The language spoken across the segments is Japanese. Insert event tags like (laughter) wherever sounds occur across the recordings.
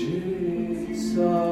Jesus.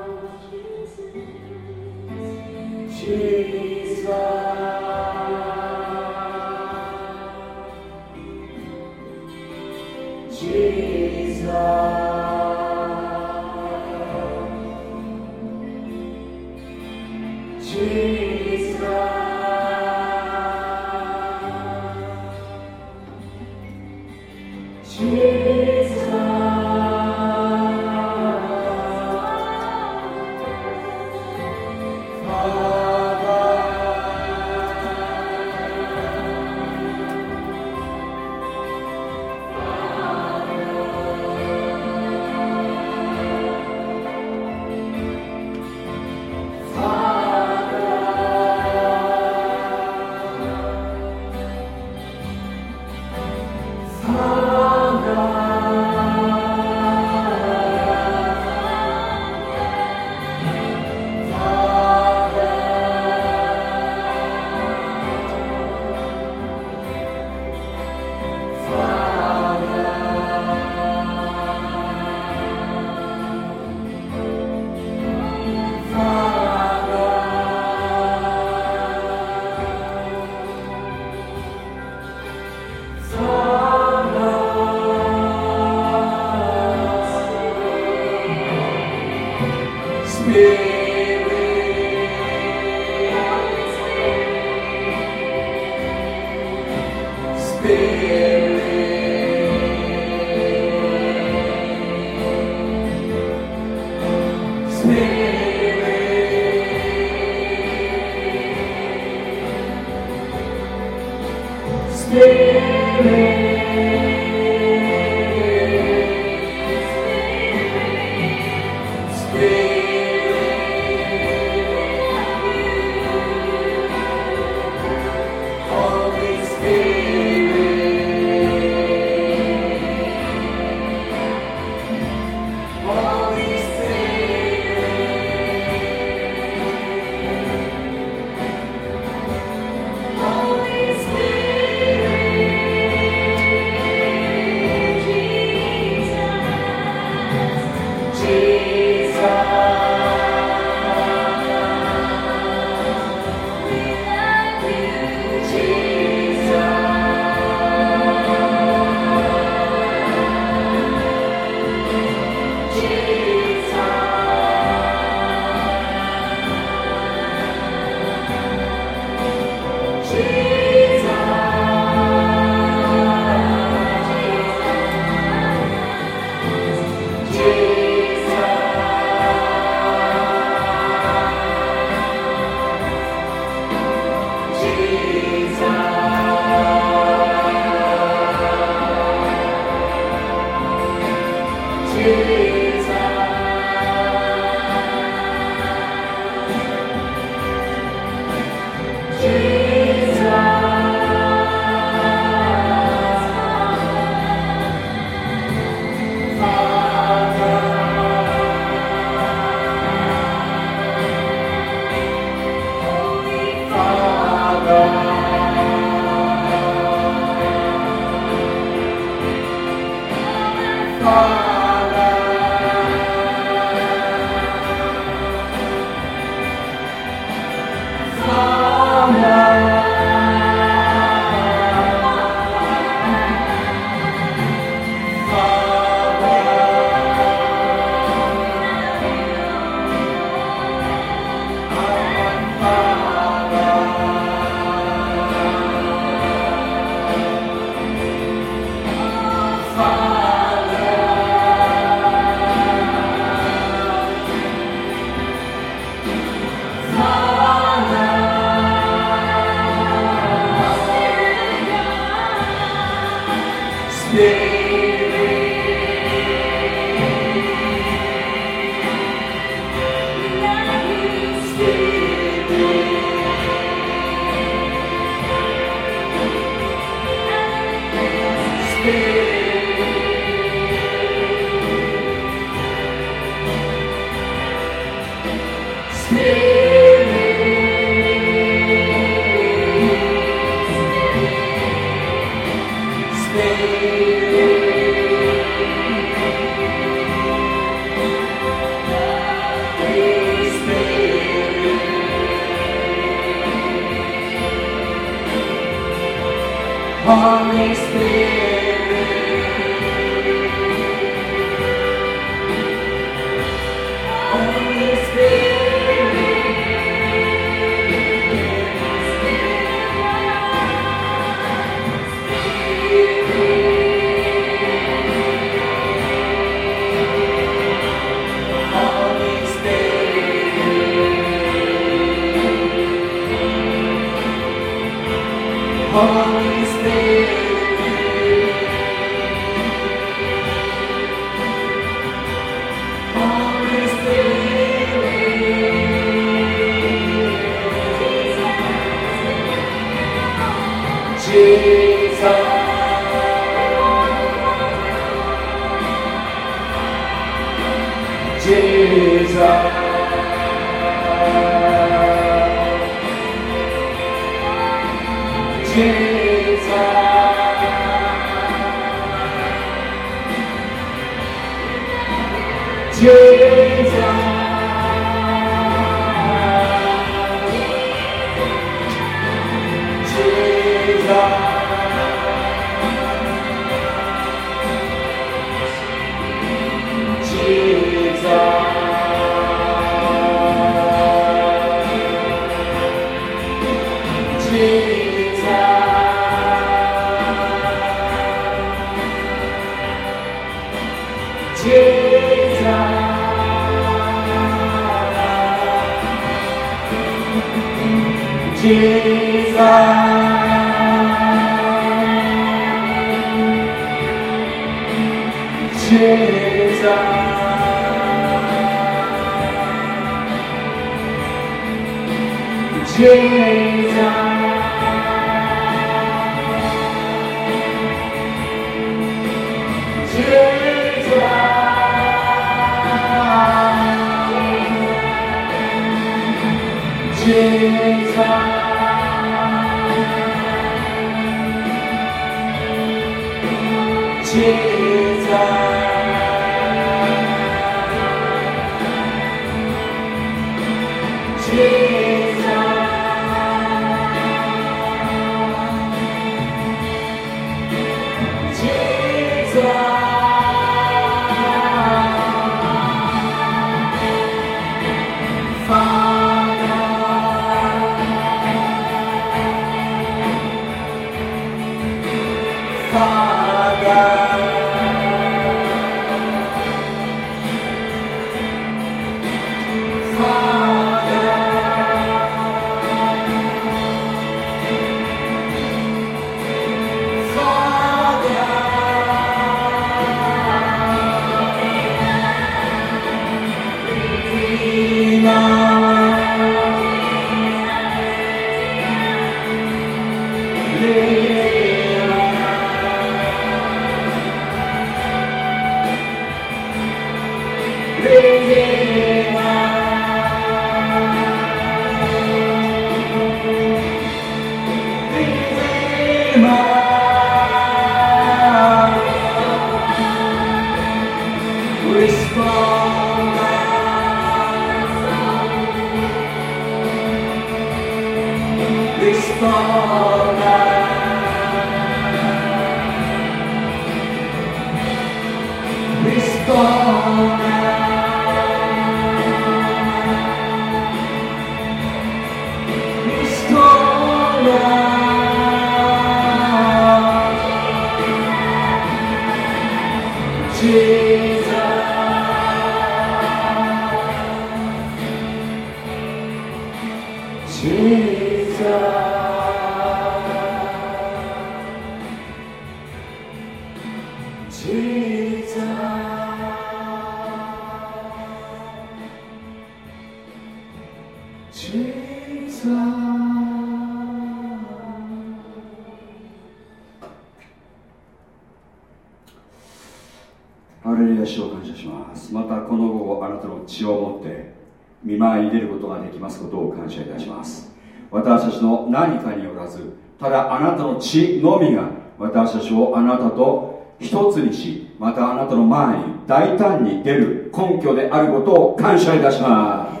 私たちをあなたと一つにしまたあなたの前に大胆に出る根拠であることを感謝いたします。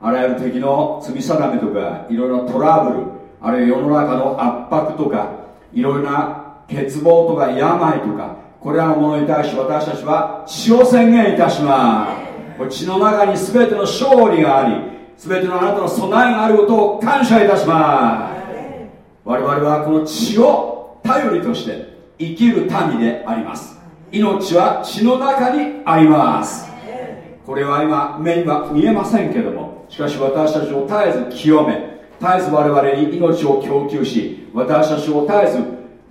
あらゆる敵の罪定めとかいろいろなトラブルあるいは世の中の圧迫とかいろいろな欠乏とか病とかこれらのものに対し私たちは血を宣言いたします。血の中に全ての勝利があり全てのあなたの備えがあることを感謝いたします。我々はこの血を頼りとして生きる民であります。命は血の中にあります。これは今目には見えませんけれどもしかし私たちを絶えず清め絶えず我々に命を供給し私たちを絶え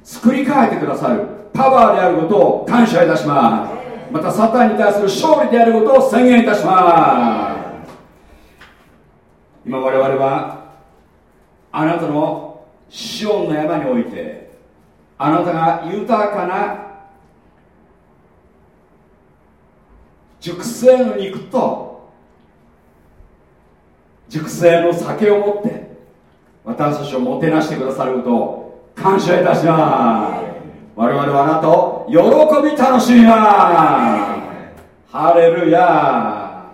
ず作り変えてくださるパワーであることを感謝いたします。またサタンに対する勝利であることを宣言いたします。今我々はあなたのシオンの山においてあなたが豊かな熟成の肉と熟成の酒を持って私たちをもてなしてくださることを感謝いたします。我々はあなたを喜び楽しみます。ハレルヤ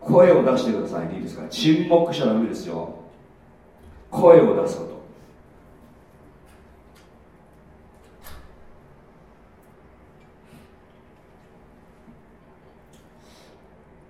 声を出してください。いいですか？沈黙しちゃダメですよ。声を出すこと。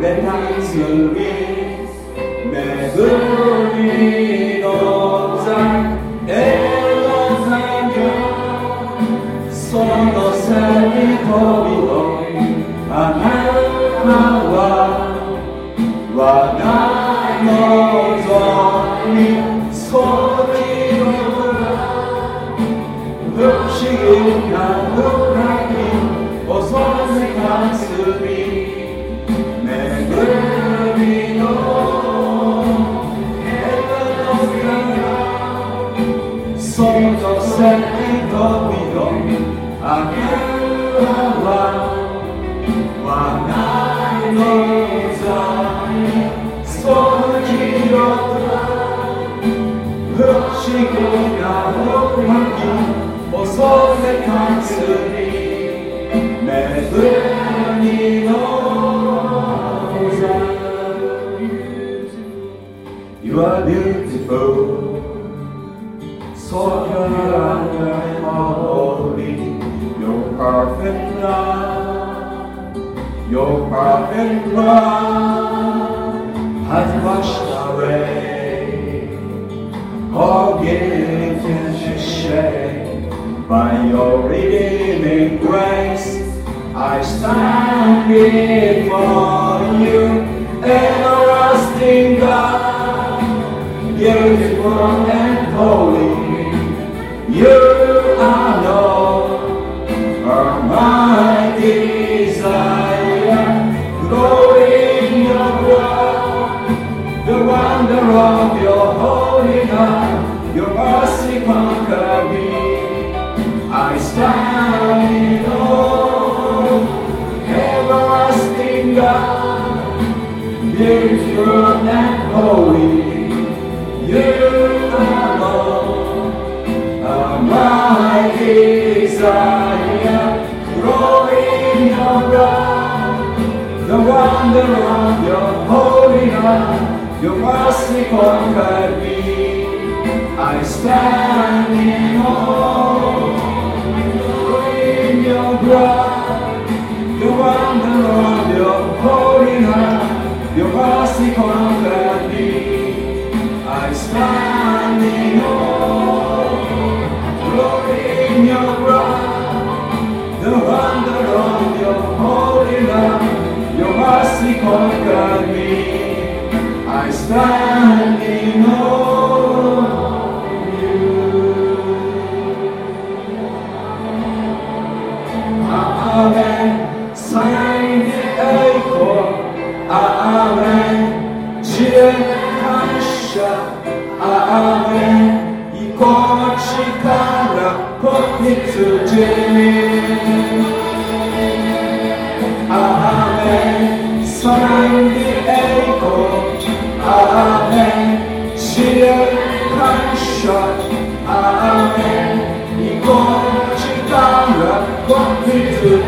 恐 has washed away all guilt and shame by your redeeming grace. I stand before you, everlasting God, beautiful and holy. You of your holy your mercy conquer me. I stand in awe, everlasting God, beautiful and holy. You alone are my desire, in your blood the wonder of your holy your mercy conquered me. I stand in awe. In your blood, the wonder of your holy love, your mercy conquered me. I stand in awe, glory in your blood, the wonder of your holy love, your mercy conquered Amen.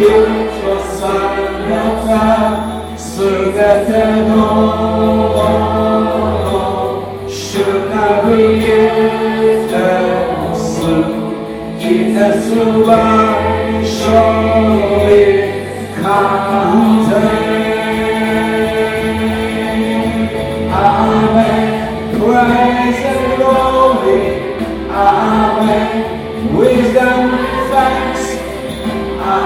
ぎゅっとされたすべてのもの主なるイエスイエスは勝利完全 Amen. Praise and glory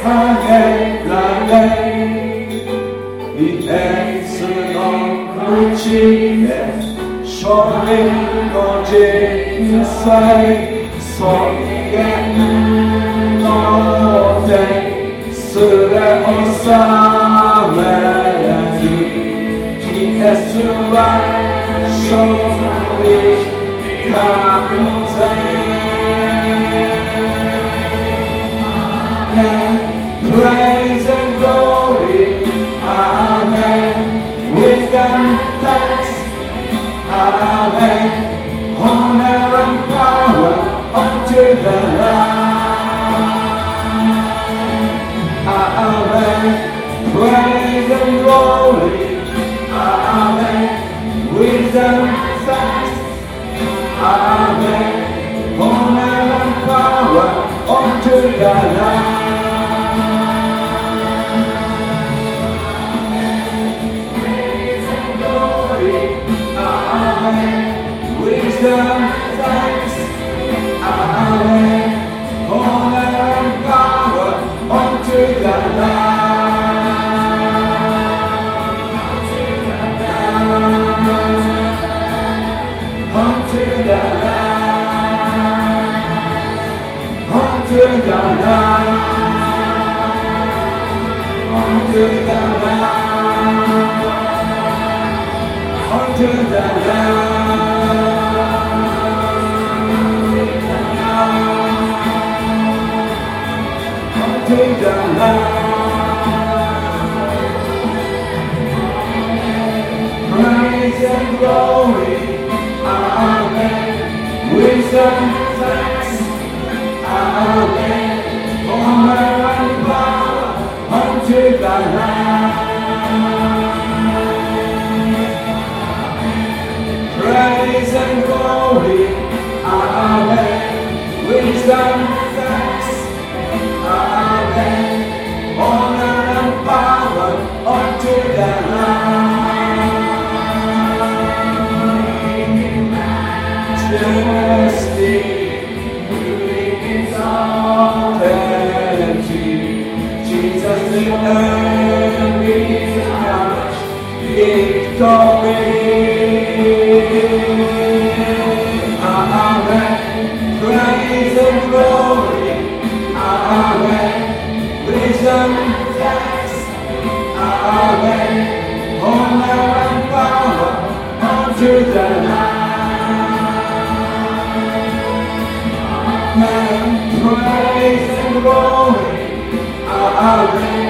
き上げられイエスのうちで勝利の and glory. Amen. Wisdom thanks Amen. Honor and power unto the Lamb and glory, Amen. Wisdom, Praise and glory. Amen.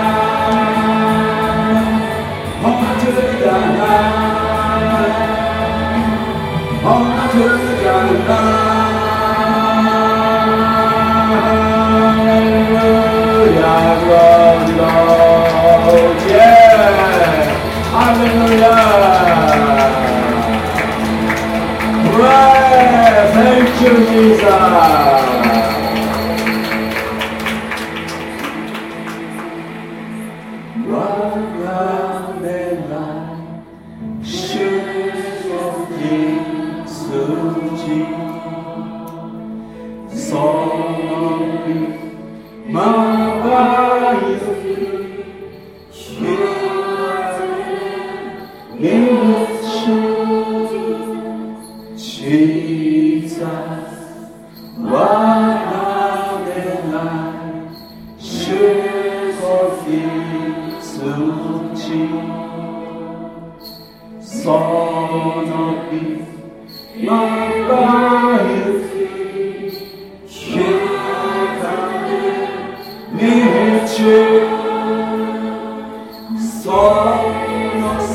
Glory, Lord, yeah. Hallelujah. Thank you, Jesus.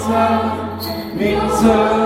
痛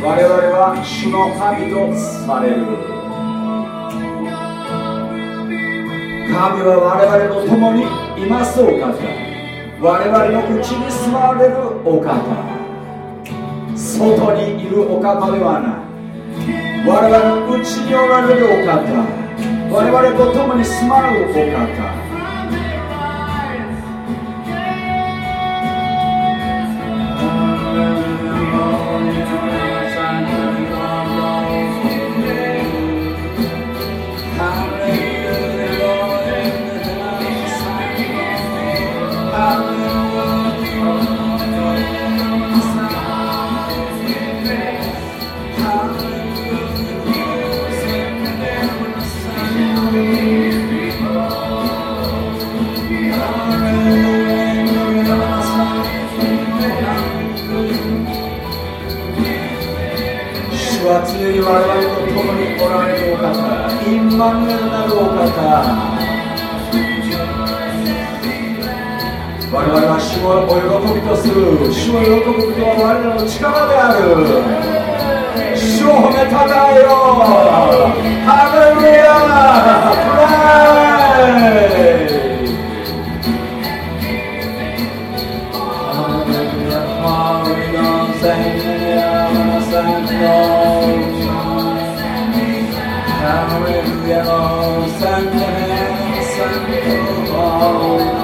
我々は主の神とされる神は我々と共にいますお方我々のうちに住まわれるお方外にいるお方ではない我々の内におられるお方我々と共に住まうお方我々と共におられるお方。インマヌエルなるお方我々は主をお喜びとする主を喜ぶことは我々の力である主を褒めたたえよハレルヤプレイ。یا سعی کن سعی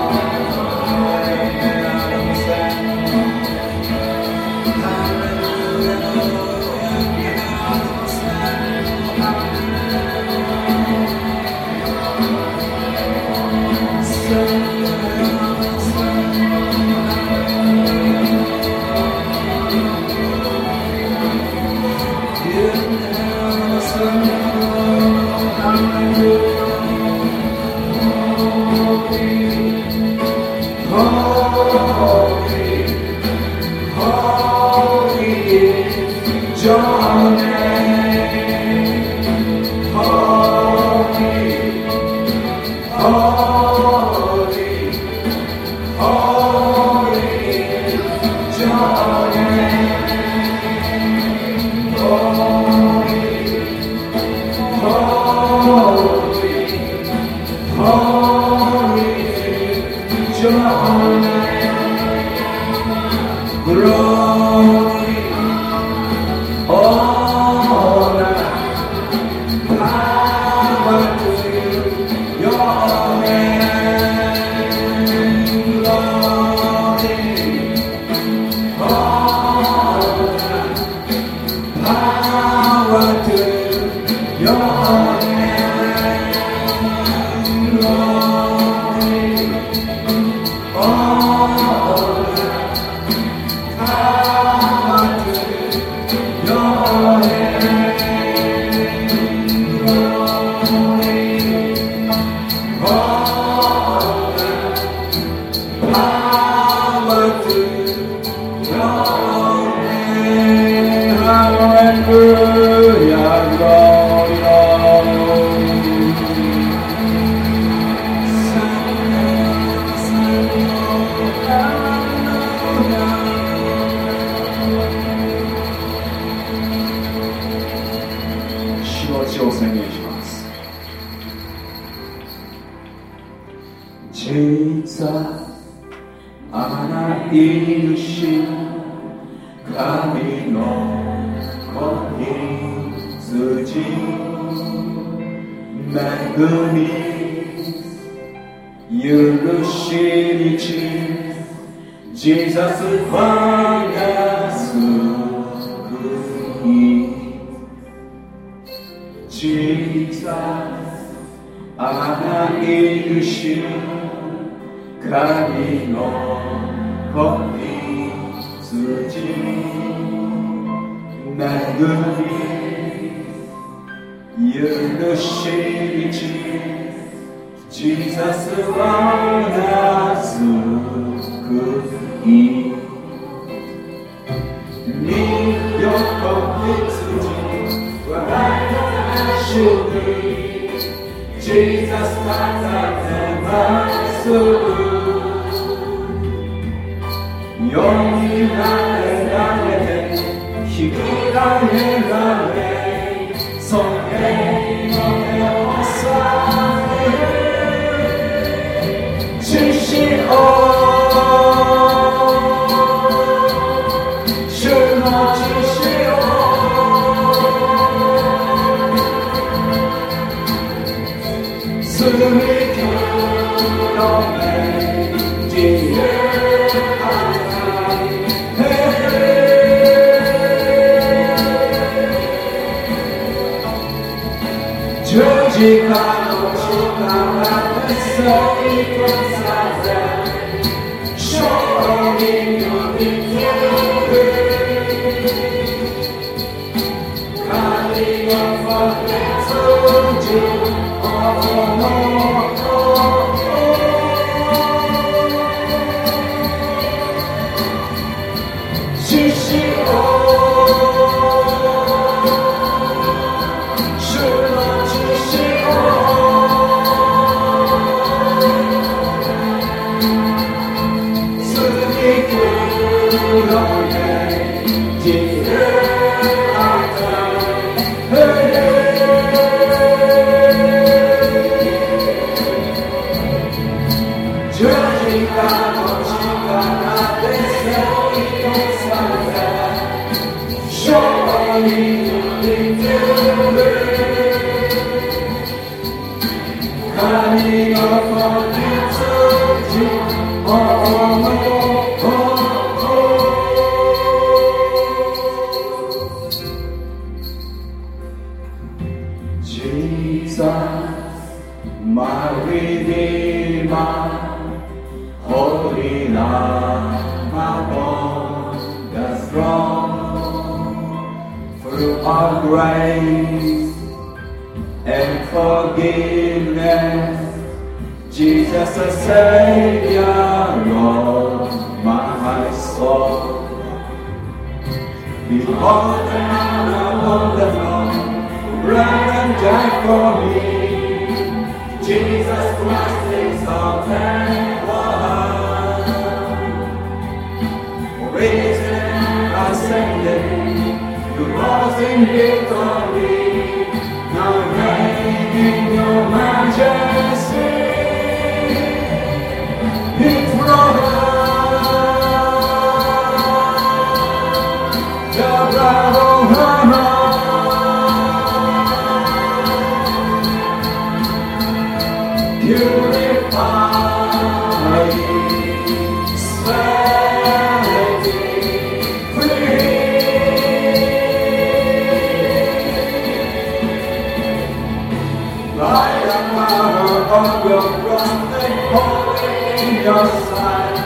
Light a fire of your rustic holy in your sight,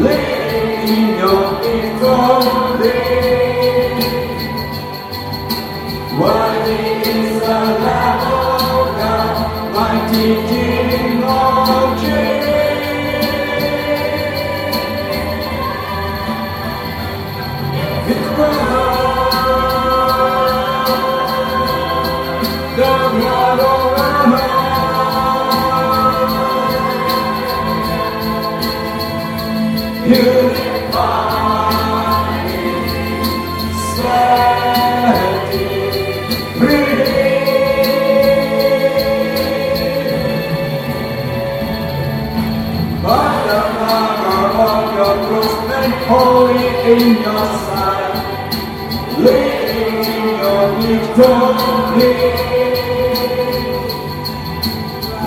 living in your eternity. Worthy the of God. holy in your sight, living in your victory.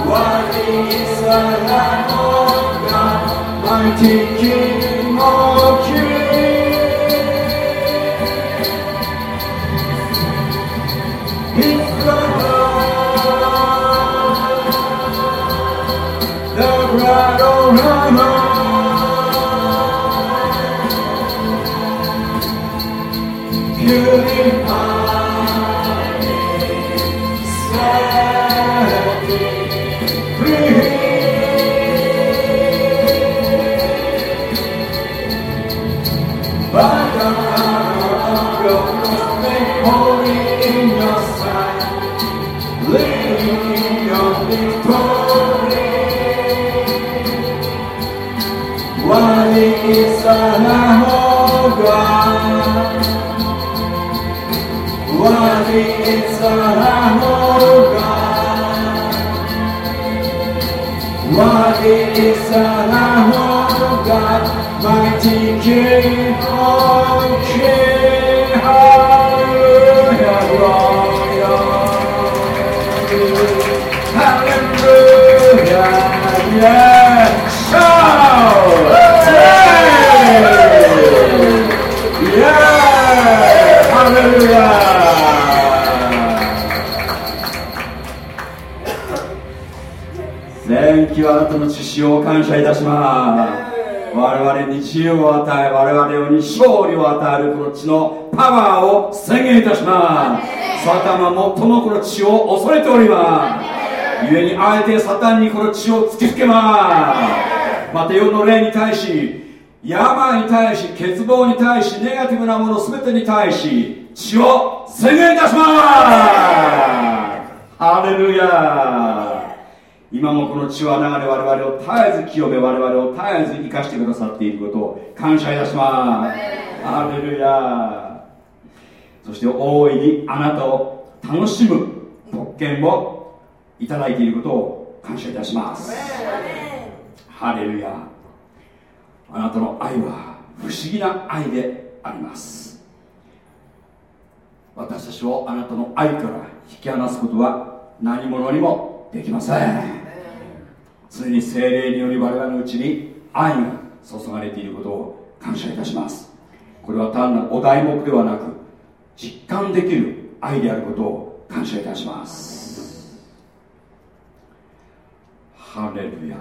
Worthy is the Lamb of God, mighty King of Kings. Worthy is God. Worthy is God, mighty King glory. Hallelujah, yeah. yeah. Hallelujah. 主を感謝いたします。我々に自由を与え我々に勝利を与えるこの地のパワーを宣言いたします。サタンは最もこの地を恐れております。故にあえてサタンにこの地を突きつけます。また世の霊に対し病に対し欠乏に対しネガティブなもの全てに対し血を宣言いたします。ハレルヤ今もこの血は流れ我々を絶えず清め我々を絶えず生かしてくださっていることを感謝いたします。アレルヤそして大いにあなたを楽しむ特権をいただいていることを感謝いたします。ハレルヤあなたの愛は不思議な愛であります。私たちをあなたの愛から引き離すことは何者にもできません。ついに精霊により我々のうちに愛が注がれていることを感謝いたします。これは単なるお題目ではなく実感できる愛であることを感謝いたします。ハレルヤ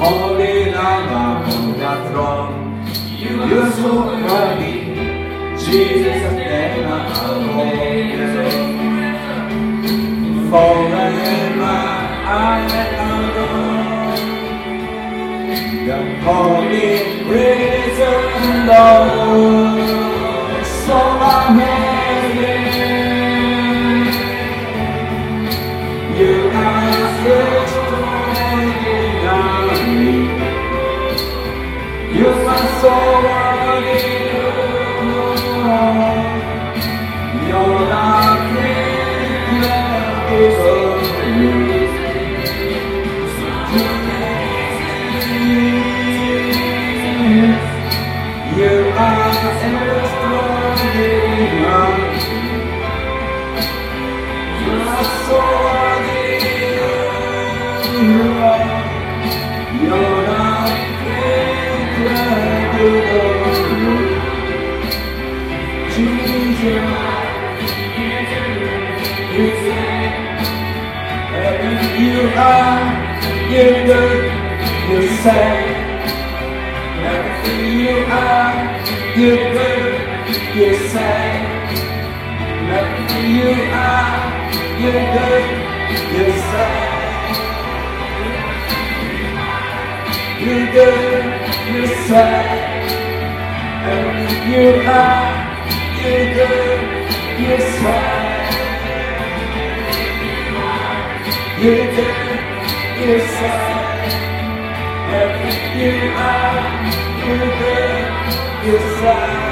Holy Lamb on the throne, you are so worthy. Jesus, name alone. Forever I adore the Holy risen Lord. So amazing. You are good. Your love is are, you're good, you're sad. Nothing you are, you're good, you're sad. Nothing you are, you're good, you're. You're good, you're sad. And you are, you're good, you're. You're Everything I do, you decide.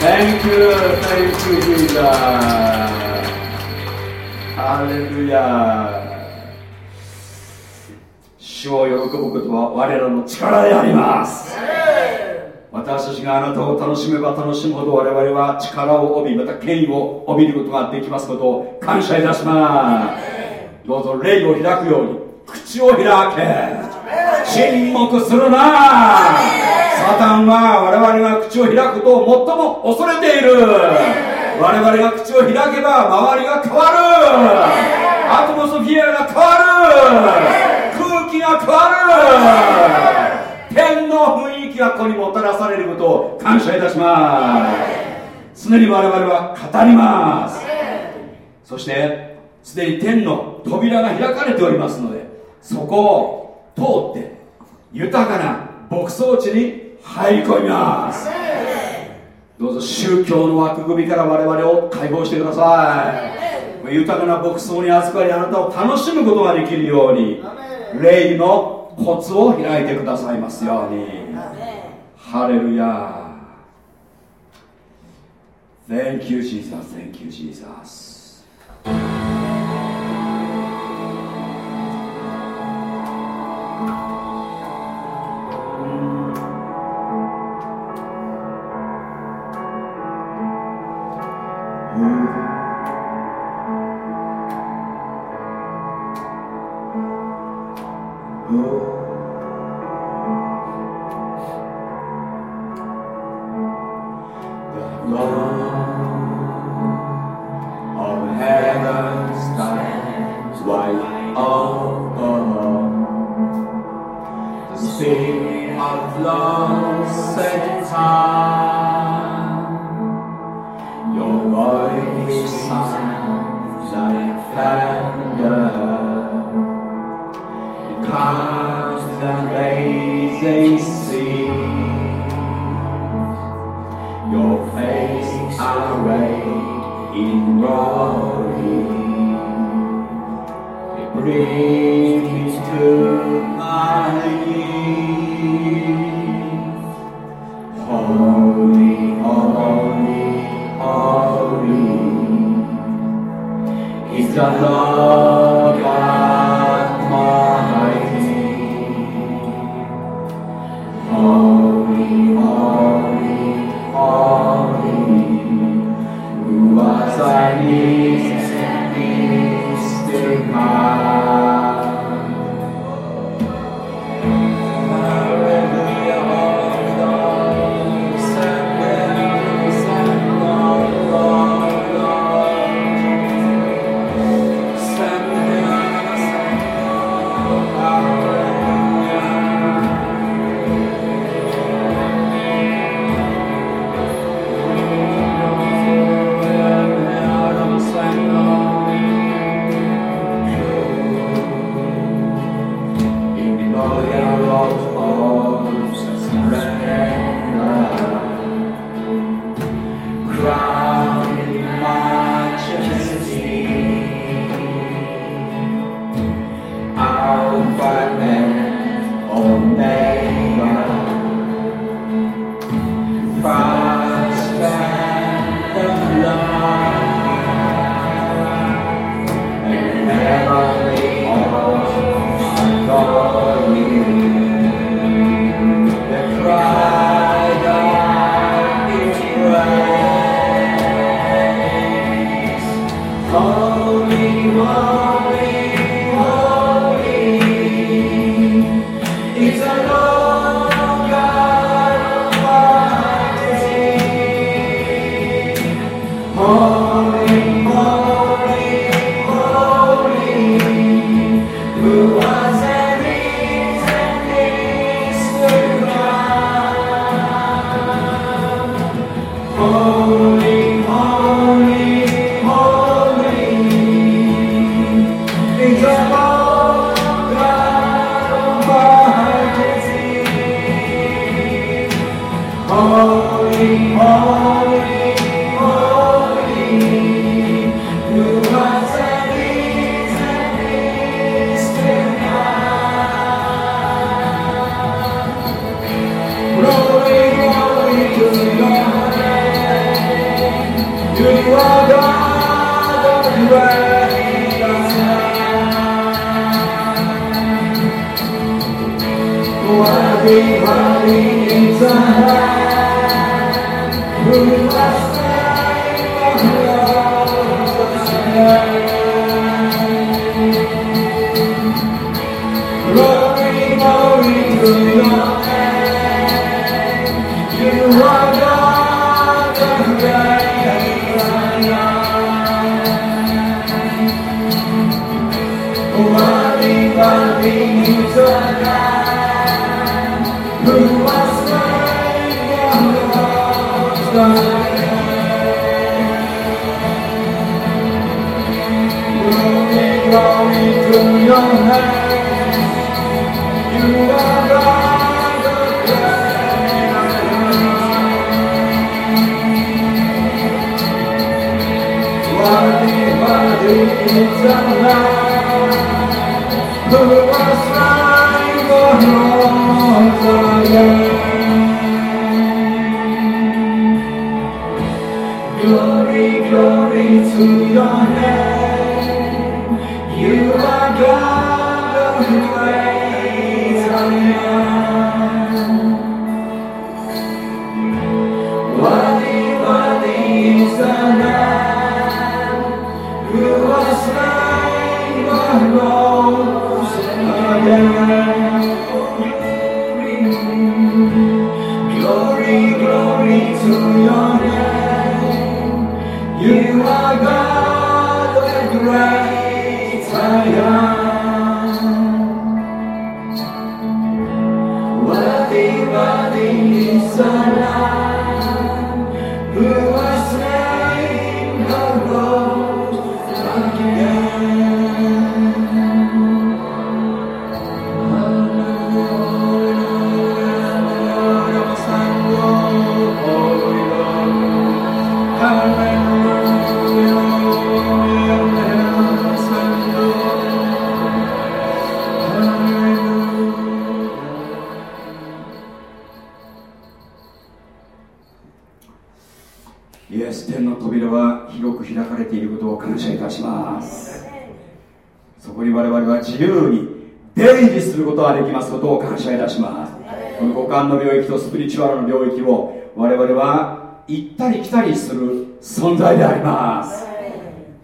Thank you, thank you, Jesus. 主を喜ぶことは我らの力であります。私たちがあなたを楽しめば楽しむほど我々は力を帯び、また権威を帯びることができますことを感謝いたします。どうぞ霊を開くように口を開け。沈黙するな。サタンは我々が口を開くことを最も恐れている。我々が口を開けば周りが変わる。アトモスフィアが変わる。空気が変わる。天の雰囲気がここにもたらされることを感謝いたします。常に我々は語ります。そしてすでに天の扉が開かれておりますのでそこを通って豊かな牧草地に入り込みます。どうぞ宗教の枠組みから我々を解放してください。豊かな牧草に預かりあなたを楽しむことができるように霊のコツを開いてくださいますように。ハレルヤ Thank you, Jesus. Thank you, Jesus. Música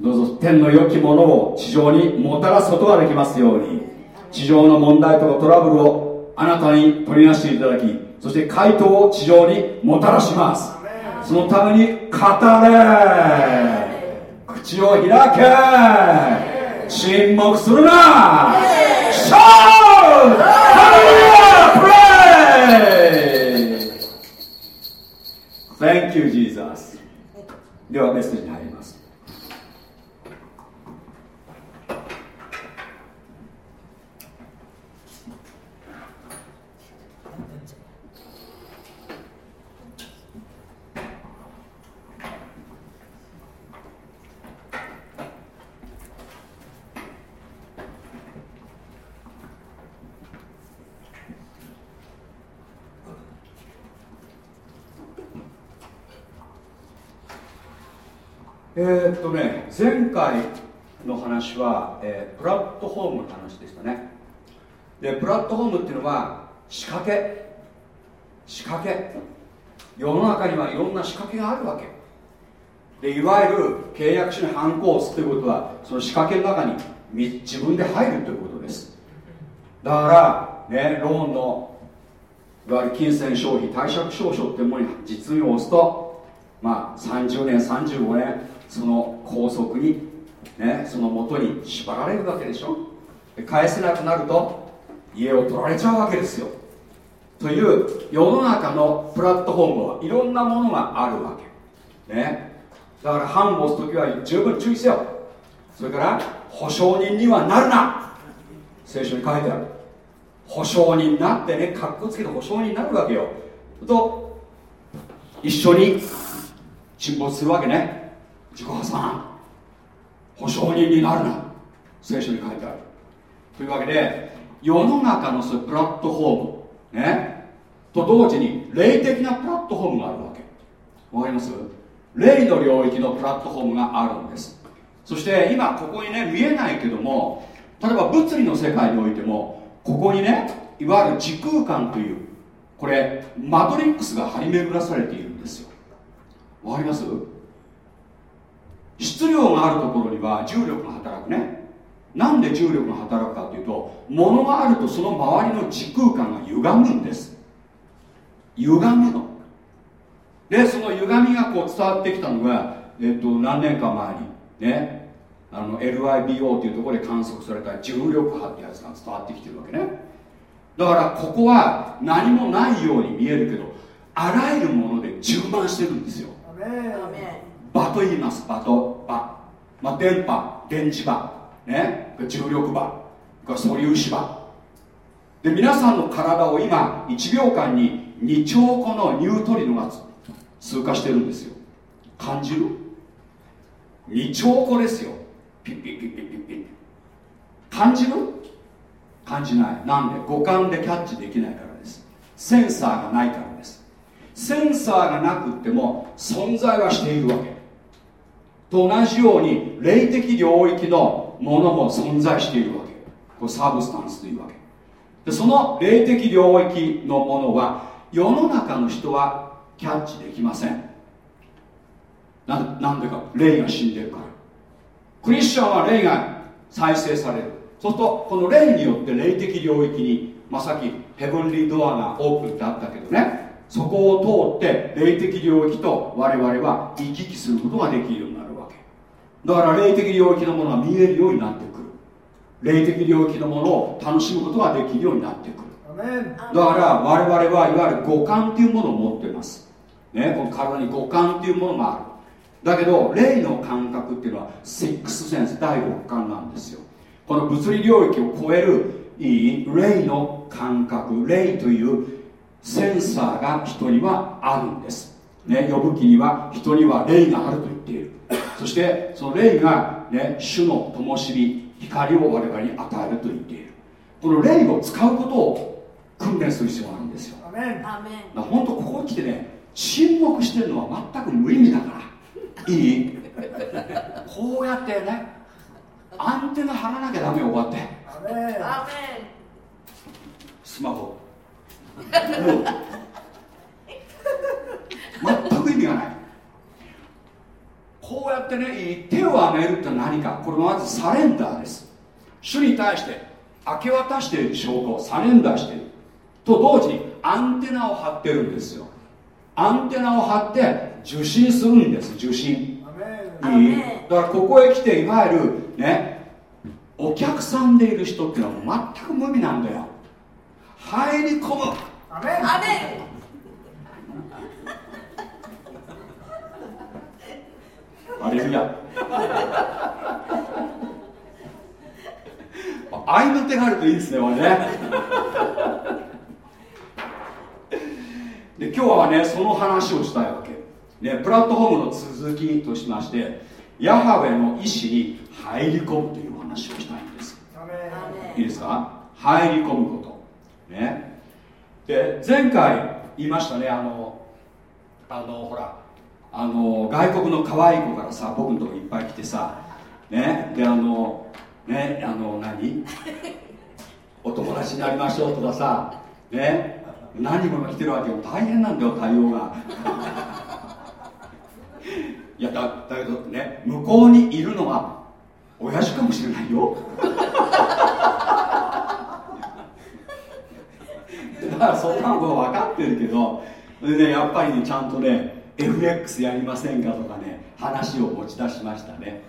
どうぞ天の良きものを地上にもたらすことができますように。地上の問題とかトラブルをあなたに取り出していただきそして回答を地上にもたらします。そのために語れ。口を開け。沈黙するな。シャーハレルヤプレイ Thank you, Jesus. ではメッセージに入りますえー、っとね前回の話は、えー、プラットフォームの話でしたね。でプラットフォームっていうのは仕掛け。仕掛け。世の中にはいろんな仕掛けがあるわけ。でいわゆる契約書にハンコを押すということはその仕掛けの中に自分で入るということです。だからねローンのいわゆる金銭消費貸借証書っていうものに実に押すとまあ30年35年その拘束に、ね、そのもとに縛られるわけでしょ？返せなくなると家を取られちゃうわけですよ。という世の中のプラットフォームはいろんなものがあるわけ。ね。だから反を押す時は十分注意せよ。それから保証人にはなるな。聖書に書いてある。保証人になってねかっこつけて保証人になるわけよ。と一緒に沈没するわけね。自己破産。保証人になるな。聖書に書いてある。というわけで世の中のそういうプラットフォームねと同時に霊的なプラットフォームがあるわけ。わかります？霊の領域のプラットフォームがあるんです。そして今ここにね見えないけども例えば物理の世界においてもここにねいわゆる時空間というこれマトリックスが張り巡らされているんですよ。わかります？質量があるところには重力が働くね。なんで重力が働くかというと物があるとその周りの時空間が歪むんです。歪むの。でその歪みがこう伝わってきたのが、えっと、何年か前にねあの LIBO というところで観測された重力波ってやつが伝わってきてるわけね。だからここは何もないように見えるけどあらゆるもので充満してるんですよ場と言います場と場、まあ、電波電磁場。ね。重力場。素粒子場で皆さんの体を今1秒間に2兆個のニュートリノが通過してるんですよ。感じる？2兆個ですよ。ピッピッピッピッピッピッ。感じる？感じない。なんで？五感でキャッチできないからです。センサーがないからです。センサーがなくっても存在はしているわけ。と同じように霊的領域のものも存在しているわけ。これサブスタンスというわけ。でその霊的領域のものは世の中の人はキャッチできません。ななんでか。霊が死んでるから。クリスチャンは霊が再生される。そうするとこの霊によって霊的領域に、まあ、さっきヘブンリードアがオープンってあったけどね。そこを通って霊的領域と我々は行き来することができるようになるわけだから霊的領域のものが見えるようになってくる。霊的領域のものを楽しむことができるようになってくる。だから我々はいわゆる五感っていうものを持っています。ねこの体に五感っていうものがある。だけど霊の感覚っていうのはセックスセンス第六感なんですよ。この物理領域を超えるいい霊の感覚霊というセンサーが人にはあるんです。ね呼ぶ記には人には霊があると言っているそしてその霊が、ね、主の灯火光を我々に与えると言っている。この霊を使うことを訓練する必要があるんですよ。だ本当ここに来てね沈黙してるのは全く無意味だから。いい？こうやってねアンテナ張らなきゃダメよこうやって。スマホ。もう。全く意味がないこうやってね手を挙げるって何か。これまずサレンダーです。主に対して明け渡している証拠サレンダーしている。と同時にアンテナを張ってるんですよ。アンテナを張って受信するんです。受信。いい。だからここへ来ていわゆるねお客さんでいる人っていうのは全く無味なんだよ。入り込む (laughs) アレルヤ合いの手があるといいですねこれね。で今日はねその話をしたいわけ、ね、プラットフォームの続きとしましてヤハウェの意志に入り込むという話をしたいんです。いいですか？入り込むこと。ね。で前回言いましたねあのあのほらあの外国の可愛い子からさ僕のとこいっぱい来てさねであのねあの何？(laughs) お友達になりましょうとかさね何人も来てるわけよ。大変なんだよ対応が。(laughs) いやだだけどね向こうにいるのは親父かもしれないよ。(laughs) だからそんなこと分かってるけどでねやっぱりねちゃんとね FX やりませんかとかね話を持ち出しましたね。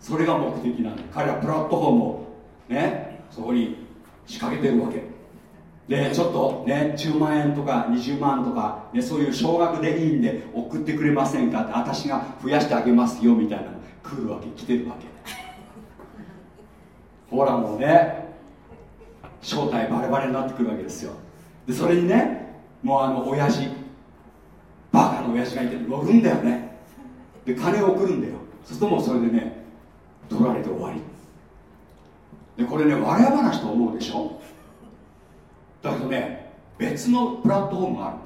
それが目的なんで彼はプラットフォームをねそこに仕掛けてるわけ。でちょっとね10万円とか20万とか、ね、そういう少額でいいんで送ってくれませんかって私が増やしてあげますよみたいなの来るわけ来てるわけ。ほらもうね正体バレバレになってくるわけですよ。でそれにねもうあの親父バカの親父がいて乗るんだよね。で金を送るんだよ。そうするともうそれでね取られて終わり。でこれね笑い話と思うでしょ？だけどね別のプラットフォームがある。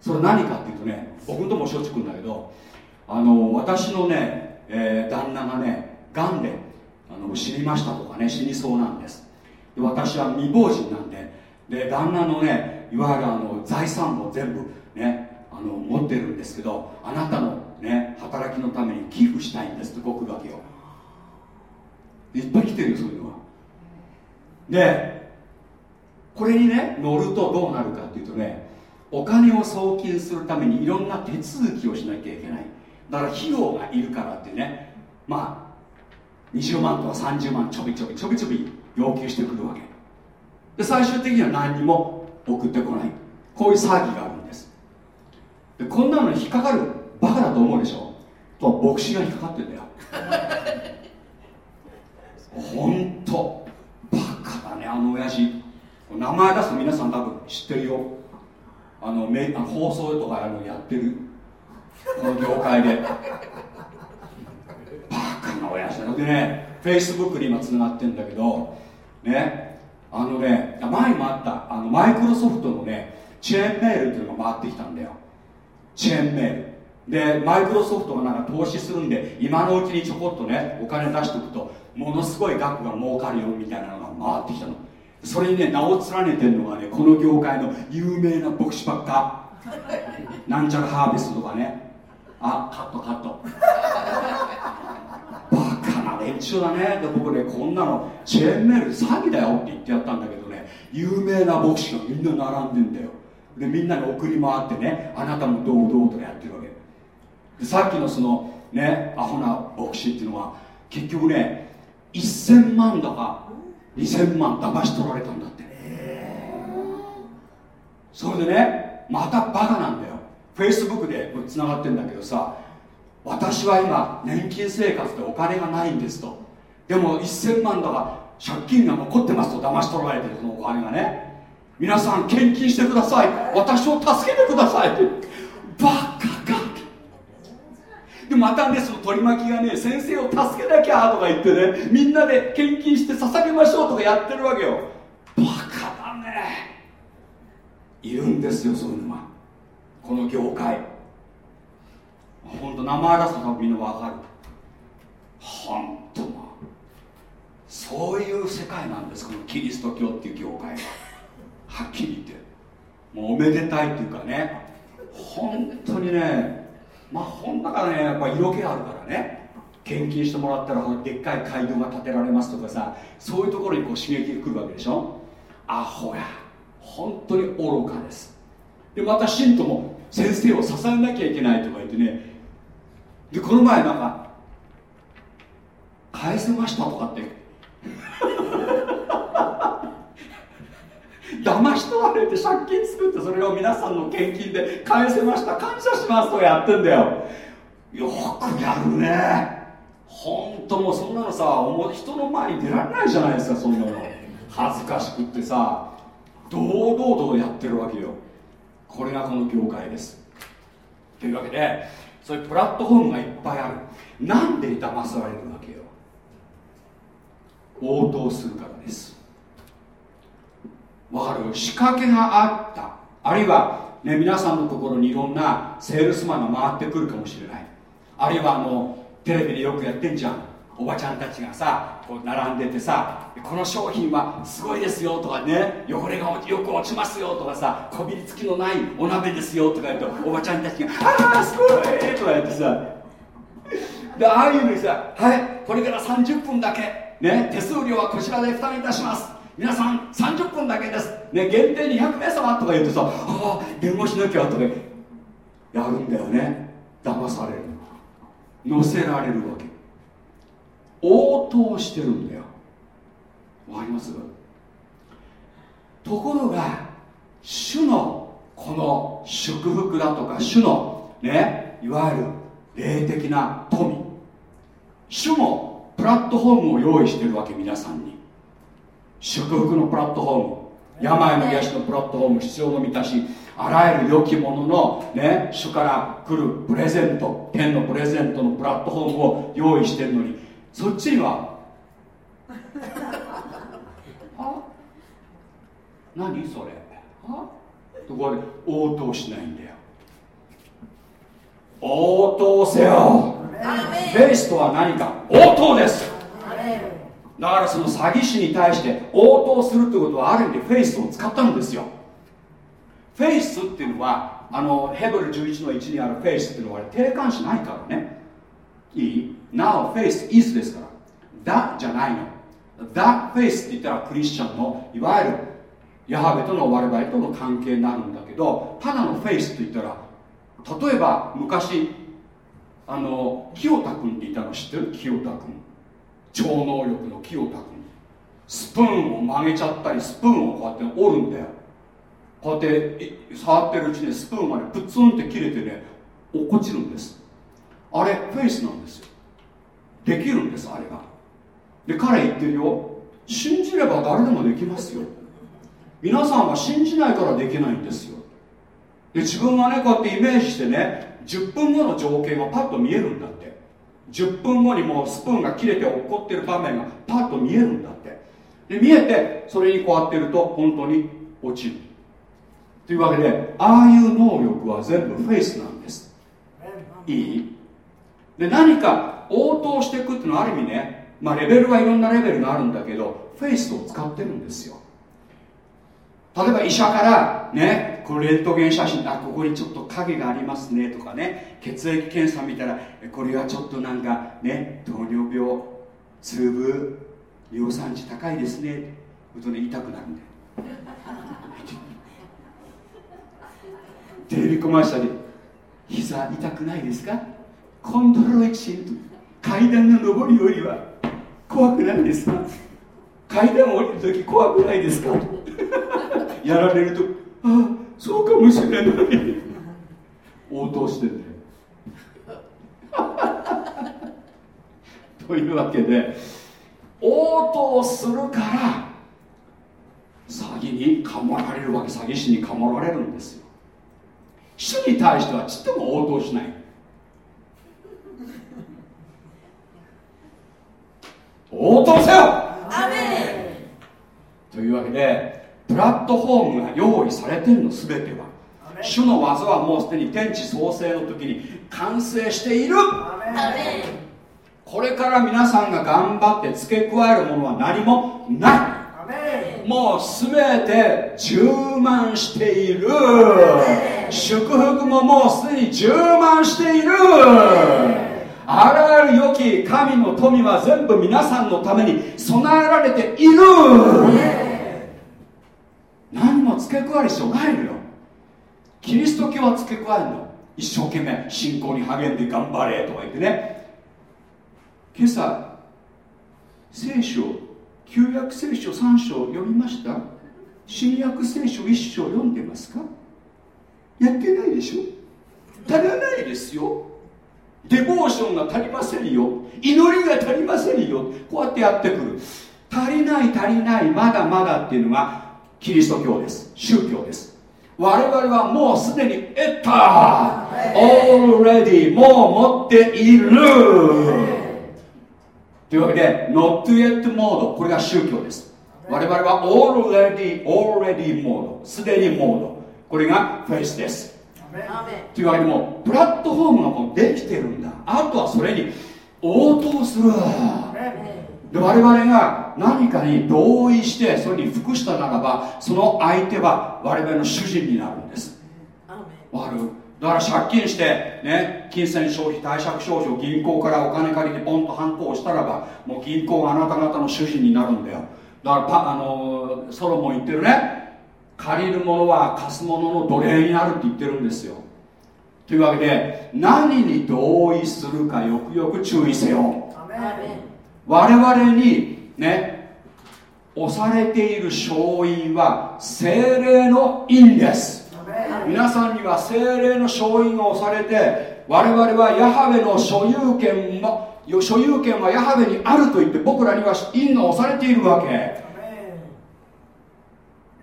それ何かっていうとね僕のともしょっちゅう来るんだけどあの私のね、えー、旦那がねがんであの死にましたとかね死にそうなんです。で私は未亡人なんでで旦那のねいわゆるあの財産も全部ねあの持ってるんですけどあなたのね働きのために寄付したいんですってこう来るわけよいっぱい来てるよそういうのは。でこれにね乗るとどうなるかっていうとねお金を送金するためにいろんな手続きをしなきゃいけない。だから費用がいるからってねまあ20万とか30万ちょびちょびちょびちょび要求してくるわけ。で最終的には何にも送ってこない。こういう騒ぎがある。でこんなのに引っかかるバカだと思うでしょ？と牧師が引っかかってんだよ。ほんとバカだねあの親父。名前出すと皆さん多分知ってるよ。あのめあ放送とかあのやってる。この業界で。バカな親父だ。でねフェイスブックに今つながってんだけどねあのね前もあったあのマイクロソフトのねチェーンメールっていうのが回ってきたんだよ。チェーンメール。でマイクロソフトがなんか投資するんで今のうちにちょこっとねお金出しておくとものすごい額が儲かるよみたいなのが回ってきたの。それにね名を連ねてるのがねこの業界の有名な牧師ばっか。なんちゃらハーベストとかね。あカットカット。バカな連中だね。で僕ねこんなのチェーンメール詐欺だよって言ってやったんだけどね有名な牧師がみんな並んでんだよ。でみんなに送り回ってねあなたもどうどうとやってるわけ。でさっきのそのねアホな牧師っていうのは結局ね1000万だか2000万騙し取られたんだって。それでねまたバカなんだよ。フェイスブックでつながってんだけどさ私は今年金生活でお金がないんですと。でも1000万だか借金が残ってますと騙し取られてるそのお金がね。皆さん献金してください。私を助けてください。ってバカかでまたねその取り巻きがね先生を助けなきゃとか言ってねみんなで献金して捧げましょうとかやってるわけよ。バカだね。いるんですよそういうのは。この業界。本当名前出すとみんなわかる。本当まそういう世界なんですこのキリスト教っていう業界は。はっきり言って。もうおめでたいっていうかね。本当にね。まあほんだからね。やっぱ色気あるからね。献金してもらったらでっかい街道が建てられますとかさ。そういうところにこう刺激が来るわけでしょ。アホや。本当に愚かです。でまた信徒も先生を支えなきゃいけないとか言ってね。でこの前なんか返せましたとかって。騙し取られて借金作ってそれを皆さんの献金で返せました。感謝しますとやってんだよ。よくやるね。本当もうそんなのさ人の前に出られないじゃないですかそんなの。恥ずかしくってさ堂々とやってるわけよ。これがこの業界です。というわけでそういうプラットフォームがいっぱいある。なんで騙されるわけよ。応答するからです。わかる？仕掛けがあった。あるいは、ね、皆さんのところにいろんなセールスマンが回ってくるかもしれない。あるいはあのテレビでよくやってんじゃん。おばちゃんたちがさこう並んでてさこの商品はすごいですよとかね汚れがよく落ちますよとかさこびりつきのないお鍋ですよとか言うとおばちゃんたちが「ああすごい!」とか言ってさ。でああいうのにさ「はいこれから30分だけ、ね、手数料はこちらで負担いたします。皆さん30分だけです、ね、限定200名様とか言うとさ「ああ電話しなきゃ」とかやるんだよね。騙される。乗せられるわけ。応答してるんだよ。わかります？ところが主のこの祝福だとか主のねいわゆる霊的な富。主もプラットフォームを用意してるわけ皆さんに。祝福のプラットフォーム。病の癒しのプラットフォーム必要の満たしあらゆる良きものの、ね、主から来るプレゼント天のプレゼントのプラットフォームを用意してるのに。そっちには (laughs) は？何それ？は？ところで応答しないんだよ。応答せよ。フェイスとは何か？応答ですだからその詐欺師に対して応答するってことはある意味でフェイスを使ったんですよ。フェイスっていうのはあのヘブル11の1にあるフェイスっていうのは定冠詞ないからね。いい？Now faith is ですから。That じゃないの。That faith って言ったらクリスチャンのいわゆるヤハベとの我々との関係になるんだけどただのフェイスって言ったら例えば昔あの清田君っていたの知ってる？清田君。超能力の清田君スプーンを曲げちゃったりスプーンをこうやって折るんだよ。こうやって触ってるうちにスプーンまでプツンって切れてね落っこちるんです。あれフェイスなんですよ。できるんですあれが。で彼言ってるよ。信じれば誰でもできますよ。皆さんは信じないからできないんですよ。で自分がねこうやってイメージしてね10分後の情景がパッと見えるんだって。10分後にもうスプーンが切れて落っこってる場面がパッと見えるんだって。で見えてそれにこうやってると本当に落ちる。というわけでああいう能力は全部フェイスなんです。いい？で何か応答していくっていうのはある意味ねまあレベルはいろんなレベルがあるんだけどフェイスを使ってるんですよ。例えば医者からねこれレントゲン写真あここにちょっと影がありますねとかね血液検査見たらこれはちょっとなんかね糖尿病痛風尿酸値高いですねとね痛くなるんだよ。(laughs) テレビコマーシャル膝痛くないですか？コントロールシン階段の上り下りは怖くないですか？階段降りるとき怖くないですか？(laughs) やられるとああそうかもしれない。応答してんというわけで応答するから詐欺にかもられるわけ詐欺師にかもられるんですよ。主に対してはちっとも応答しない。応答せよ。というわけでプラットフォームが用意されてるの全ては。主の技はもうすでに天地創生の時に完成している。これから皆さんが頑張って付け加えるものは何もない。もう全て充満している。祝福ももうすでに充満している。あらゆる良き神の富は全部皆さんのために備えられている付け加える必要ないのよ。キリスト教は付け加えるの。一生懸命信仰に励んで頑張れとか言ってね。今朝聖書旧約聖書3章読みました？新約聖書1章読んでますか？やってないでしょ？足らないですよ。デボーションが足りませんよ。祈りが足りませんよ。こうやってやってくる。足りない足りないまだまだっていうのがキリスト教です。宗教です。我々はもうすでに得た。already もう持っている。というわけで not yet モード。これが宗教です。我々は already already モード。すでにモード。これがフェイスです。というわけでもプラットフォームがもうできてるんだ。あとはそれに応答するで我々が何かに同意してそれに服したならばその相手は我々の主人になるんです。わかるだから借金してね金銭消費貸借証書銀行からお金借りてポンと反抗したらばもう銀行があなた方の主人になるんだよ。だからパあのソロモン言ってるね。借りるものは貸すものの奴隷になるって言ってるんですよ。というわけで何に同意するかよくよく注意せよ我々にね押されている勝因は精霊の因です。皆さんには精霊の勝因が押されて我々はヤハベの所有権も所有権はヤハベにあると言って僕らには因が押されているわけ。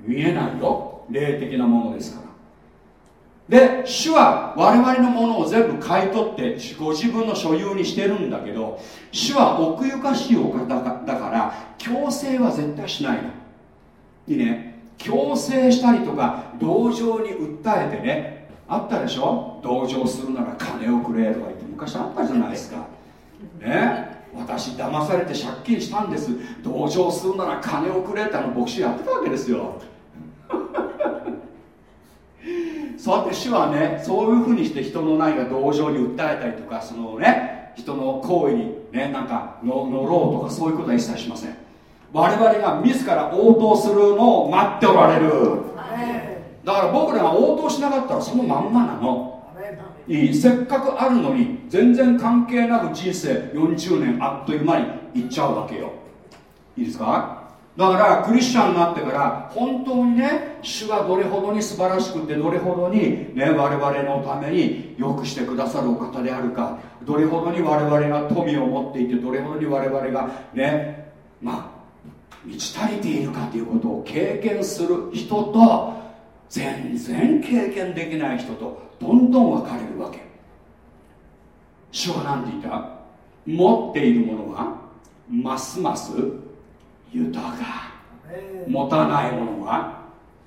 見えないよ。霊的なものですからで主は我々のものを全部買い取ってご自分の所有にしてるんだけど主は奥ゆかしいお方だから強制は絶対しないの。いいね。強制したりとか同情に訴えてね。あったでしょ？同情するなら金をくれとか言って昔あったじゃないですか。ね？私騙されて借金したんです。同情するなら金をくれってあの牧師やってたわけですよ。そうやって主はねそういうふうにして人の何か同情に訴えたりとかそのね人の行為にねなんか乗ろうとかそういうことは一切しません。我々が自ら応答するのを待っておられる。だから僕らが応答しなかったらそのまんまなの。い。いせっかくあるのに全然関係なく人生40年あっという間にいっちゃうわけよ。いいですか？だからクリスチャンになってから本当にね主がどれほどに素晴らしくてどれほどに、ね、我々のために良くしてくださるお方であるかどれほどに我々が富を持っていてどれほどに我々がねまあ満ち足りているかということを経験する人と全然経験できない人とどんどん分かれるわけ。主は何て言った？持っているものはますます豊か。持たないものは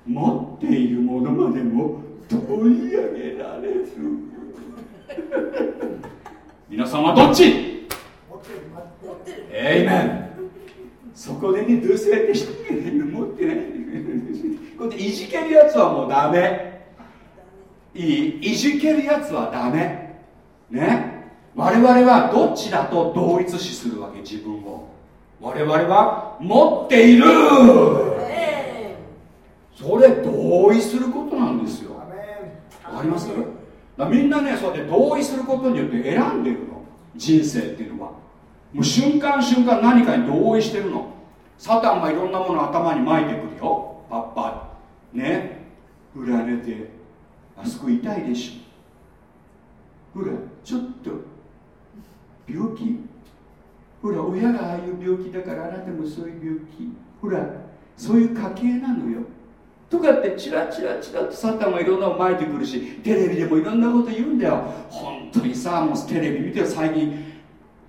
持っているものまでも取り上げられる。(laughs) 皆さんはどっち？えいめんそこでねどうせやってして持ってない。こうやっていじけるやつはもうダメ。いいいじけるやつはダメ。ね？我々はどっちだと同一視するわけ？自分を。我々は持っているそれ同意することなんですよ。わかります？みんなねそうやって同意することによって選んでるの。人生っていうのは。もう瞬間瞬間何かに同意してるの。サタンがいろんなものを頭に巻いてくるよ。パッパね。裏寝てあそこ痛いでしょ。ほらちょっと。病気。ほら親がああいう病気だからあなたもそういう病気。ほらそういう家系なのよとかってチラチラチラとサタンもいろんなの巻いてくるしテレビでもいろんなこと言うんだよ。本当にさもうテレビ見て最近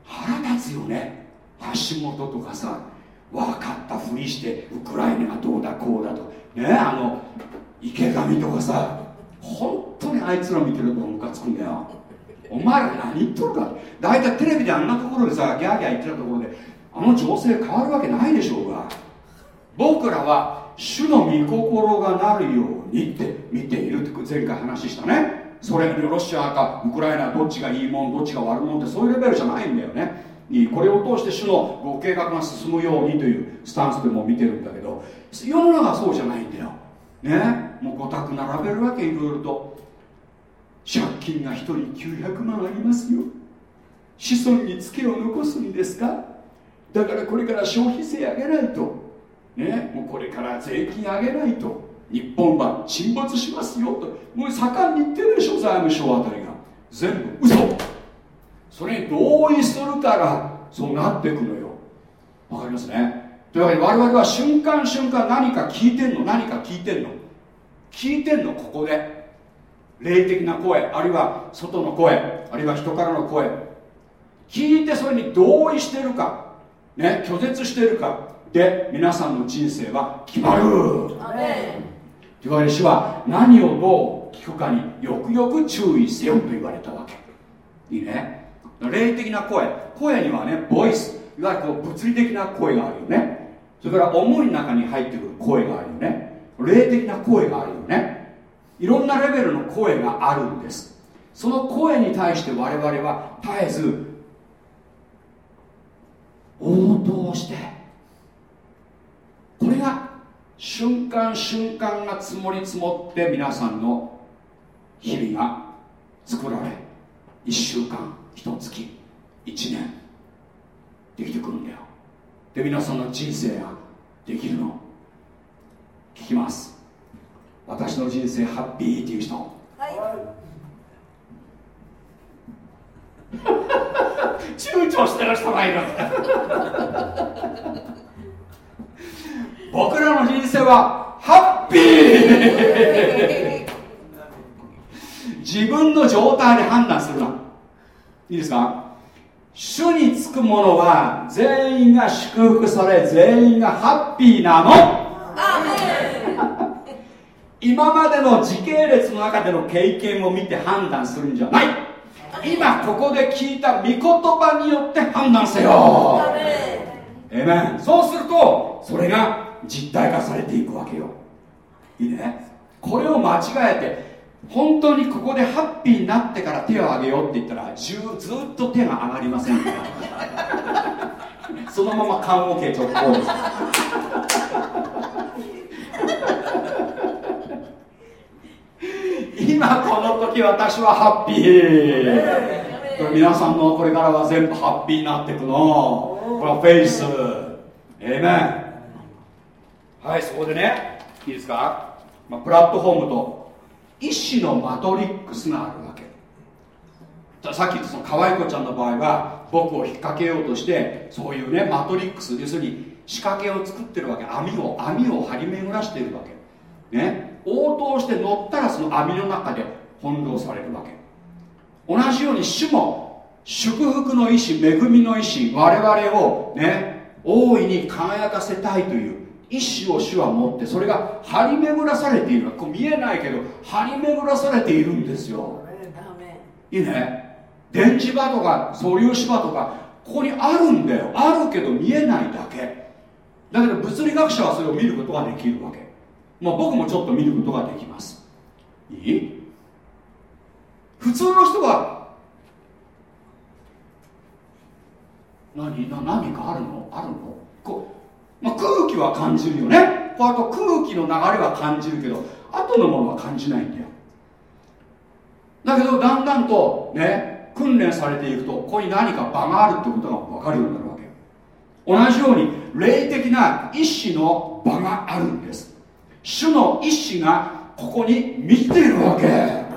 腹立つよね。橋本とかさ分かったふりしてウクライナがどうだこうだと。ねあの池上とかさ本当にあいつら見てるとムカつくんだよ。お前ら何言っとるか。大体テレビであんなところでさギャーギャー言ってたところであの情勢変わるわけないでしょうが。僕らは主の御心がなるようにって見ているって前回話したね。それにロシアかウクライナどっちがいいもんどっちが悪いもんってそういうレベルじゃないんだよね。これを通して主のご計画が進むようにというスタンスでも見てるんだけど世の中はそうじゃないんだよ。ね？もう5択並べるわけいろいろと。借金が1人900万ありますよ。子孫にツケを残すんですか？だからこれから消費税上げないと。ねもうこれから税金上げないと。日本は沈没しますよと。もう盛んに言ってるでしょ財務省あたりが。全部嘘。それに同意するからそうなっていくのよ。わかりますね。というわけで我々は瞬間瞬間何か聞いてんの？何か聞いてんの？聞いてんのここで。霊的な声あるいは外の声あるいは人からの声。聞いてそれに同意してるか。ね拒絶してるか。で皆さんの人生は決まる。というわけで主は何をどう聞くかによくよく注意せよと言われたわけ。いいね。霊的な声。声にはねボイスいわゆるこう物理的な声があるよね。それから思いの中に入ってくる声があるよね。霊的な声があるよね。いろんなレベルの声があるんです。その声に対して我々は絶えず応答してこれが瞬間瞬間が積もり積もって皆さんの日々が作られ1週間一月一年できてくるんだよ。で皆さんの人生ができるの？聞きます。私の人生ハッピーっていう人、はい。(laughs) 躊躇してる人がいる。僕らの人生はハッッピー。自分の状態で判断するな。いいですか？主につくものは全員が祝福され全員がハッピーなの。今までの時系列の中での経験を見て判断するんじゃない。今ここで聞いた御言葉によって判断せよ。えめんそうするとそれが実体化されていくわけよ。いいね。これを間違えて本当にここでハッピーになってから手を挙げようって言ったらずっと手が上がりませんから。(laughs) そのまま棺桶直行です。今この時私はハッピー。皆さんのこれからは全部ハッピーになっていくの。これはフェイス。エイメンはいそこでねいいですか、まあ、プラットフォームと意志のマトリックスがあるわけ。さっき言ったその可愛い子ちゃんの場合は僕を引っ掛けようとしてそういうねマトリックス要するに仕掛けを作ってるわけ。網を網を張り巡らしているわけ。ね？応答して乗ったらその網の中で翻弄されるわけ。同じように主も祝福の意志恵みの意志我々をね大いに輝かせたいという意志を主は持ってそれが張り巡らされている。こう見えないけど張り巡らされているんですよ。いいね。電磁場とか素粒子場とかここにあるんだよ。あるけど見えないだけ。だけど物理学者はそれを見ることができるわけ。まあ僕もちょっと見ることができます。いい？普通の人は何？な何かあるの？あるの？こう、まあ、空気は感じるよね。こうあと空気の流れは感じるけど後のものは感じないんだよ。だけどだんだんとね訓練されていくとここに何か場があるってことが分かるようになるわけ同じように霊的な意志の場があるんです。主の意志がここに満ちているわけ。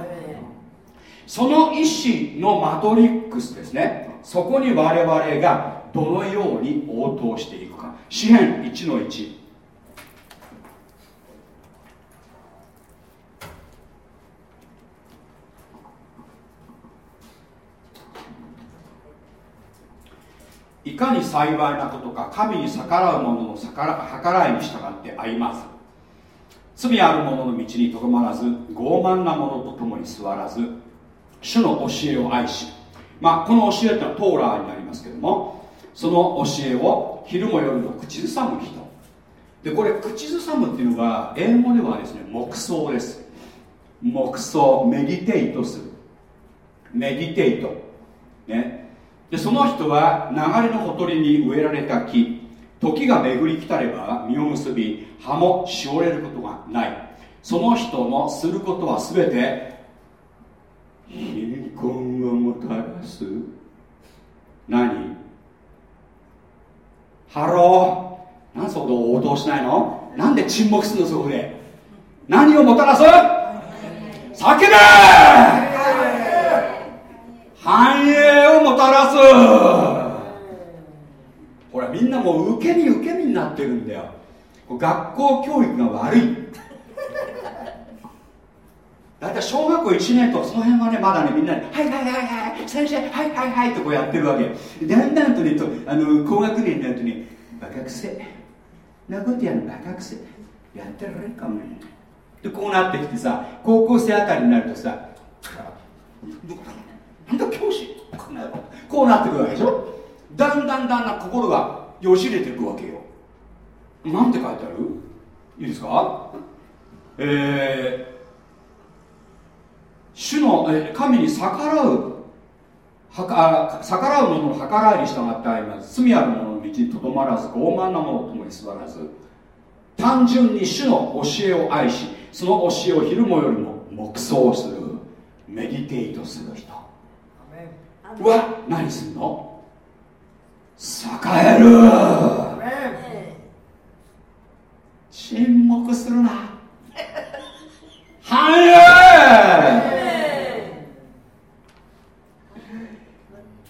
その意志のマトリックスですね。そこに我々がどのように応答していくか。詩編1の1いかに幸いなことか神に逆らう者の計らいに従って歩まず。罪ある者の道にとどまらず傲慢な者と共に座らず。主の教えを愛し。まあこの教えってのはトーラーになりますけれどもその教えを昼も夜も口ずさむ人。でこれ口ずさむっていうのが英語ではですね黙想です。黙想メディテイトする。Meditate ね。でその人は流れのほとりに植えられた木。時が巡り来たれば実を結び葉もしおれることがない。その人のすることは全て貧困をもたらす。何？ Hello。なんでそこで応答しないの？なんで沈黙するのそこで？何をもたらす？叫べ！繁栄をもたらす！ほらみんなもう受け身受け身になってるんだよ。学校教育が悪い。だいたい小学校1年とその辺はねまだねみんなで「はいはいはいはい先生はいはいはい」とこうやってるわけ。だんだんとねとあの高学年になるとねバカくせなことやるバカくせやってられるかもね。でこうなってきてさ高校生あたりになるとさなんだ教師こうなってくるわけでしょ？だんだんだんだん心がよじれていくわけよ。なんて書いてある？いいですか？えー主の神に逆らうはか逆らう者の計らいに従って歩ます。罪ある者の道にとどまらず傲慢な者と共に座らず単純に主の教えを愛しその教えを昼もよりも黙想するメディテイトする人。は何するの？栄える。沈黙するな繁栄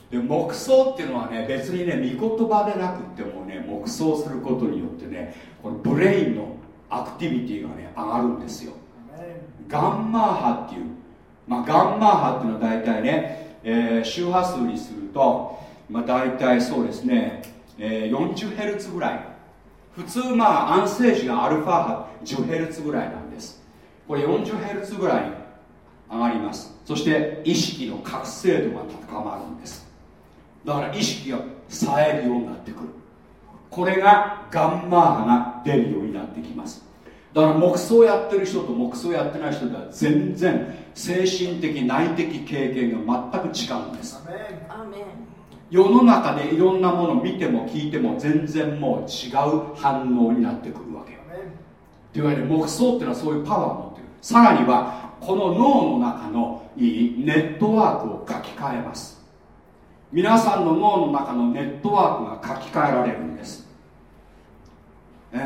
で黙想っていうのはね別にね御言葉でなくってもね黙想することによってねこのブレインのアクティビティがね上がるんですよ。ガンマ波っていう、まあ、ガンマ波っていうのは大体ね、えー、周波数にすると、まあ、大体そうですね、えー、40Hz ぐらい。普通まあ安静時がアルファ波 10Hz ぐらいなんです。これ 40Hz ぐらい上がります。そして意識の覚醒度が高まるんですだから意識が冴えるようになってくる。これがガンマ波が出るようになってきます。だから黙想やってる人と黙想やってない人では全然精神的内的経験が全く違うんです。世の中でいろんなものを見ても聞いても全然もう違う反応になってくるわけというわけで黙想っていうのはそういうパワーを持ってる。さらにはこの脳の中のいいネットワークを書き換えます皆さんの脳の中のネットワークが書き換えられるんです。えめ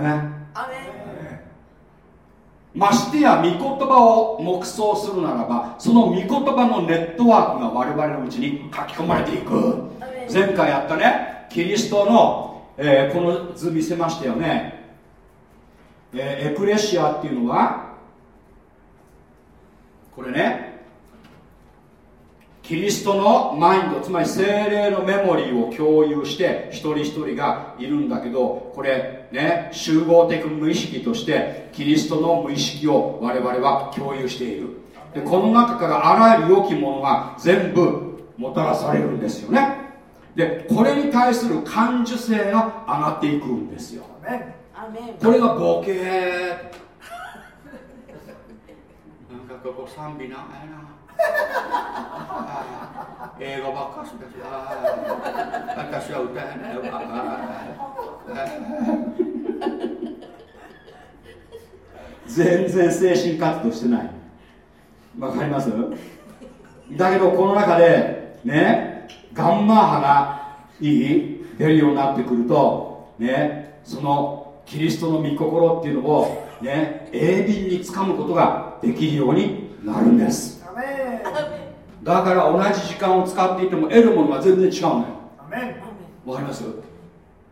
ましてや御言葉を黙想するならばその御言葉のネットワークが我々のうちに書き込まれていく。前回やったねキリストの、えー、この図見せましたよね、えー、エクレシアっていうのはこれねキリストのマインドつまり精霊のメモリーを共有して一人一人がいるんだけどこれね集合的無意識としてキリストの無意識を我々は共有している。でこの中からあらゆる良きものが全部もたらされるんですよね。でこれに対する感受性が上がっていくんですよ。これがボケ (laughs) なんかここ賛美長いな英語ばっかしだし私は歌えない。全然精神活動してない。わかりますだけどこの中でねガンマ波がいい出るようになってくるとねそのキリストの御心っていうのをね鋭敏につかむことができるようになるんです。だから同じ時間を使っていても得るものが全然違うのよ。わかります？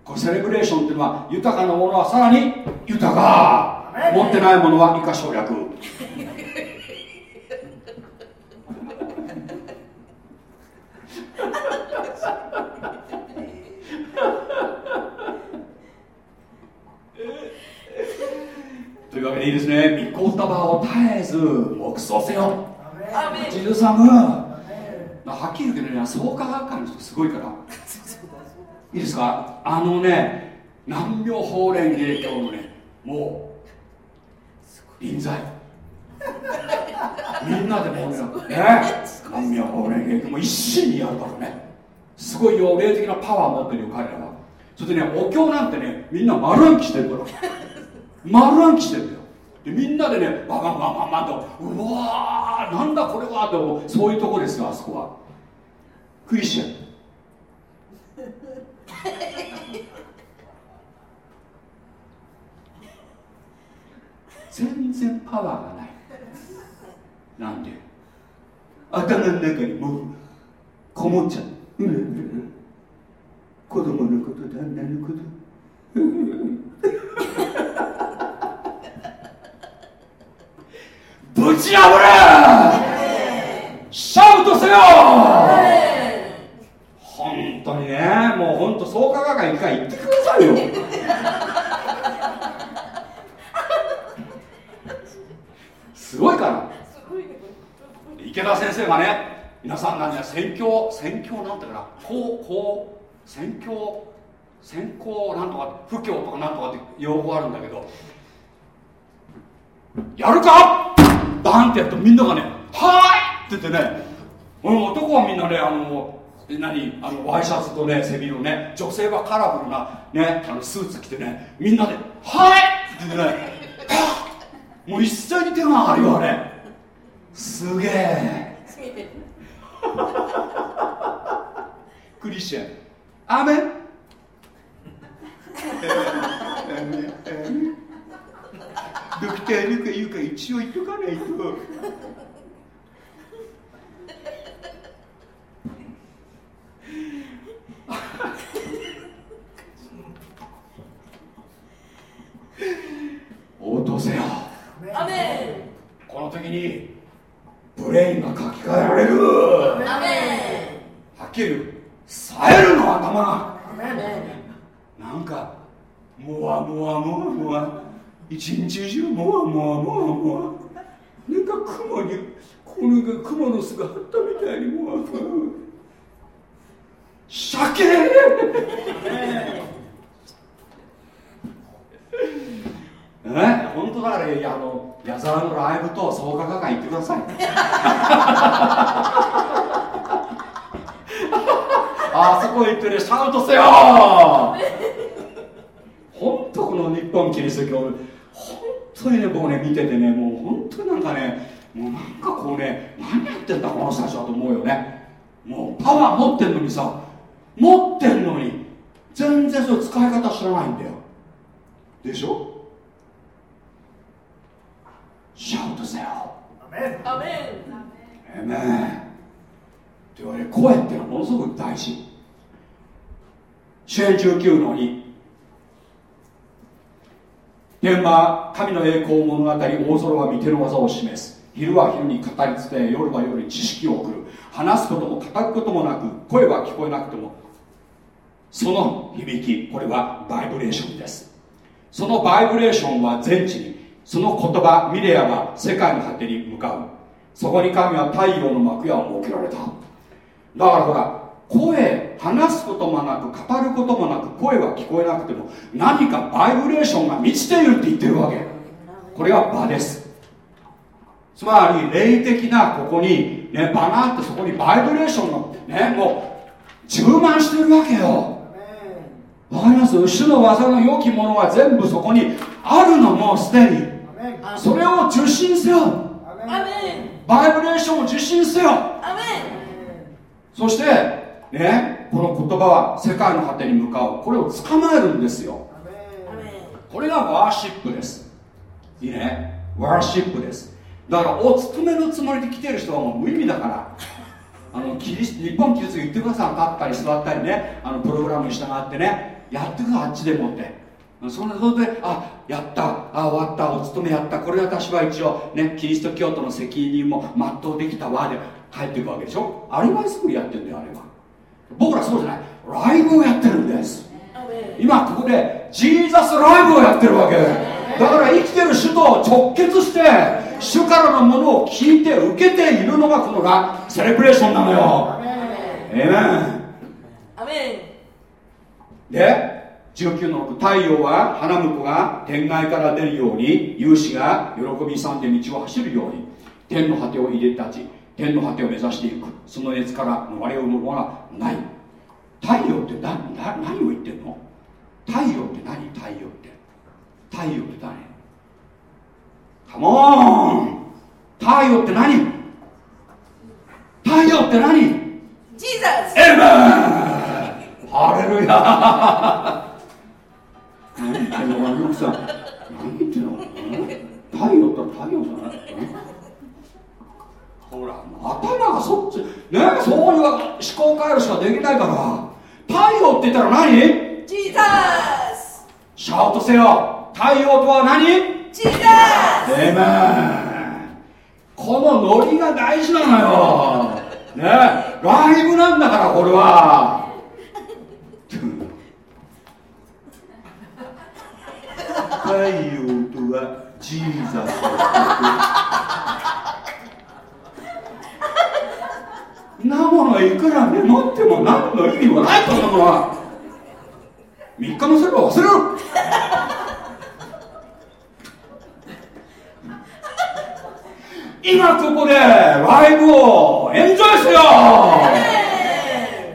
これセレブレーションっていうのは豊かなものはさらに豊か。持ってないものは以下省略。というわけでいいですね。御言葉を絶えず黙想せよ。口ずさむはっきり言うけどね創価学会の人すごいから。いいですか？あのね南明法蓮芸教のね。もう臨在。みんなでもうね？南明法蓮芸教も一心にやるからね。すごいよ霊的なパワー持ってるよ彼らは。それでねお経なんてねみんな丸暗記してるから。丸暗記してるんだよ。でみんなでねババンバンバンバンとうわーなんだこれはとそういうとこですよあそこはクリスチャン全然パワーがない。なんで？頭の中にもうこもっちゃう、子供のこと旦那のこと。(laughs) ぶち破れ！シャウトせよ！本当にねもう本当創価学会一回行ってくださいよ。すごいから池田先生がね皆さんがね宣教宣教なんていうからこうこう宣教宣教なんとか布教とかなんとかって用語あるんだけど。やるか?バンってやるとみんながね「はい!」って言ってね男はみんなねあの何あのワイシャツとね背広ね女性はカラフルなねあのスーツ着てねみんなで「はい!」って言ってねもう一斉に手が上がるよあれすげえ。クリスチャン。アメン。ドクター・ルカ言うか一応言っとかないと落とせよ。アメこの時にブレインが書き換えられる。アメはっきり言う。さえるの頭が。なんかもわもわもわもわ一日中もわもわもわもわなんか雲にこの雲の巣があったみたいにもわもわ鮭。え？本当だからあの矢沢のライブと創価学会行ってください。(laughs) あそこ行ってねシャウトせよ。本当この日本キリスト教本当にね僕ね見ててねもう本当になんかねもうなんかこうね何やってんだこの人たちはと思うよね。もうパワー持ってんのにさ持ってんのに全然それ使い方知らないんだよ。でしょ？シャウトせよ。アメン。アメン。というわけで声ってのはものすごく大事。主演19の2天は神の栄光物語大空は御手の技を示す。昼は昼に語り伝え夜は夜に知識を送る。話すことも語ることもなく声は聞こえなくてもその響きこれはバイブレーションです。そのバイブレーションは全地にその言葉ミレアは世界の果てに向かう。そこに神は太陽の幕屋を設けられた。だからほら声話すこともなく語ることもなく声は聞こえなくても何かバイブレーションが満ちているって言ってるわけ。これが場です。つまり霊的なここにね場があってそこにバイブレーションのねもう充満してるわけよ。わかります？主の技の良きものは全部そこにあるのもうすでに。それを受信せよ。バイブレーションを受信せよ。そしてねこの言葉は世界の果てに向かう。これを捕まえるんですよ。これがワーシップです。いいね？ワーシップです。だからお勤めのつもりで来てる人はもう無意味だから。あのキリ日本キリスト言ってください。立ったり座ったりね。あのプログラムに従ってねやってくだあっちでもって。そんなそれであやった。あ終わった。お勤めやった。これ私は一応ねキリスト教徒の責任も全うできたわで帰っていくわけでしょ。あれはすぐやってんだよあれは。僕らそうじゃない。ライブをやってるんです。今ここでジーザスライブをやってるわけ。だから生きてる主と直結して主からのものを聞いて受けているのがこのがセレブレーションなのよ。えめんで19の6太陽は花婿が天外から出るように勇士が喜び勇んで道を走るように天の果てを入れ立ち天の果てを目指していく。その熱から逃れるものはない。太陽って何何を言ってんの？太陽って何？太陽って。太陽って誰？カモン太陽って何？太陽って何？ジーザスエメンハレルヤ何言ってんのよくさ何言ってんの太陽って太陽じゃないほら頭がそっちねそういう思考回路しかできないから太陽って言ったら何ジーザスシャウトせよ太陽とは何?ジーザスエメンこのノリが大事なのよ。ねライブなんだからこれは太陽とはジーザスなものいくらメモっても何の意味もないと思うのは。3日もすれば忘れる今ここでライブをエンジョイせよ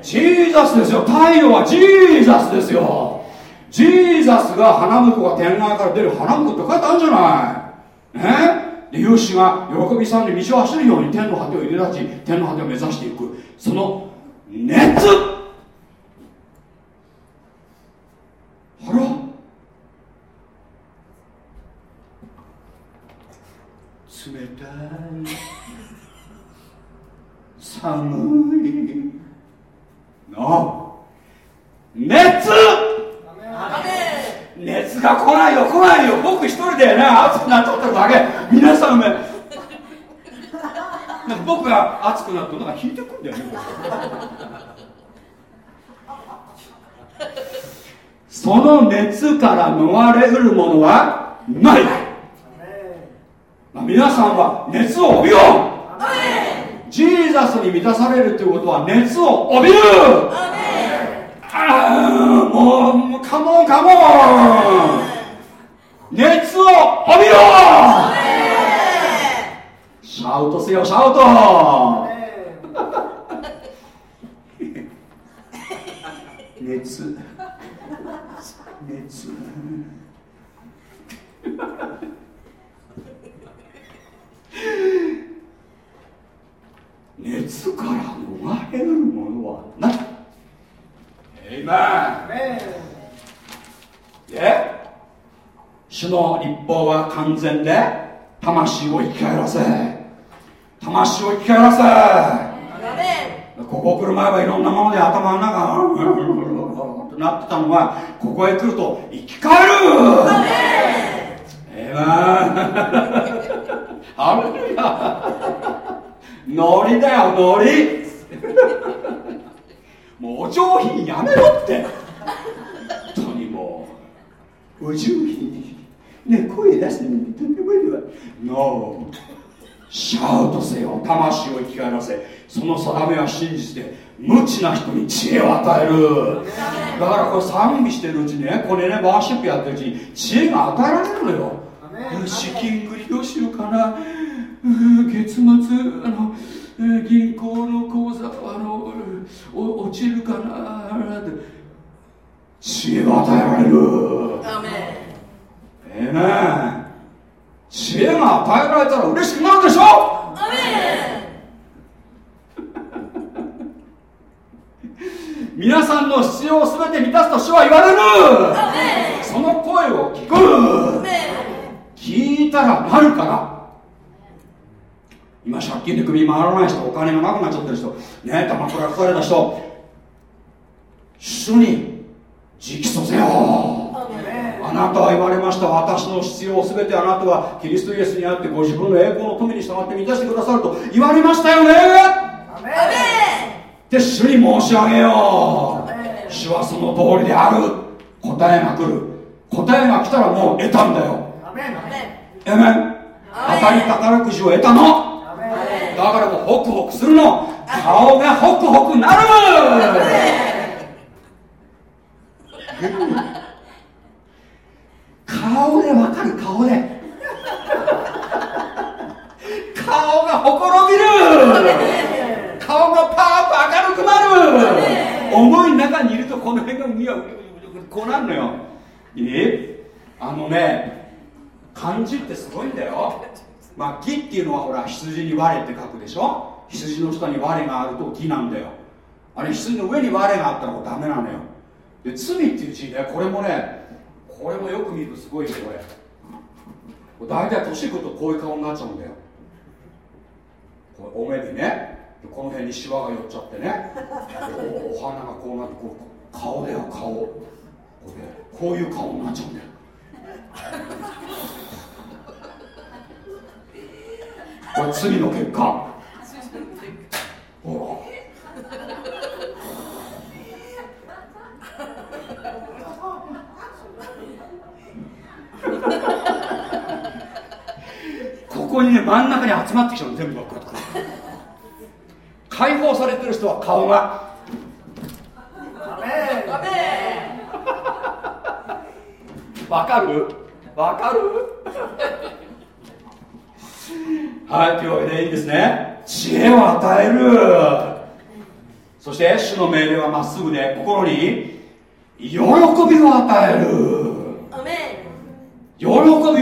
ジーザスですよ。太陽はジーザスですよジーザスが花婿が天外から出る花婿って書いてあるんじゃない？ね？で勇士が喜びさんで道を走るように天の果てを入れ立ち天の果てを目指していく。その熱。あら。冷たい。寒い。の熱熱が来ないよ来ないよ。僕一人でね熱くなっとってるだけ。皆さんねなんか僕が熱くなるとなんか引いてくんだよね。その熱から逃れうるものはない、まあ、皆さんは熱を帯びよう。ジーザスに満たされるということは熱を帯びるああもうカモンカモン熱。を帯びろシャウトせよシャウト熱。熱。熱。から逃れるものはないえ主の立法は完全で魂を生き返らせ。魂を生き返らせ。ここ来る前はいろんなもので頭の中ってなってたのがここへ来ると生き返るええわあるやノリだよノリもうお上品やめろって。本当にもうお上品ね声出すのにとてもいいわ。NO シャウトせよ魂を生き返らせ。その定めは真実で無知な人に知恵を与える。だからこれ賛美してるうちにねこれねワーシップやってるうちに知恵が与えられるのよ。資金繰りどうしようかな。月末あの銀行の口座あの落ちるかな知恵が与えられる。ええね知恵が与えられたら嬉しくなるでしょ。皆さんの必要を全て満たすと主は言われる。その声を聞く。聞いたらなるから今借金で首回らない人お金がなくなっちゃってる人。ね玉くらかされた人。主に直訴せよ。あなたは言われました。私の必要すべてあなたはキリストイエスにあってご自分の栄光の富に従って満たしてくださると言われましたよね。で主に申し上げよう。主はその通りである。答えが来る。答えが来たらもう得たんだよ。えめん当たり宝くじを得たのだからもうホクホクするの。顔がホクホクなる。顔でわかる顔で。顔がほころびる。顔がパーッと明るくなる。思い中にいるとこの辺がうやうやこうなるのよ。いいあのね漢字ってすごいんだよ。まあ義っていうのはほら羊に我って書くでしょ？羊の下に我があると義なんだよ。あれ羊の上に我があったらもうダメなのよ。で罪っていう字ねこれもねこれもよく見るとすごいよこれ。大体年いくとこういう顔になっちゃうんだよ。これお目にねこの辺にシワが寄っちゃってね。お花がこうなってこう顔だよ顔こういう顔になっちゃうんだよこれ罪の結果。ほら。ここにね真ん中に集まってきちゃうの全部がこうやって解放されてる人は顔が。わかる？わかる？はいというわけでいいですね。知恵を与える。そして主の命令はまっすぐで心に喜びを与える。喜び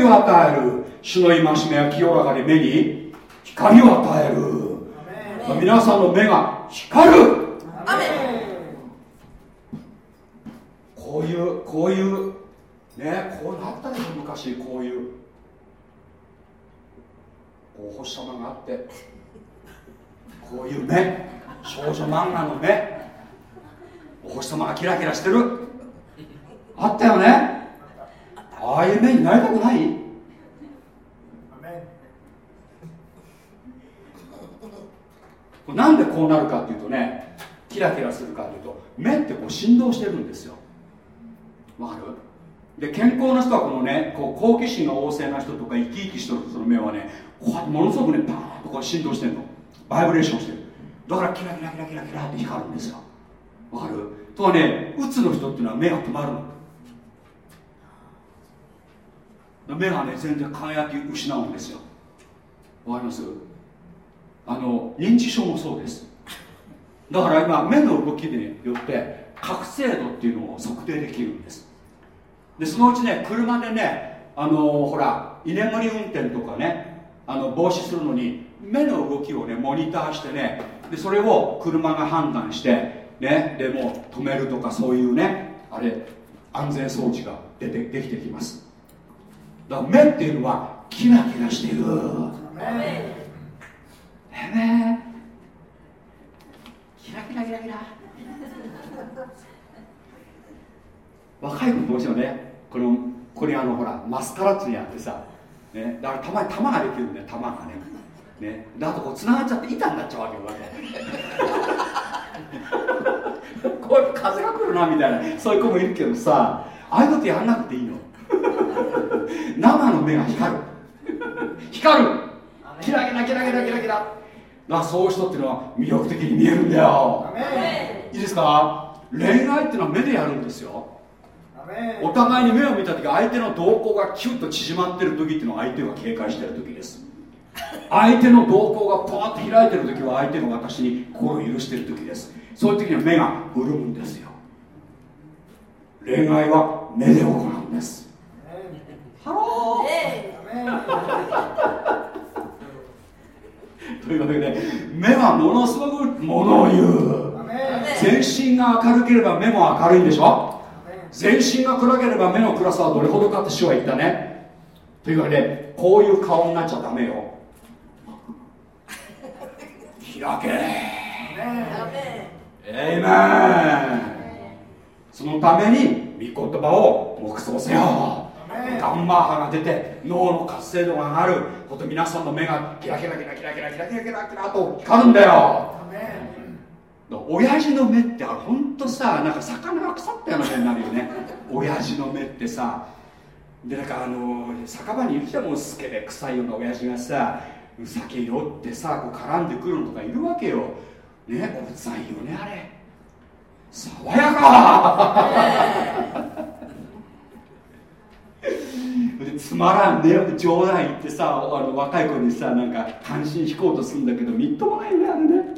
を与える。主の戒めは清らかで目に光を与える。皆さんの目が光る。こういうこういうねこうなったでしょ昔こういうこう星様があってこういう目少女漫画の目お星様がキラキラしてる。あったよね。ああいう目になりたくない。なんでこうなるかっていうとねキラキラするかっていうと目ってこう振動してるんですよ。わかる？で健康な人はこのねこう好奇心が旺盛な人とか生き生きしてる人の目はねこうやってものすごくねバーンとこう振動してるの。バイブレーションしてる。だからキラキラキラキラキラって光るんですよ。わかる？とはねうつの人っていうのは目が止まるの。目がね全然輝き失うんですよ。わかります？あの認知症もそうです。だから今目の動きによって覚醒度っていうのを測定できるんです。でそのうちね車でねあのほら居眠り運転とかねあの防止するのに目の動きをねモニターしてねでそれを車が判断してねでも止めるとかそういうねあれ安全装置が出てできてきます。だから目っていうのはキラキラしているえめキラキラキラキラ。(laughs) 若い子どうしてもねこのここにあのほらマスカラッツにあってさ、ね、だからたまに玉ができるんだよ玉がね。ねであとこうつながっちゃって板になっちゃうわけよこうい (laughs) う風が来るなみたいなそういう子もいるけどさああいうのってやんなくていいの。(laughs) 生の目が光る。光る。キラキラキラキラキラキラ。だそういう人っていうのは魅力的に見えるんだよ。いいですか？恋愛っていうのは目でやるんですよお互いに目を見た時相手の動向がキュッと縮まってる時っていうのは相手が警戒してる時です。相手の瞳孔がパーッと開いてる時は相手が私に心を許してる時です。そういう時には目が潤むんですよ。恋愛は目で行うんです。ハローというわけで目はものすごくものを言う。全身が明るければ目も明るいんでしょ？全身が暗ければ目の暗さはどれほどかって主は言ったね。というわけでこういう顔になっちゃダメよ。開け。エイメン。そのために御言葉を黙想せよ。ガンマ波が出て脳の活性度が上がること皆さんの目がキラキラキラキラキラキラキラキラと光るんだよ親父の目ってあれほんとさなんか魚が腐ったような目になるよね。親父の目ってさ。でなんかあの酒場にいる人もうスケベ臭いような親父がさ酒酔ってさこう絡んでくるのとかいるわけよ。ねおつさいよねあれ。爽やか。(laughs) つまらんね。冗談言ってさあの若い子にさなんか単身引こうとするんだけどみっともないねあれね。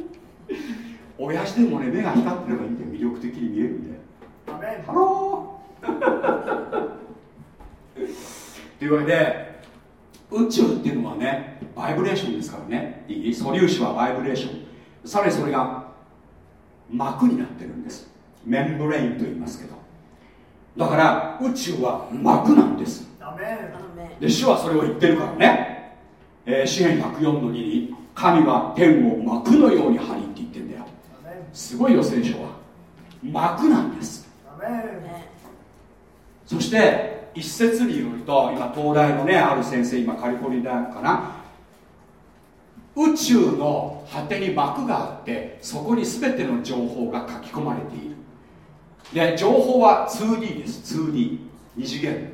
親父でもね目が光ってればいいんだよ。魅力的に見えるんだよ。ハローというわけで宇宙っていうのはねバイブレーションですからね。いい？素粒子はバイブレーション。さらにそれが膜になってるんです。 Membrane と言いますけど。だから宇宙は膜なんです。で主はそれを言ってるからね、えー、詩篇104の2に神は天を膜のように張りすごいよ聖書は膜なんです。そして一説によると今東大のねある先生今カリフォルニアかな。宇宙の果てに膜があってそこに全ての情報が書き込まれている。で情報は 2D です。2D 二次元。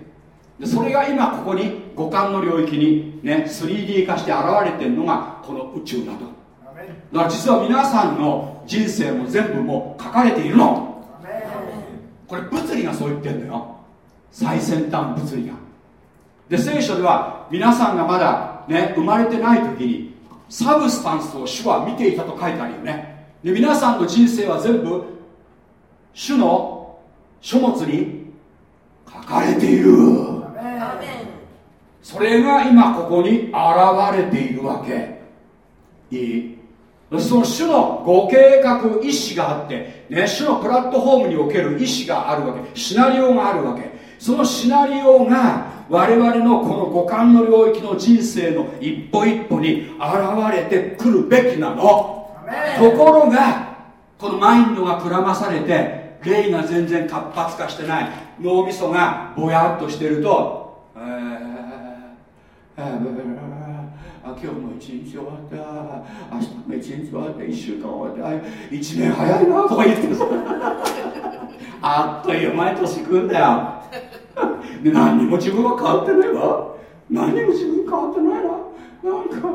でそれが今ここに五感の領域にね 3D 化して現れてるのがこの宇宙だとだから実は皆さんの人生も全部もう書かれているの。これ物理がそう言ってんだよ。最先端物理が。で聖書では皆さんがまだね生まれてない時にサブスタンスを主は見ていたと書いてあるよね。で皆さんの人生は全部主の書物に書かれている。それが今ここに現れているわけ。いいその種のご計画意思があって、ね、種のプラットフォームにおける意思があるわけ。シナリオがあるわけ。そのシナリオが我々のこの五感の領域の人生の一歩一歩に現れてくるべきなの。ところがこのマインドがくらまされて霊が全然活発化してない。脳みそがぼやっとしてると、えーえー、今日も一日終わった明日も月日は1週間終わって1年早いなとか言ってあっという間に年食うんだよ。(laughs) で何にも自分は変わってないわ。何にも自分変わってないな。なんか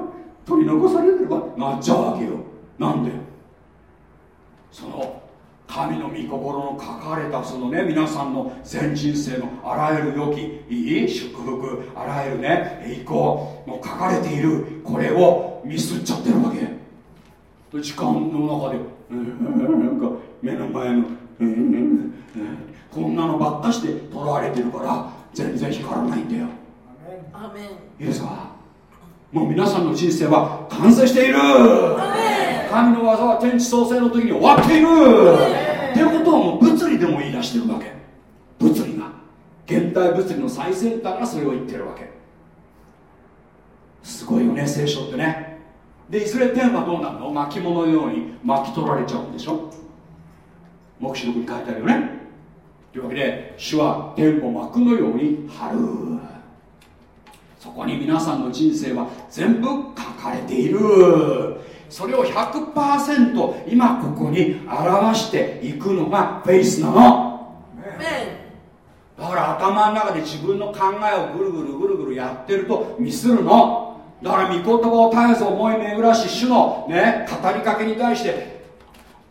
取り残されてるわ。なっちゃうわけよなんで？その神の御心の書かれたそのね皆さんの全人生のあらゆる良きいい祝福あらゆるね栄光の書かれているこれをミスっちゃってるわけ。時間の中で、なんか目の前の、こんなのばっかしてとらわれてるから全然光らないんだよ。いいですかもう皆さんの人生は完成している。神の技は天地創生の時に終わっている。っていうことはもう物理でも言い出してるわけ。物理が。現代物理の最先端がそれを言ってるわけ。すごいよね聖書ってね。でいずれ天はどうなるの？巻物のように巻き取られちゃうんでしょ？黙示録に書いてあるよね。というわけで主は天を幕のように張るそこに皆さんの人生は全部書かれている。それを100%今ここに表していくのがフェイスなの。だから頭の中で自分の考えをぐるぐるぐるぐるやってるとミスるの。だから御言葉を絶えず思い巡らし主のね語りかけに対して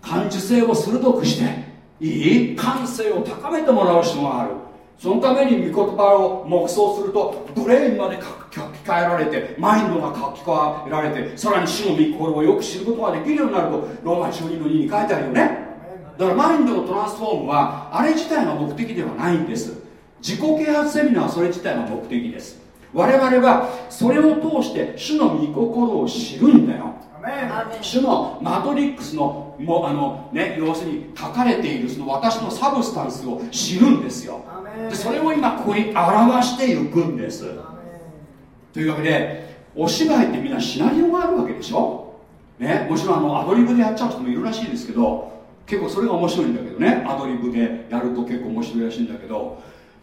感受性を鋭くしていい感性を高めてもらう人があるそのために御言葉を黙想すると brain まで書き換えられてマインドが書き換えられてさらに主の御心をよく知ることができるようになるとローマ12の2に書いてあるよね。だからマインドの transform はあれ自体が目的ではないんです。自己啓発セミナーはそれ自体が目的です。我々はそれを通して主の御心を知るんだよ。主のマトリックスのもあの、ね、要するに書かれているその私の substance を知るんですよ。でそれを今ここに表していくんです。というわけでお芝居ってみんなシナリオがあるわけでしょ、ね、もちろんあのアドリブでやっちゃう人もいるらしいですけど結構それが面白いんだけどね。アドリブでやると結構面白いらしいんだけど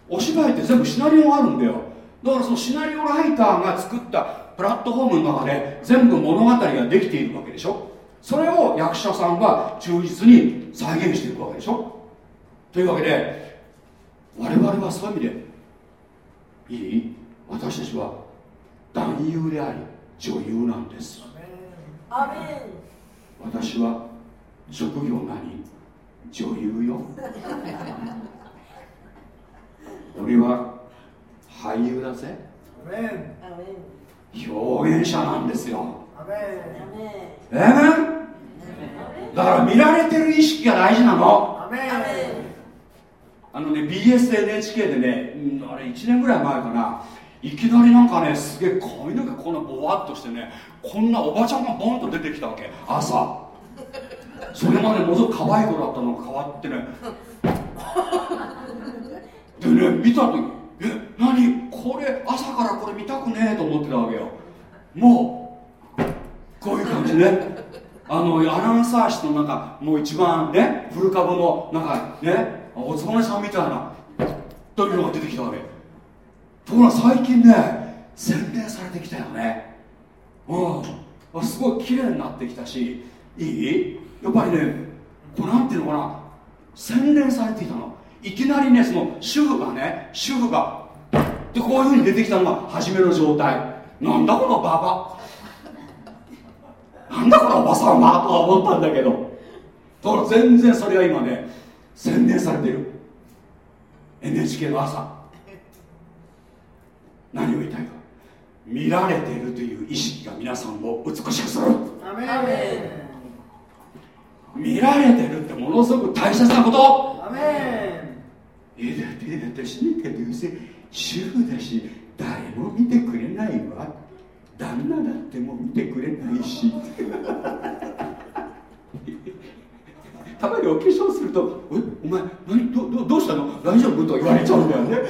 お芝居って全部シナリオがあるんだよ。だからそのシナリオライターが作ったプラットフォームの中で全部物語ができているわけでしょ？それを役者さんは忠実に再現していくわけでしょ。というわけで我々はそういう意味でいい？私たちは男優であり女優なんです。私は職業何？女優よ。(laughs) 俺は俳優だぜ。表現者なんですよえー、だから見られてる意識が大事なの。あのね BSNHK でね、うん、あれ1年ぐらい前かな。いきなりなんかねすげえ髪の毛こんなボワっとしてねこんなおばちゃんがボンと出てきたわけ。朝。それまでものすごく可愛い子だったのが変わってね。でね見た時え何？これ朝からこれ見たくねえと思ってたわけよ。もうこういう感じね。あのアナウンサー室の中もう一番ね古株の中ねおつぼねさんみたいなというのが出てきたわけ。ところが最近ね洗練されてきたよね。うん。すごい綺麗になってきたしいい？やっぱりねこうなんていうのかな洗練されてきたの。いきなりねその主婦がね主婦がでこういうふうに出てきたのが初めの状態。なんだこのババ。なんだこのおばさんはとは思ったんだけど。だから全然それが今ね洗練されてる。NHK の朝。何を言いたいか。見られているという意識が皆さんを美しくする。見られてるってものすごく大切なこと。いやだって私なんかどうせ主婦だし誰も見てくれないわ旦那だってもう見てくれないし。(laughs) たまにお化粧すると「えお前何どどどうしたの？大丈夫?」と言われちゃうんだよね。(laughs)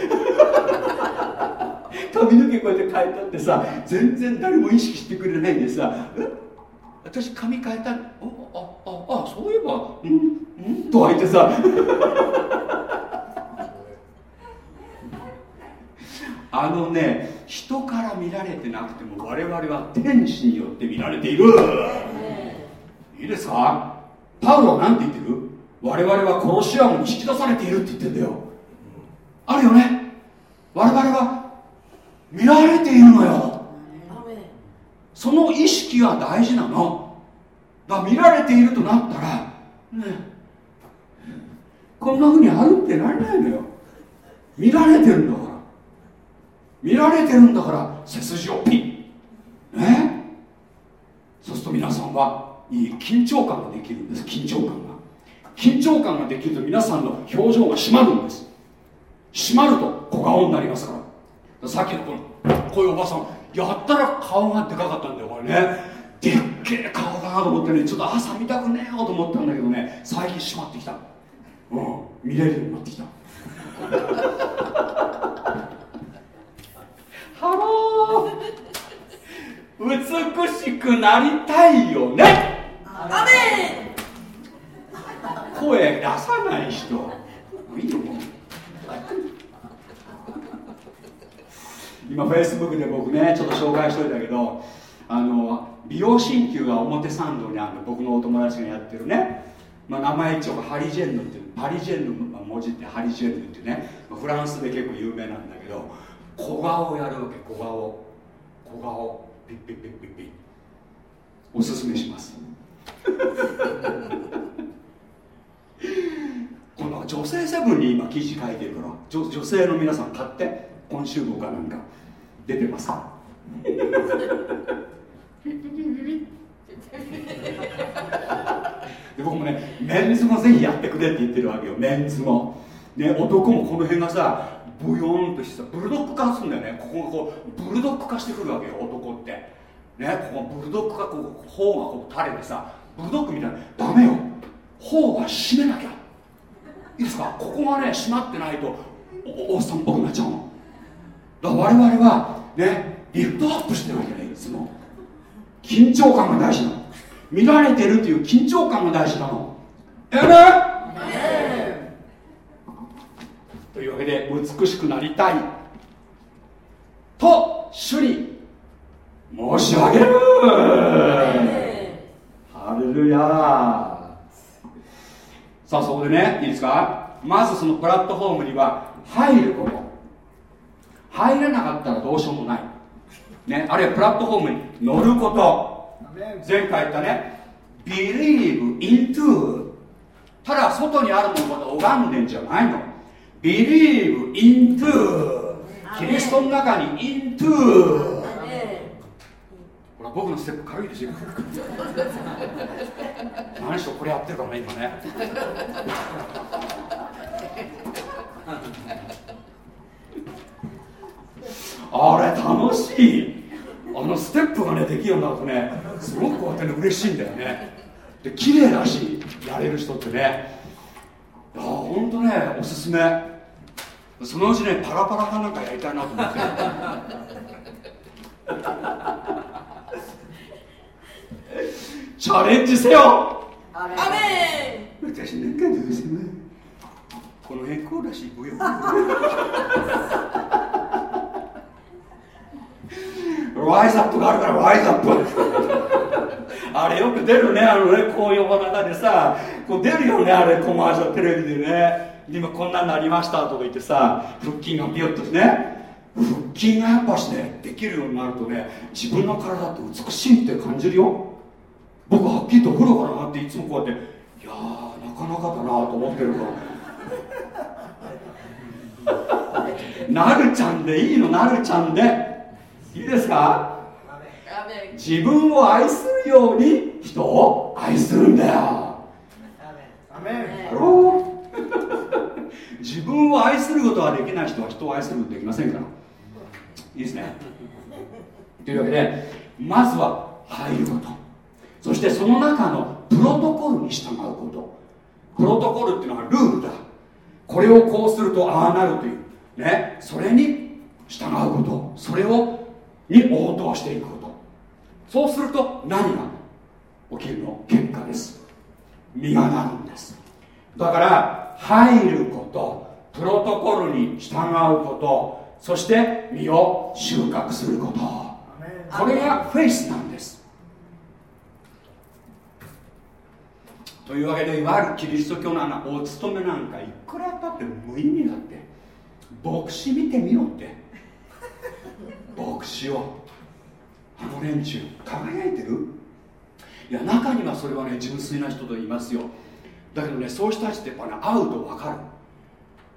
髪の毛こうやって変えたってさ全然誰も意識してくれないんでさ「え私髪変えたああああそういえばうんうん」とは言ってさ。(laughs) あのね人から見られてなくても我々は天使によって見られている。ですか？パウロは何て言ってる？我々はコロシアムに引き出されているって言ってんだよ。あるよね？我々は見られているのよ。その意識が大事なの。だから見られているとなったらねこんなふうに歩ってられないのよ。見られてるんだから見られてるんだから背筋をピッ。ね？そうすると皆さんはいい緊張感ができるんです。緊張感が。緊張感ができると皆さんの表情が締まるんです。締まると小顔になりますから。さっきのこのこういうおばさんやったら顔がでかかったんだよこれね。でっけえ顔だなと思ってねちょっと朝見たくねえよと思ったんだけどね最近締まってきた。うん見れるようになってきたハロー美しくなりたいよね。声出さない人。いいよ。今フェイスブックで僕ねちょっと紹介しといたけどあの美容鍼灸が表参道にある僕のお友達がやってるね、まあ、名前一応ハリジェンヌっていうパリジェンヌの文字ってハリジェンヌっていうね。フランスで結構有名なんだけど小顔をやるわけ小顔。小顔ピッピッピッピッピッおすすめしますこの女性セブンに今記事書いてるから女女性の皆さん買って今週号かなんか出てますで僕もねメンズもぜひやってくれって言ってるわけよメンズもね男もこの辺がさブヨーンとしてさブルドッグ化するんだよね。ここがこうブルドッグ化してくるわけよ男って。ねここブルドッグがこう頬がこう垂れてさブルドッグみたいな。ダメよ。頬は締めなきゃ。いいですか？ここがね締まってないとおおっさんっぽくなっちゃうの。だから我々はねリフトアップしてるわけねいつも。緊張感が大事なの。見られてるっていう緊張感が大事なの。えねというわけで美しくなりたい。と主に申し上げる。ハレルヤ。さあそこでねいいですか？まずそのプラットフォームには入ること。入れなかったらどうしようもない、ね、あるいはプラットフォームに乗ること。前回言ったね believe into ただ外にあるものこと拝んでんじゃないの believe into. キリストの中に into. ほら僕のステップ軽いですよ何しろこれやってるからね今ね。あれ楽しい。あのステップがねできるようになるとねすごくこうやってね嬉しいんだよね。で綺麗だしやれる人ってね。いやほんとねおすすめそのうちねパラパラ派なんかやりたいなと思って。チャレンジせよ。アメ私なんかどうこの辺こうだしブヨワイップがあるからワイップ。あれよく出るねあのねこういう中でさこう出るよねあれコマーシャルテレビでね今こんなんなりましたとか言ってさ腹筋がビヨッとね腹筋がやっぱしねできるようになるとね自分の体って美しいって感じるよ。僕はっきりとお風呂から上がっていつもこうやっていやーなかなかだなと思ってるから。なるちゃんでいいのなるちゃんで。いいですか？自分を愛するように人を愛するんだよ。ハロー自分を愛することができない人は人を愛することできませんから。いいですね？というわけでまずは入ること。そしてその中のプロトコルに従うこと。プロトコルっていうのはルールだ。これをこうするとああなるという。ね？それに従うこと。それをに応答していくこと。そうすると何が起きるの？結果です。実がなるんです。だから入ることプロトコルに従うことそして実を収穫すること。これがフェイスなんです。というわけでいわゆるキリスト教のあのお勤めなんかいくらだって無意味だって。牧師見てみろって。牧師を。あの連中輝いてる？いや中にはそれはね純粋な人といますよだけどねそういう人たちってやっぱね会うと分かる。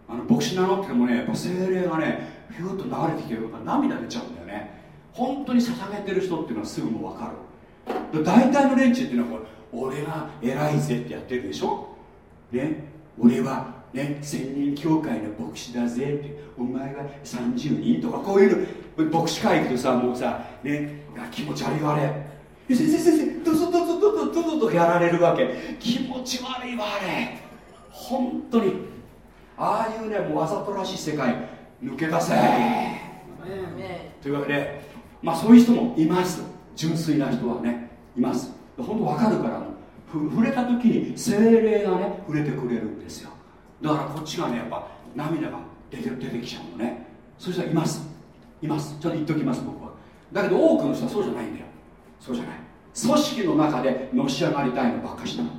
あの牧師名乗ってもねやっぱ精霊がねヒューッと流れてきてるから涙出ちゃうんだよね。本当に捧げてる人っていうのはすぐも分かる。大体の連中っていうのは俺が偉いぜってやってるでしょ？ね？俺はね千人教会の牧師だぜってお前が30人とかこういうの牧師会行くとさもうさね気持ち悪いあれ先生先生どうぞどうぞどうぞどうぞとやられるわけ。気持ち悪いわあれ。本当に。ああいうねもうわざとらしい世界抜け出せ。というわけでまあそういう人もいます。純粋な人はねいます。本当わかるから触れた時に精霊がね触れてくれるんですよ。だからこっちがねやっぱ涙が出て出てきちゃうのね。そういう人はいます。います。ちょっと言っておきます僕は。だけど多くの人はそうじゃないんだよ。そうじゃない組織の中でのし上がりたいのばっかしなの。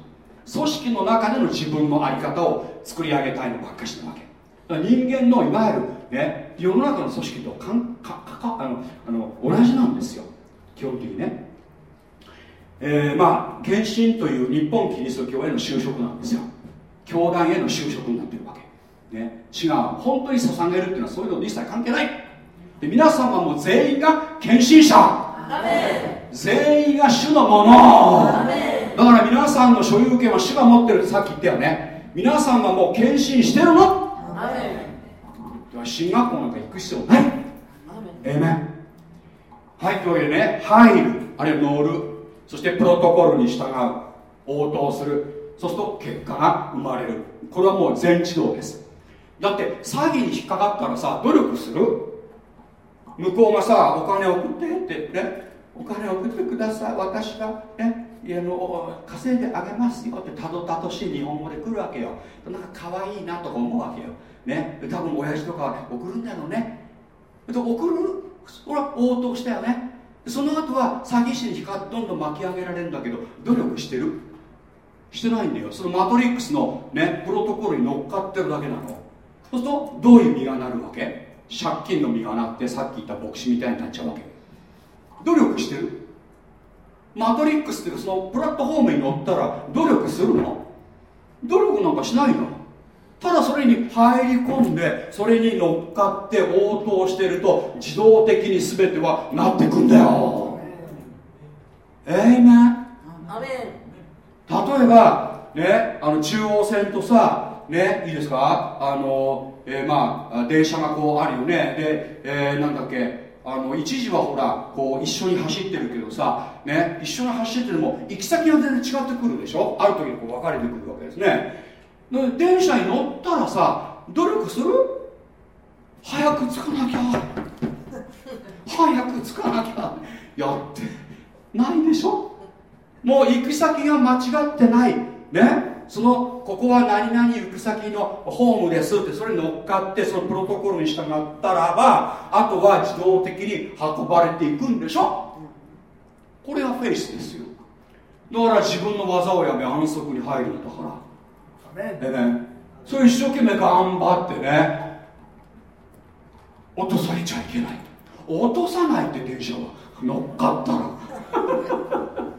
組織の中での自分の在り方を作り上げたいのばっかしなわけ。人間のいわゆる、ね、世の中の組織とかんかかあのあの同じなんですよ。基本的にね。えー、まあ献身という日本キリスト教への就職なんですよ。教団への就職になってるわけ、ね、違う。本当に捧げるっていうのはそういうの一切関係ない。で皆さんはも全員が献身者。全員が主のもの。だから皆さんの所有権は主が持ってるってさっき言ったよね。皆さんはもう献身してるの。進学校なんか行く必要ない。えめんはいというわけでね入る。あるいは乗る。そしてプロトコルに従う。応答する。そうすると結果が生まれる。これはもう全自動です。だって詐欺に引っかかったらさ努力する向こうがさお金送ってってねお金送ってください私がねあの稼いであげますよってたどたどしい日本語で来るわけよ。なんか可愛いなとか思うわけよ。ね。多分親父とか送るんだろうね。で送る？ほら応答したよね。その後は詐欺師に光ってどんどん巻き上げられるんだけど努力してる。してないんだよ。そのマトリックスのねプロトコルに乗っかってるだけなの。そうするとどういう実がなるわけ？借金の実がなってさっき言った牧師みたいになっちゃうわけ。努力してる？マトリックスってそのプラットフォームに乗ったら努力するの？努力なんかしないの？ただそれに入り込んでそれに乗っかって応答してると自動的に全てはなってくんだよ。えいめん例えばねあの中央線とさねいいですか？あの、えー、まあ電車がこうあるよね。で、えー、なんだっけ。あの一時はほらこう一緒に走ってるけどさ、ね、一緒に走ってても行き先が全然違ってくるでしょ。ある時にこう分かれてくるわけですね。で電車に乗ったらさ努力する？早く着かなきゃ。早く着かなきゃ。やってないでしょ。もう行く先が間違ってない。ね。そのここは何々行く先のホームですってそれに乗っかってそのプロトコルに従ったらばあとは自動的に運ばれていくんでしょ？これがフェイスですよ。だから自分の技をやめ安息に入るんだから。でねそれ一生懸命頑張ってね落とされちゃいけない。落とさないって電車は乗っかったら。(laughs)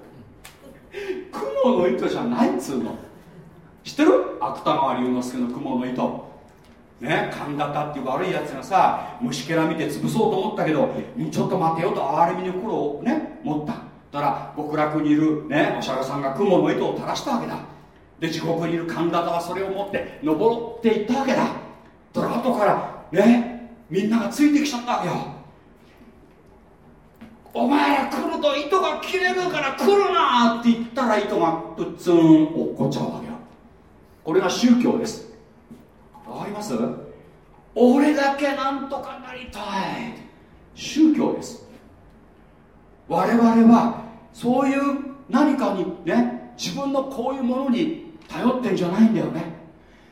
雲の糸じゃないっつうの知ってる？芥川龍之介の雲の糸。ね？神田田っていう悪いやつがさ虫けら見て潰そうと思ったけどちょっと待てよと哀れみの心をね？持った。だから極楽にいるね？お釈迦さんが雲の糸を垂らしたわけだ。で地獄にいる神田田はそれを持って登っていったわけだ。だから後からね？みんながついてきちゃったわけよ。お前ら来ると糸が切れるから来るなって言ったら糸がうっつん落っこっちゃうわけよこれが宗教です。わかります？俺だけなんとかなりたい。宗教です。我々はそういう何かにね自分のこういうものに頼ってんじゃないんだよね。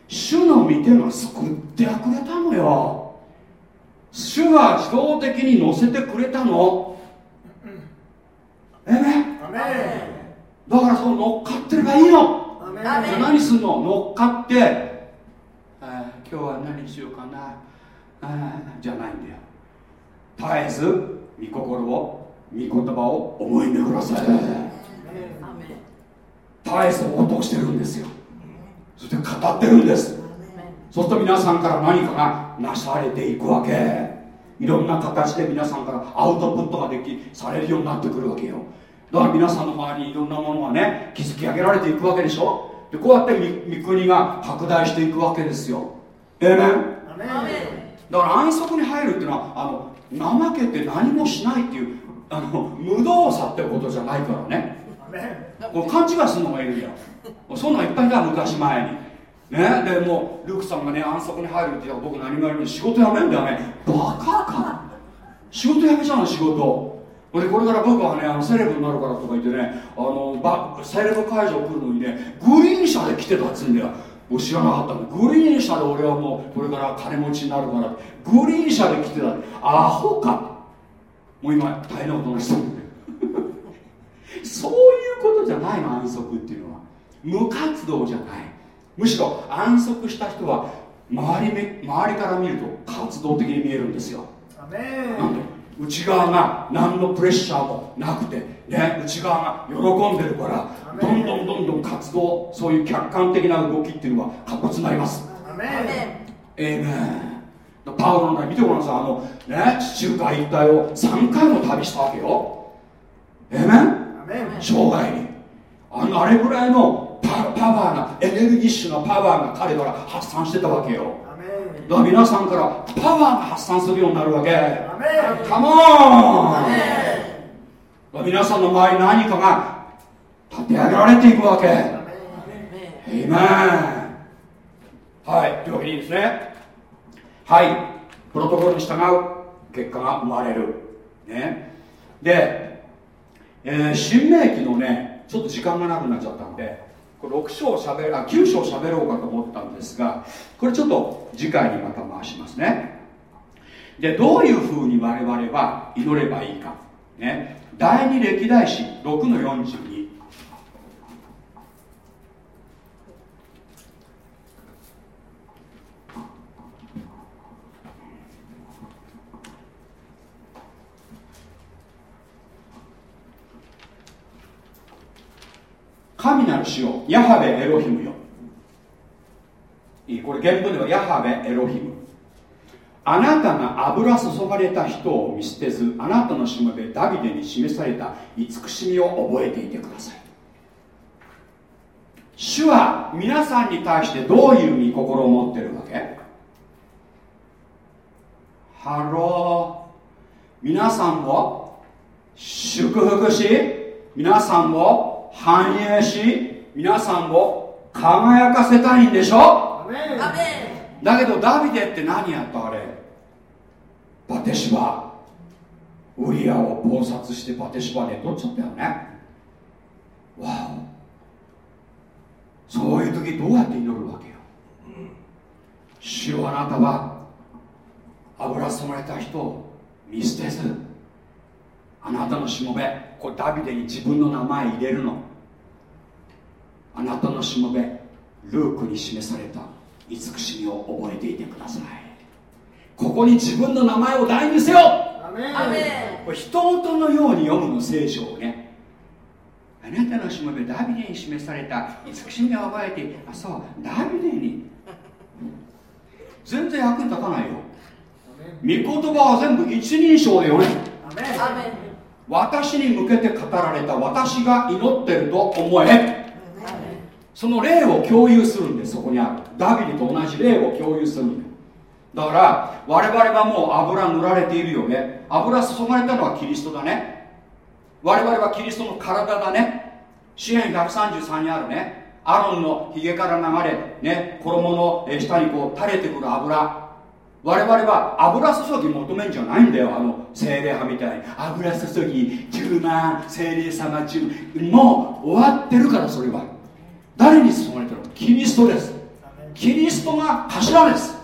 主の御手が救ってくれたのよ。主が自動的に乗せてくれたの。えねだからその乗っかってればいいの。で何すんの？乗っかって、えー今日は何しようかな。じゃないんだよ。絶えず御心を御言葉を思い巡らせ絶えず応答してるんですよ。そして語ってるんです。そうすると皆さんから何かがなされていくわけ。いろんな形で皆さんからアウトプットができされるようになってくるわけよ。だから皆さんの周りにいろんなものがね築き上げられていくわけでしょでこうやって御御国が拡大していくわけですよ。ええねだから安息に入るっていうのはあの怠けて何もしないっていうあの無動作ってことじゃないからね。こう勘違いするのがいるん。だよそんなのいっぱいだ昔前に。ね？でもうルークさんがね安息に入るって言ったら僕何もやるのに仕事辞めるんだよね。バカか。仕事辞めちゃうの仕事でこれから僕はねあのセレブになるからとか言ってねあのバセレブ会場来るのにねグリーン車で来てたっつうんだよ。もう知らなかったんだグリーン車で俺はもうこれから金持ちになるからグリーン車で来てた。アホか。もう今大変なことになってるそういうことじゃないの安息っていうのは。無活動じゃない。むしろ安息した人は周りめ周りから見ると活動的に見えるんですよ。なんで？内側が何のプレッシャーもなくて、ね、内側が喜んでるからどんどんどんどん活動そういう客観的な動きっていうのは活発になります。ええねパウロのね見てごらんなさいあのね地中海一帯を3回も旅したわけよ。ええね生涯に。あのあれぐらいのパパワーなエネルギッシュなパワーが彼から発散してたわけよだから皆さんからパワーが発散するようになるわけ。カモン皆さんの周り何かが立て上げられていくわけ。エイメンはいというわけでいいですね。はいプロトコルに従う結果が生まれる。ね。で、えー、新明記のねちょっと時間がなくなっちゃったんで6章しゃべあ9章しゃべろうかと思ったんですがこれちょっと次回にまた回しますね。でどういうふうに我々は祈ればいいか。ね。第2歴代史6の42神なる主よヤハベエロヒムよ。いいこれ原文ではヤハベエロヒム。あなたが油注がれた人を見捨てずあなたのしもべダビデに示された慈しみを覚えていてください。主は皆さんに対してどういう御心を持ってるわけ？ Hello。皆さんを祝福し皆さんを繁栄し皆さんを輝かせたいんでしょ？だけどダビデって何やったあれ？バテシバ。ウリアを謀殺してバテシバで取っちゃったよね。わお。そういう時どうやって祈るわけよ？主よあなたは油染まれた人を見捨てずあなたのしもべこれダビデに自分の名前入れるの。あなたのしもべルークに示された。慈しみを覚えていてください。ここに自分の名前を大にせよ。これ人事のように読むの聖書をね。あなたのしもべダビデに示された。慈しみを覚えてあそうダビデに。全然役に立たないよ。御言葉は全部一人称で読め私に向けて語られた私が祈ってると思え。その霊を共有するんですそこにある。ダビデと同じ霊を共有するんだ。だから我々はもう油塗られているよね。油注がれたのはキリストだね。我々はキリストの体だね。支援133にあるね。アロンのひげから流れ、ね、衣の下にこう垂れてくる油。我々は油注ぎ求めんじゃないんだよあの精霊派みたい。に油注ぎ10万精霊様10もう終わってるからそれは。誰に注がれてるの？キリストです。キリストが頭です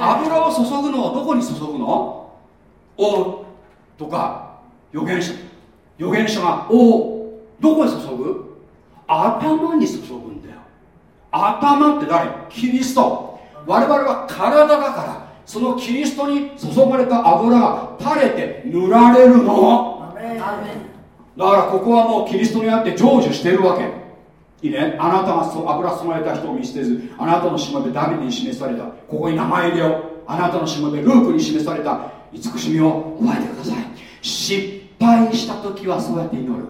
油を注ぐのはどこに注ぐの？王とか預言者。預言者が王。どこへ注ぐ？頭に注ぐんだよ。頭って誰？キリスト。我々は体だからそのキリストに注がれた油が垂れて塗られるの。だからここはもうキリストにあって成就しているわけ。いいね。あなたがそ油注がれた人を見捨てずあなたのしもべダビデに示された。ここに名前入れよあなたのしもべルークに示された。慈しみを覚えてください。失敗した時はそうやって祈る。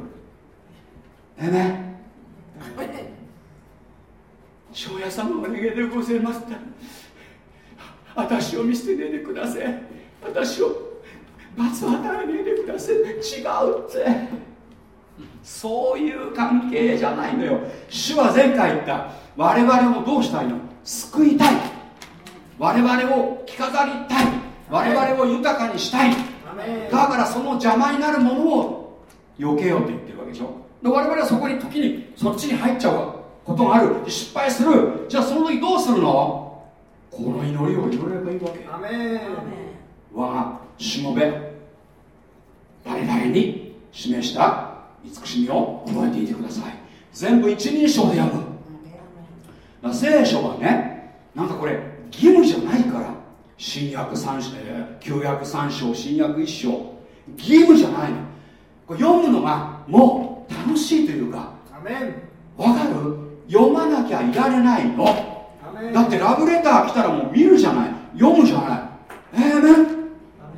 えめ庄屋様お願いでございます私を見捨てねえでください私を罰を与えねえでください違うって。そういう関係じゃないのよ。主は前回言った。我々をどうしたいの？救いたい。我々を着飾りたい。我々を豊かにしたい。だからその邪魔になるものを避けようって言ってるわけでしょ。で我々はそこに時にそっちに入っちゃうことがある。失敗する。じゃあその時どうするの？この祈りを祈ればいいわけ。我がしもべ誰々に示した慈しみを覚えていてください。全部一人称で読む聖書はねなんかこれ義務じゃないから。新約三章、旧約三章新約一章。義務じゃないの。これ読むのがもう楽しいというか。わかる？読まなきゃいられないのだってラブレター来たらもう見るじゃない。読むじゃない。えー、ね。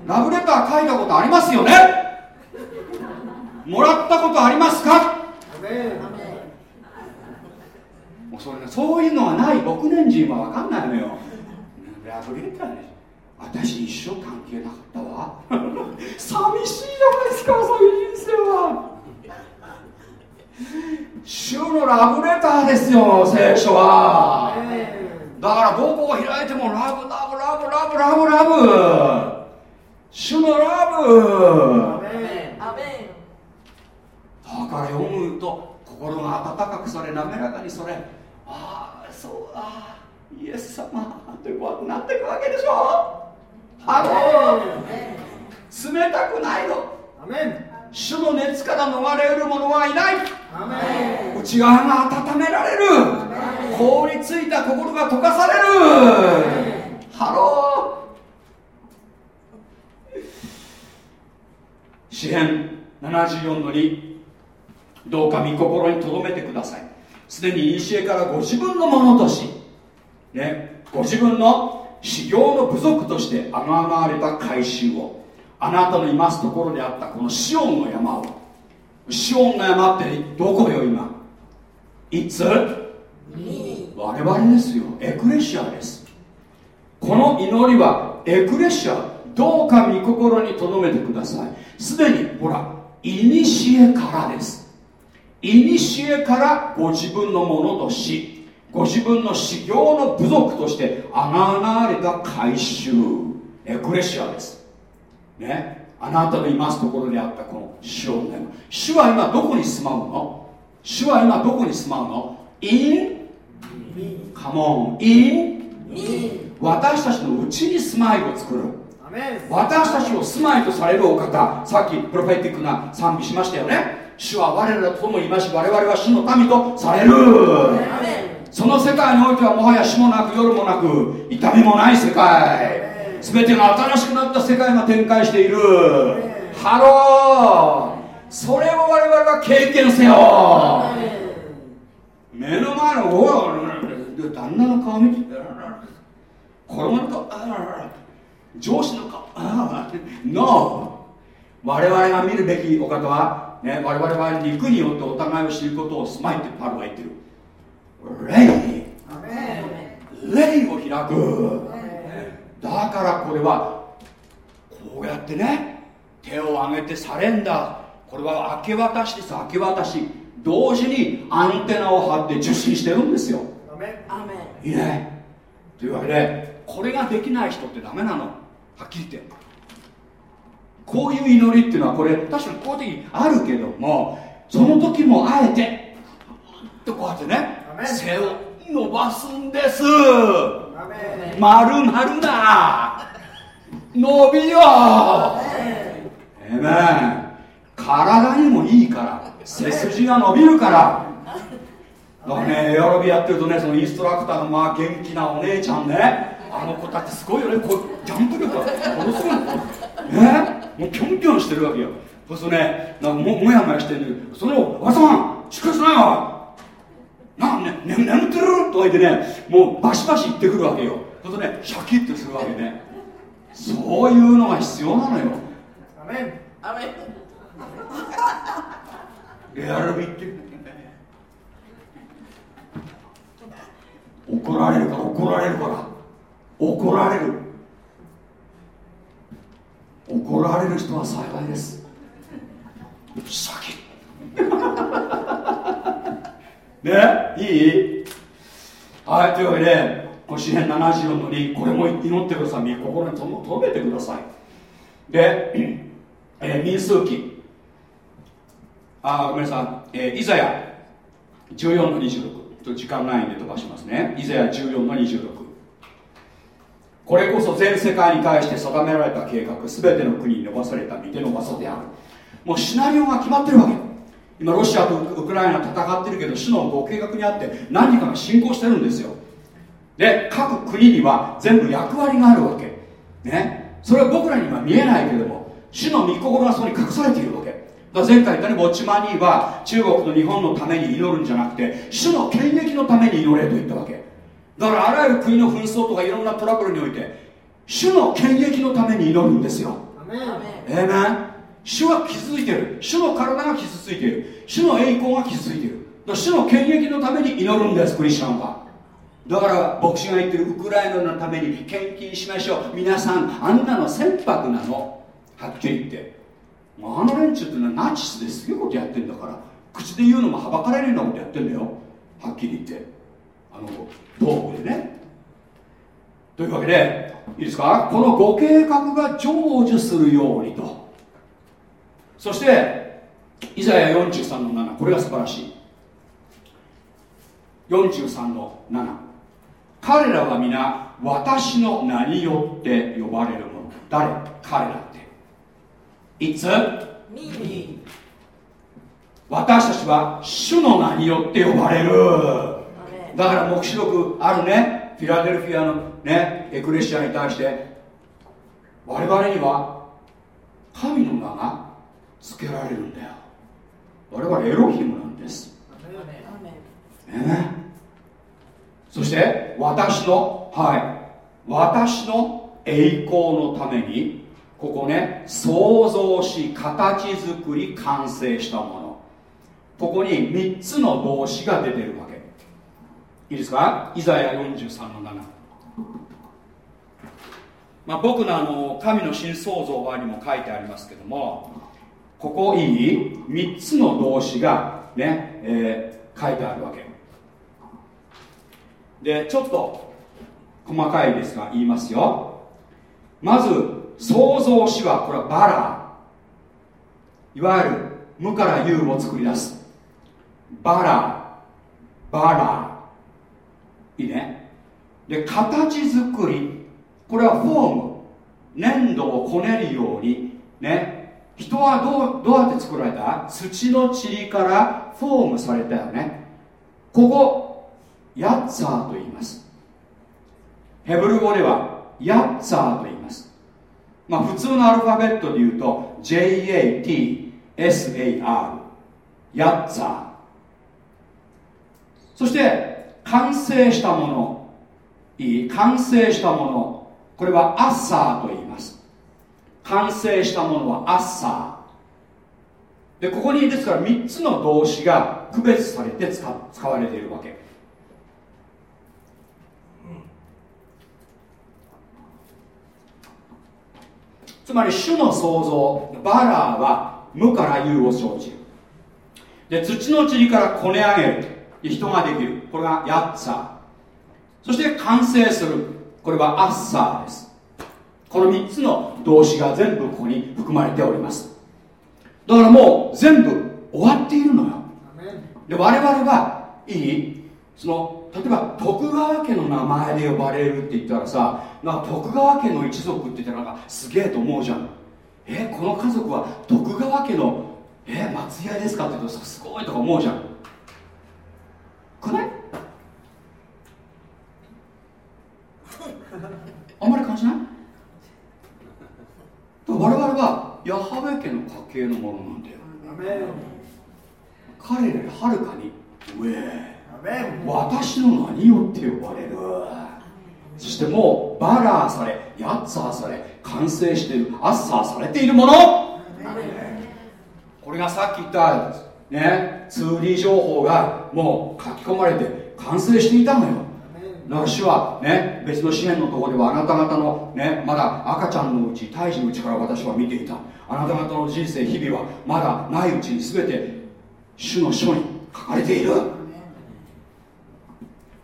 ラブレター書いたことありますよね。もらったことありますか？もうそれ、ね、そういうのがない6年人は分かんないのよ。ラブレターで私一生関係なかったわ。寂しいじゃないですかそういう人生は。主のラブレターですよ聖書はだからどこを開いてもラブラブラブラブラブラブ主のラブだから読むと心が温かくそれ滑らかにそれああそうだイエス様ということになっていくわけでしょハロー冷たくないの主の熱から逃れる者はいない内側が温められる凍りついた心が溶かされる。ハロー。詩編74の2どうか御心に留めてください。すでに古からご自分のものとし、ね、ご自分の修行の部族としてあがわれた改修をあなたのいますところであったこのシオンの山をシオンの山ってどこよ今？いつ？我々ですよ。エクレシアです。この祈りはエクレシアどうか御心に留めてください。すでにほら古からです。古からご自分のものとしご自分の修行の部族としてあがわれた改宗。エクレシアです。ね。あなたのいますところであったこの主を主は今どこに住まうの？主は今どこに住まうの？in Come on in 私たちのうちに住まいを作る私たちを住まいとされるお方さっき prophetic な賛美しましたよね。主は我らと共にいまし我々は主の民とされる。その世界においてはもはや死もなく夜もなく痛みもない世界。全てが新しくなった世界が展開している。ハローそれを我々は経験せよ。目の前のお旦那の顔見て子供の顔上司の顔ノー我々が見るべきお方は、ね、我々は肉によってお互いを知ることをスマイってパルは言ってる霊霊を開くだからこれはこうやってね手を挙げてサレンダーこれは明け渡しです明け渡し同時にアンテナを張って受信してるんですよいいねというわけでこれができない人ってダメなの。はっきり言って。こういう祈りっていうのはこれ確かにこういう時あるけどもその時もあえてとこうやってね背を伸ばすんです。丸々だ。伸びよ。えめ体にもいいから背筋が伸びるからだからねエアロビやってるとねそのインストラクターのまあ元気なお姉ちゃんねあの子だってすごいよね。こうジャンプ力がものすごい。ね？もうぴょんぴょんしてるわけよ。そうするとねなんかももやもやしてるその和さんしっかりしなよなんねね眠ってる？とか言ってねもうバシバシ言ってくるわけよ。そうするとねシャキッとするわけね。そういうのが必要なのよ。アメン。アメンレアルビって怒られるから怒られるから。怒られる。怒られる人は幸いです。シャキね？いい？はいというわけで詩編74の2これも祈ってください。心に留めてください。で、(clears throat) えー、民数記。あごめんなさい、えー、イザヤ14の26と時間ないんで飛ばしますね。イザヤ14の26これこそ全世界に対して定められた計画全ての国に伸ばされた御手の技である。もうシナリオが決まってるわけ。今ロシアとウクライナ戦ってるけど主のご計画にあって何かが進行してるんですよ。で各国には全部役割があるわけ。ね。それは僕らには見えないけども主の御心がそこに隠されているわけ。だ前回言ったねウォッチマニーは中国と日本のために祈るんじゃなくて主の権益のために祈れと言ったわけ。だからあらゆる国の紛争とかいろんなトラブルにおいて主の権益のために祈るんですよ。ええね主は傷ついてる。主の体が傷ついている。主の栄光が傷ついている。だ主の権益のために祈るんですクリスチャンは。だから牧師が言ってるウクライナのために献金しましょう。皆さんあんなの船舶なの。はっきり言ってあの連中ってのはナチスですげえことやってんだから口で言うのもはばかれるようなことやってんだよ。はっきり言って。あの道具でね。というわけでいいですか？このご計画が成就するようにと。そしてイザヤ43の7これが素晴らしい。43の7彼らは皆私の名によって呼ばれるもの。誰？彼らっていつ私たちは主の名によって呼ばれる。だから黙示録あるね。フィラデルフィアのねエクレシアに対して。我々には神の名が付けられるんだよ。我々エロヒムなんです。ね。そして私のはい。私の栄光のためにここね創造し形作り完成したもの。ここに3つの動詞が出てるわけ。いいですか？イザヤ43の7まあ、僕のあの神の新創造はにも書いてありますけどもここいい？3つの動詞がね、えー、書いてあるわけ。でちょっと細かいですが言いますよ。まず創造詞はこれはバラ。いわゆる無から有を作り出す。バラ。バラ。いいね。で形作り。これはフォーム。粘土をこねるように。ね。人はどうどうやって作られた？土の塵からフォームされたよね。ここヤッツァーと言います。ヘブル語ではヤッツァーと言います。まあ普通のアルファベットで言うと JATSAR ヤッツァー。そして完成したものいい完成したものこれはアッサーと言います。完成したものはアッサー。でここにですから3つの動詞が区別されて使使われているわけ。つまり主の創造バラーは無から有を生じる。で土の塵からこね上げる。で人ができる。これがヤッツァーそして完成する。これはアッサーです。この3つの動詞が全部ここに含まれております。だからもう全部終わっているのよ。で我々はいいその例えば徳川家の名前で呼ばれるって言ったらさなんか徳川家の一族って言ったなんかすげえと思うじゃん。えこの家族は徳川家のえ松屋ですかって言うとさすごいとか思うじゃん。くない？あんまり感じない？我々はヤハウェ家の家系のものなんだよ。彼よりはるかに上。私の何よって呼ばれる。そしてもうバラーされヤッツァーされ完成しているアッサーされているもの。これがさっき言ったね 2D 情報がもう書き込まれて完成していたのよ。だから主はね別の支援のところではあなた方のねまだ赤ちゃんのうち胎児のうちから私は見ていた。あなた方の人生日々はまだないうちに全て主の書に書かれている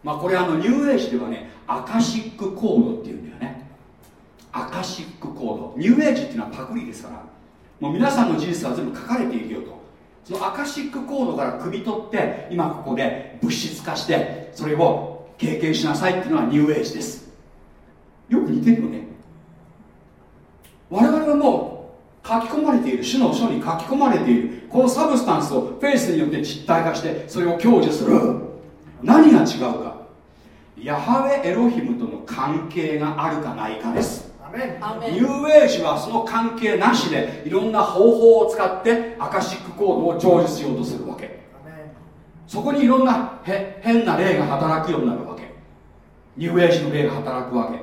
まあこれあのニューエイジではねアカシックコードっていうんだよね。アカシックコード。ニューエイジっていうのはパクリですから。もう皆さんの人生は全部書かれているよと。そのアカシックコードから汲み取って今ここで物質化してそれを経験しなさいっていうのはニューエイジです。よく似てるよね。我々はもう書き込まれている主の書に書き込まれているこの substance をフェイスによって実体化してそれを享受する。何が違うか。ヤハウェエロヒムとの関係があるかないかです。ニューエイジはその関係なしでいろんな方法を使ってアカシックコードを成就しようとするわけ。そこにいろんなへ変な霊が働くようになるわけ。ニューエイジの霊が働くわけ。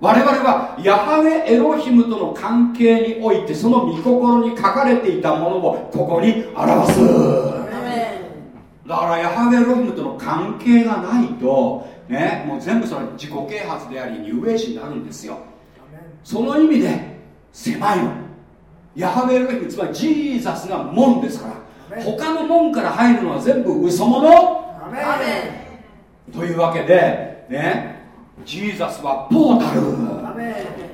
我々はヤハウェエロヒムとの関係においてその御心に書かれていたものをここに表すだからヤハウェエロヒムとの関係がないとねもう全部それ自己啓発でありニューエイジになるんですよ。その意味で狭いの。ヤハウェエロヒムつまりジーザスが門ですから。他の門から入るのは全部嘘物。というわけでねジーザスはポータル。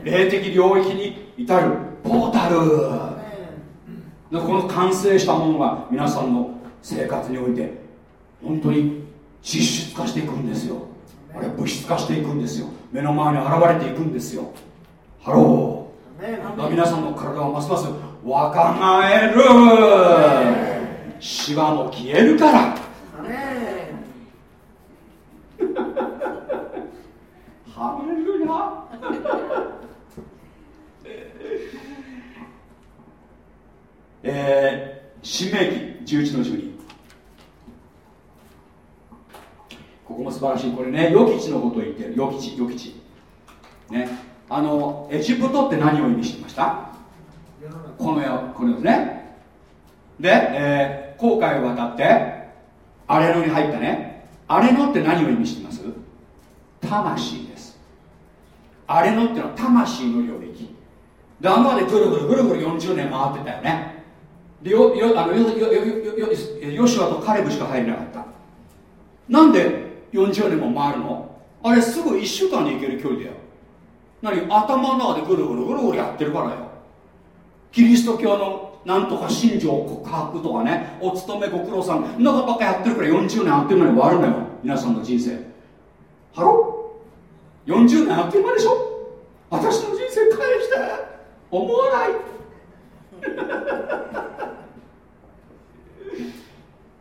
霊的領域に至る。ポータル。この完成したものが皆さんの生活において本当に実質化していくんですよ。あれ物質化していくんですよ。目の前に現れていくんですよ。 Hello。皆さんの体はますます若返る。シワも消えるから。ハレルヤ。えー、新明記11の12ここも素晴らしい。これね与吉のことを言ってる。与吉与吉ね。あのエジプトって何を意味してました？この世この世ですね。で、えー、航海を渡ってアレノに入ったね。アレノって何を意味してます？魂です。アレノってのは魂の領域。であのまでぐるぐるぐるぐる40年回ってたよね。でよよあのよよよよよヨシュアとカレブしか入れなかったなんで40年も回るの？あれすぐ1週間で行ける距離だよ。何頭の中でぐるぐるぐるぐるやってるからよ。キリスト教のなんとか信条告白とかね。お勤めご苦労さん。んなばっかやってるから40年あっという間に終わるのよ。皆さんの人生。ハロ40年あっという間でしょ？私の人生返して。思わない？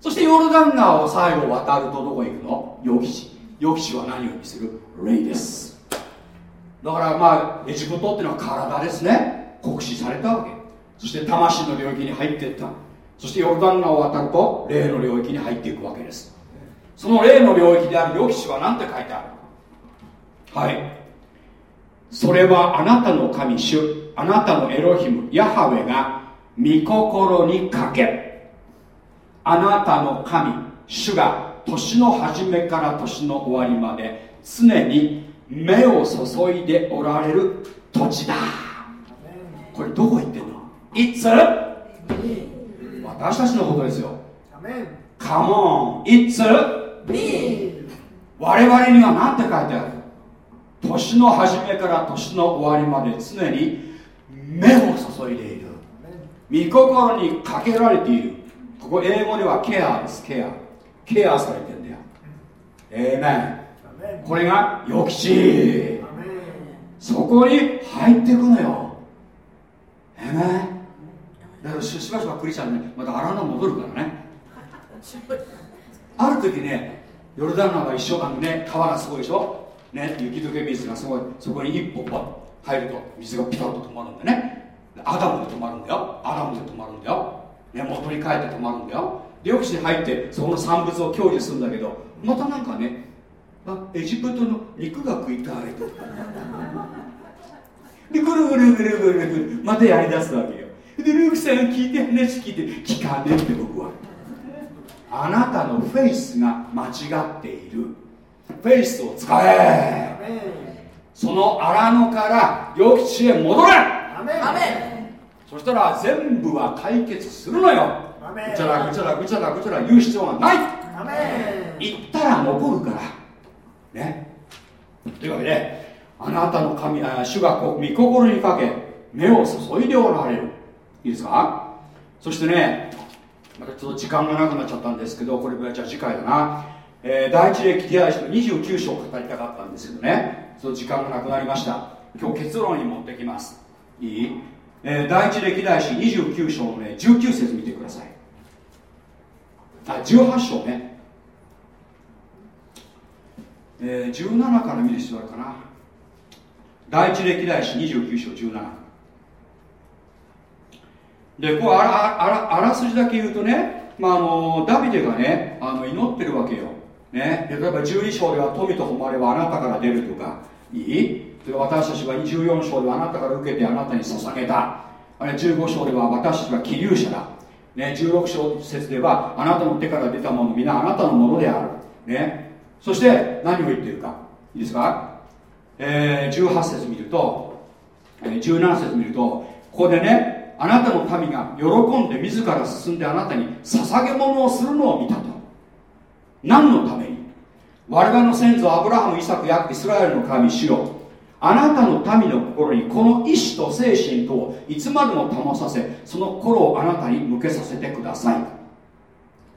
そしてヨルダン川を最後渡るとどこ行くの？ヨキチヨキチは何を意味する霊です。だからまあエジプトっていうのは体ですね。酷使されたわけ。そして魂の領域に入っていった。そしてヨルダン川を渡ると霊の領域に入っていくわけです。その霊の領域であるヨキチは何て書いてある？はい。それはあなたの神主あなたのエロヒムヤハウェが御心にかけあなたの神主が年の初めから年の終わりまで常に目を注いでおられる土地だ。これどこ行ってんの？いつ私たちのことですよ。カモンいつ我々には何て書いてある？年の初めから年の終わりまで常に目を注いでいる。御心にかけられているここ英語ではケアです。ケア。ケアされてんだよ。ええメンこれが予期地そこに入っていくのよ。ええメンだからしばしばクリスチャンねまた荒野戻るからね。ある時ねヨルダン川が一緒あのね川がすごいでしょ？ね、雪解け水がそこそこに一歩入ると水がピタッと止まるんだね。アダムで止まるんだよ。アダムで止まるんだよ、ね、元に帰って止まるんだよでよくして入ってそこの産物を享受するんだけどまたなんかねあエジプトの肉が食いたいと (laughs) でぐるぐるぐるぐるぐるまたやりだすわけよ。でルークさん聞いて話聞いて聞かねえって僕は。あなたのフェイスが間違っている。フェイスを使え。その荒野から良き地へ戻れそしたら全部は解決するのよ。ぐちゃらぐちゃらぐちゃらぐちゃら言う必要はない。言ったら残るから。ね。というわけであなたの神あ主が御心にかけ目を注いでおられる。いいですか？そしてねまたちょっと時間がなくなっちゃったんですけどこれぐらいじゃ次回だな、えー、第一歴記第一の29章を語りたかったんですけどね。その時間がなくなりました。今日結論に持ってきます。いい、えー、第一歴代史29章のね19節見てください。あ18章ね。えー、17から見る必要あるかな。第一歴代史29章17でこうあらあらあらすじだけ言うとね、まあ、あのダビデがねあの祈ってるわけよ、ね、例えば12章では富と誉れはあなたから出るとかいい？私たちは24章ではあなたから受けてあなたに捧げた。あれ15章では私たちは気流者だ、ね、16章節ではあなたの手から出たもの皆あなたのものである、ね、そして何を言っているか。いいですか、えー、18節見ると、えー、17節見るとここでねあなたの民が喜んで自ら進んであなたに捧げ物をするのを見たと。何のために？我々の先祖アブラハムイサクヤイスラエルの神主よあなたの民の心にこの意志と精神とをいつまでも保させその心をあなたに向けさせてください。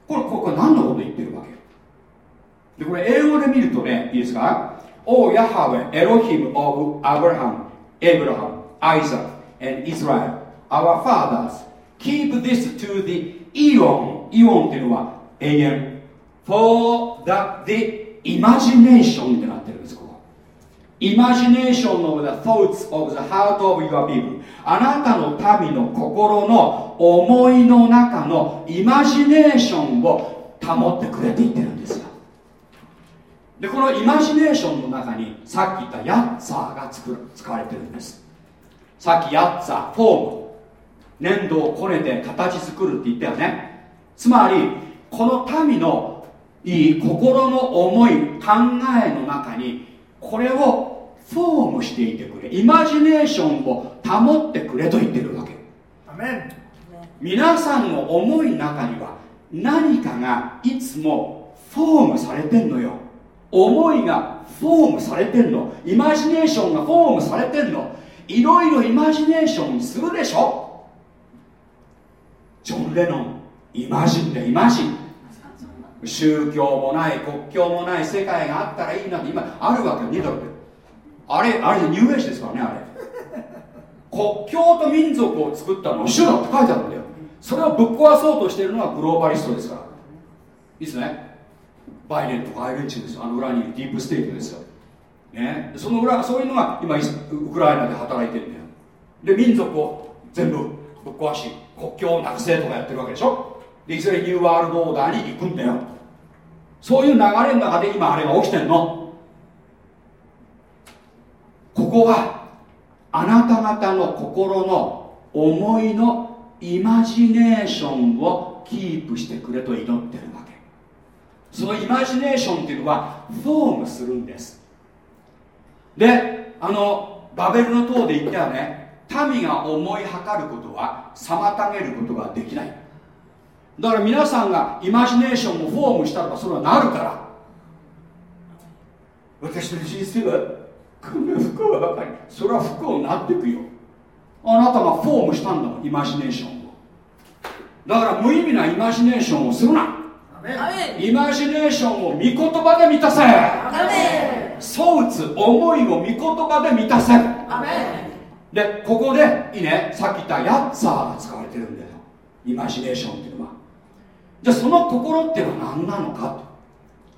これここれ何のこと言ってるわけでこれ英語で見るとねいいですか O ヤハウェエロヒム・オブ・アブラハム、エブラハム、アイザク、and Israel our fathers keep this to the eon. イオンっていうのは永遠。For the, the imagination ってなってる。んですここ imagination of the thoughts of the heart of your people あなたの民の心の思いの中のイマジネーションを保ってくれていってるんですよ。でこのイマジネーションの中にさっき言ったヤッツァーが使われてるんです。さっきヤッツァーフォーム。粘土をこねて形作るって言ったよね。つまりこの民のいい心の思い考えの中にこれをフォームしていてくれ。イマジネーションを保ってくれと言ってるわけ。皆さんの思いの中には何かがいつもフォームされてんのよ。思いがフォームされてんの。イマジネーションがフォームされてんの。いろいろイマジネーションするでしょ。ジョン・レノンイマジンでイマジン宗教もない国境もない世界があったらいいなって今あるわけよニドルであれあれニューエイジですからねあれ。国境と民族を作ったの主だって書いてあるんだよ。それをぶっ壊そうとしているのがグローバリストですから。いいですね。バイデンとかアイレンチですあの裏にいるディープステートですよ、ね、その裏そういうのが今ウクライナで働いてるんだよ。で民族を全部ぶっ壊し国境をなくせとかやってるわけでしょ。でいずれニューワールドオーダーに行くんだよ。そういう流れの中で今あれが起きてんの。ここはあなた方の心の思いのイマジネーションをキープしてくれと祈ってるわけ。そのイマジネーションっていうのはフォームするんです。であのバベルの塔で言ったよね。民が思いはかることは妨げることができない。だから皆さんがイマジネーションをフォームしたらそれはなるから。私の人生はこんな不幸ばかりそれは不幸になっていくよ。あなたがフォームしたんだもんイマジネーションを。だから無意味なイマジネーションをするな。イマジネーションを御言葉で満たせ。そうつ思いを御言葉で満たせでここでいいねさっき言ったヤッツァーが使われてるんだよ。イマジネーションっていうのは。じゃあその心っていうのは何なのか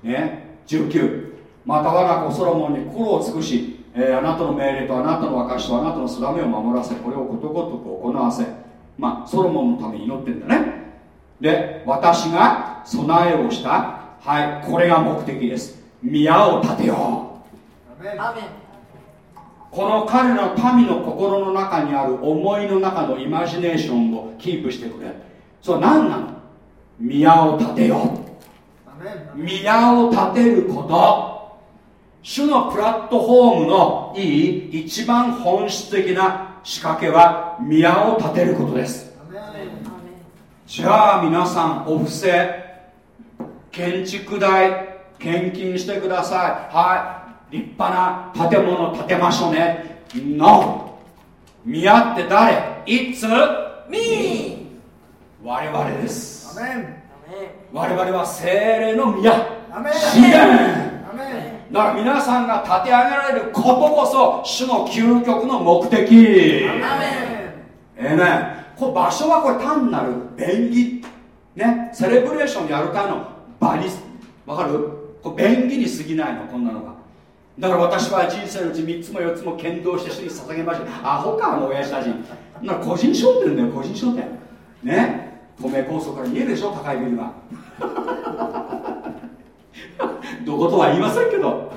とね19また我が子ソロモンに心を尽くし、えー、あなたの命令とあなたの証とあなたの定めを守らせこれをことごとく行わせまあソロモンのために祈ってるんだね。で私が備えをしたはいこれが目的です。宮を建てよう。この彼らの民の心の中にある思いの中のイマジネーションをキープしてくれ。それは何なの？宮を建てよう。宮を建てること主のプラットフォームのいい一番本質的な仕掛けは宮を建てることです。じゃあ皆さんお布施建築代献金してください。はい。立派な建物建てましょうね。No! 宮って誰？It's me! 我々です。我々は精霊の宮だから皆さんが立て上げられることこそ主の究極の目的。ええねこ場所はこれ単なる便宜。ね。セレブレーションやるための場にわかる？これ便宜に過ぎないのこんなのが。だから私は人生のうち3つも4つも剣道して主に捧げました。アホかあの親父たち。な個人商店だよ個人商店。ね。東名高速から見えるでしょ高いビルがどことは言いませんけど。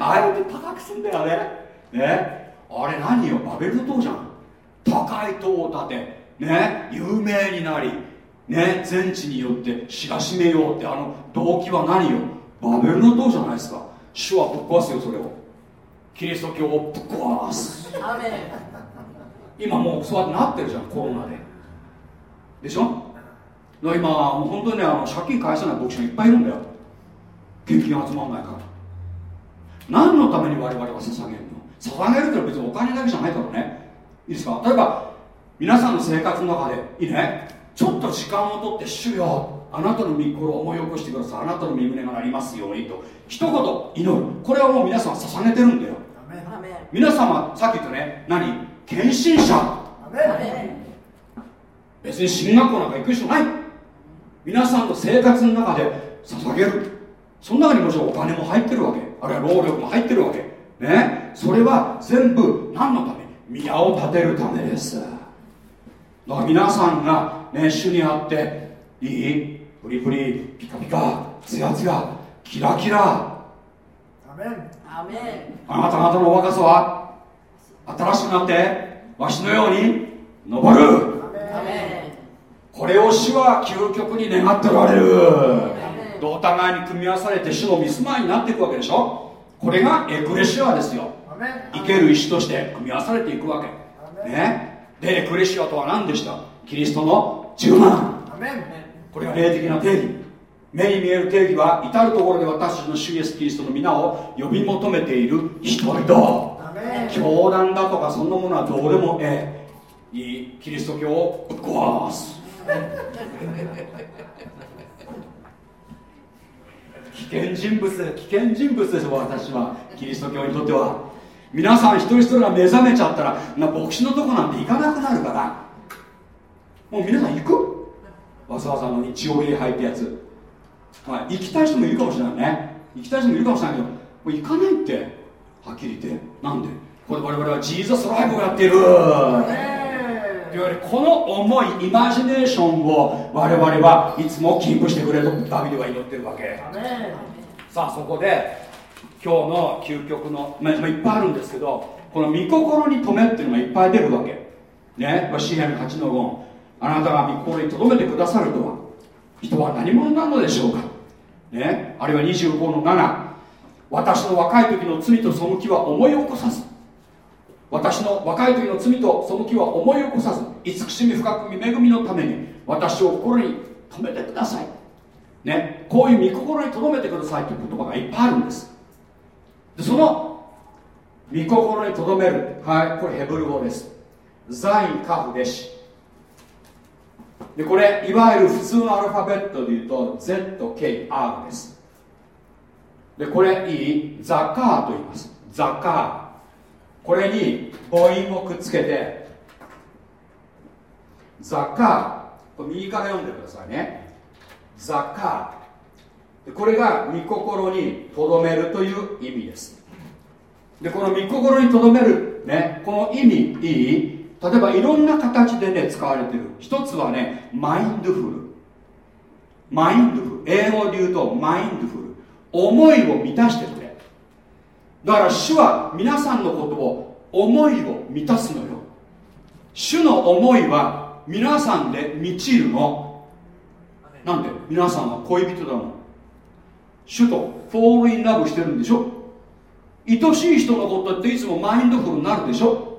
あえて高くすんだよねね。あれ何よバベルの塔じゃん。高い塔を建てね有名になりね全地によって知らしめようってあの動機は何よ。バベルの塔じゃないですか。主はぶっ壊すよそれを。キリスト教をぶっ壊す。今もうそうやってなってるじゃんコロナで。でしょ？今本当にねあの借金返さない牧師がいっぱいいるんだよ献金が集まんないから。何のために我々は捧げるの？捧げるってのは別にお金だけじゃないからね。いいですか？例えば皆さんの生活の中でいいね？ちょっと時間をとって主よあなたの御心を思い起こしてください。あなたの身胸がなりますようにと。一言祈る。これはもう皆さん捧げてるんだよ。皆様さっき言ったね。何？献身者。別に進学校なんか行く必要ない。皆さんの生活の中で捧げるその中にもちろんお金も入ってるわけ。あるいは労力も入ってるわけ。ね。それは全部何のため？宮を建てるためです。だから皆さんがね主にあっていいプリプリピカピカツヤツヤキラキラ。あなた方の若さは新しくなってわしのように昇る。これを主は究極に願っておられるお互いに組み合わされて主のミスマイになっていくわけでしょ？これがエクレシアですよ。生ける石として組み合わされていくわけ。ね？でエクレシアとは何でした？キリストの10万。これが霊的な定義。目に見える定義は至る所で私たちの主イエスキリストの皆を呼び求めている人々。教団だとかそんなものはどうでもええいいキリスト教をぶっ壊す危険人物危険人物ですよ私は。キリスト教にとっては。皆さん一人一人が目覚めちゃったらな牧師のとこなんて行かなくなるから。もう皆さん行く？わざわざの日曜日に入ったやつ、はい、行きたい人もいるかもしれないね。行きたい人もいるかもしれないけどもう行かないって。はっきり言って。なんで？これ我々はジーザスライブをやっている。いわゆるこの思いイマジネーションを我々はいつもキープしてくれとダビデは祈ってるわけ。さあそこで今日の究極の、まあ、いっぱいあるんですけどこの御心に止めっていうのがいっぱい出るわけ。ね？詩篇8の5あなたが御心に留めてくださるとは人は何者なのでしょうか、ね、あるいは25の7私の若い時の罪と背きは思い起こさず。私の若い時の罪と背きは思い起こさず慈しみ深く恵みのために私を心に留めてください。ね、こういう御心に留めてくださいという言葉がいっぱいあるんです。でその御心に留めるはいこれヘブル語です。ザインカフデシでこれいわゆる普通のアルファベットで言うと ZKR です。でこれいいザカーと言います。ザカー。これに母音をくっつけてザカー。これ右から読んでくださいね。ザカー。これが御心にとどめるという意味です。でこの御心にとどめるねこの意味いい？例えばいろんな形でね使われてる。一つはねマインドフル。マインドフル。英語で言うとマインドフル。思いを満たしてくれだから主は皆さんのことを思いを満たすのよ。主の思いは皆さんで満ちるの。なんで？皆さんは恋人だもん。主と fall in love してるんでしょ？愛しい人のことっていつも mindful になるでしょ？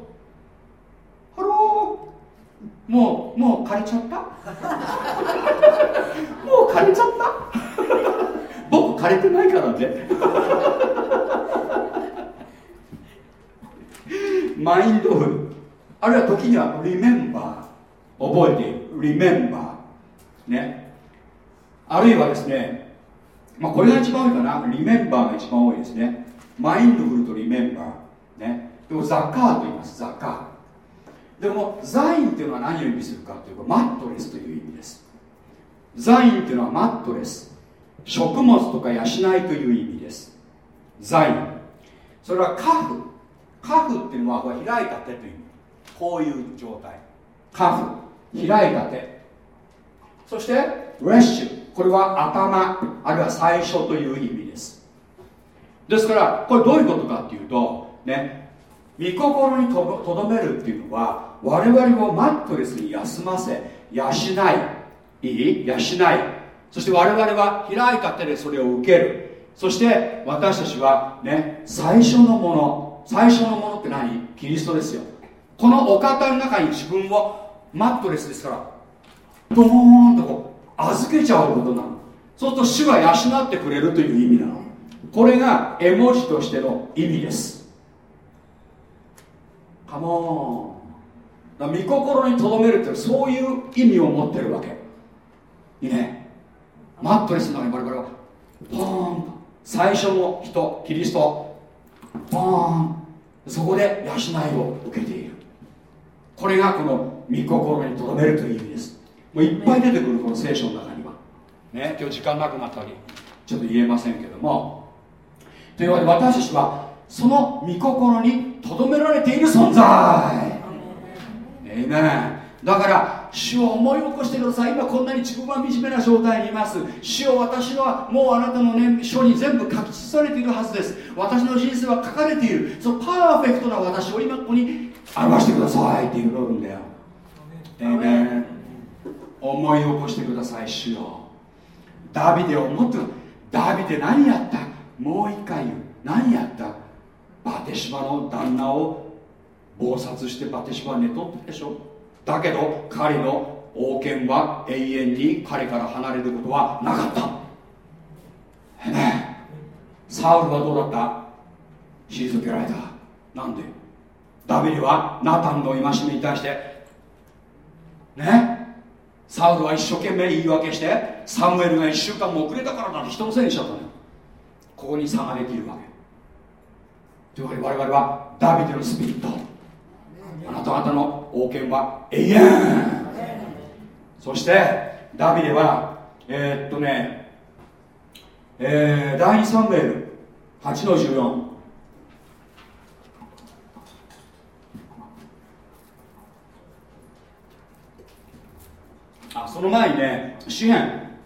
Hello。もうもう枯れちゃった？もう枯れちゃった？(laughs) (laughs) 僕枯れてないからね。 mindful あるいは時には remember 覚えている。 rememberーね。あるいはですねまあこれが一番多いかな。リメンバーが一番多いですね。マインドフルとリメンバーね。でもザカーと言います。ザカー。でもザインっていうのは何を意味するかというとマットレスという意味です。ザインっていうのはマットレス。食物とか養いという意味です。ザイン。それはカフカフっていうのはこれ開いた手という意味。こういう状態。カフ開いた手。そしてレッシュ。これは頭あるいは最初という意味です。ですからこれどういうことかっていうとね御心にとどめるっていうのは我々をマットレスに休ませ養いいい養い。そして我々は開いた手でそれを受ける。そして私たちはね最初のもの最初のものって何？キリストですよ。このお方の中に自分をマットレスですからドーンとこう預けちゃうことなの。そうすると主が養ってくれるという意味なの。これが絵文字としての意味です。カモン御心にとどめるってそういう意味を持ってるわけ。いいね。マットレスの中に我々はポーンと。最初の人キリスト。ポーン。そこで養いを受けている。これがこの御心にとどめるという意味です。もういっぱい出てくるこの聖書の中には。ね今日時間なくなったりちょっと言えませんけども。というわけで私たちはその御心にとどめられている存在。えいめだから主を思い起こしてください。今こんなに自分は惨めな状態にいます。主を私はもうあなたの、ね、書に全部書き記されているはずです。私の人生は書かれている。そのパーフェクトな私を今ここに表してくださいって祈るんだよ。えいめ思い起こしてください主よダビデを思ってダビデ何やった？もう一回言う。何やった？バテシバの旦那を謀殺してバテシバは寝取ったでしょ。だけど彼の王権は永遠に彼から離れることはなかった。ねサウルはどうだった？退けられた。なんで？ダビデはナタンの戒めに対して。ねサウルは一生懸命言い訳してサムエルが1週間も遅れたからなんて人のせいにしちゃったのよ。ここに差ができるわけ。というわけで我々はダビデのスピリット。あなた方の王権は永遠。そしてダビデはえー、っとねえー、第2サムエル8の14あその前にね詩篇、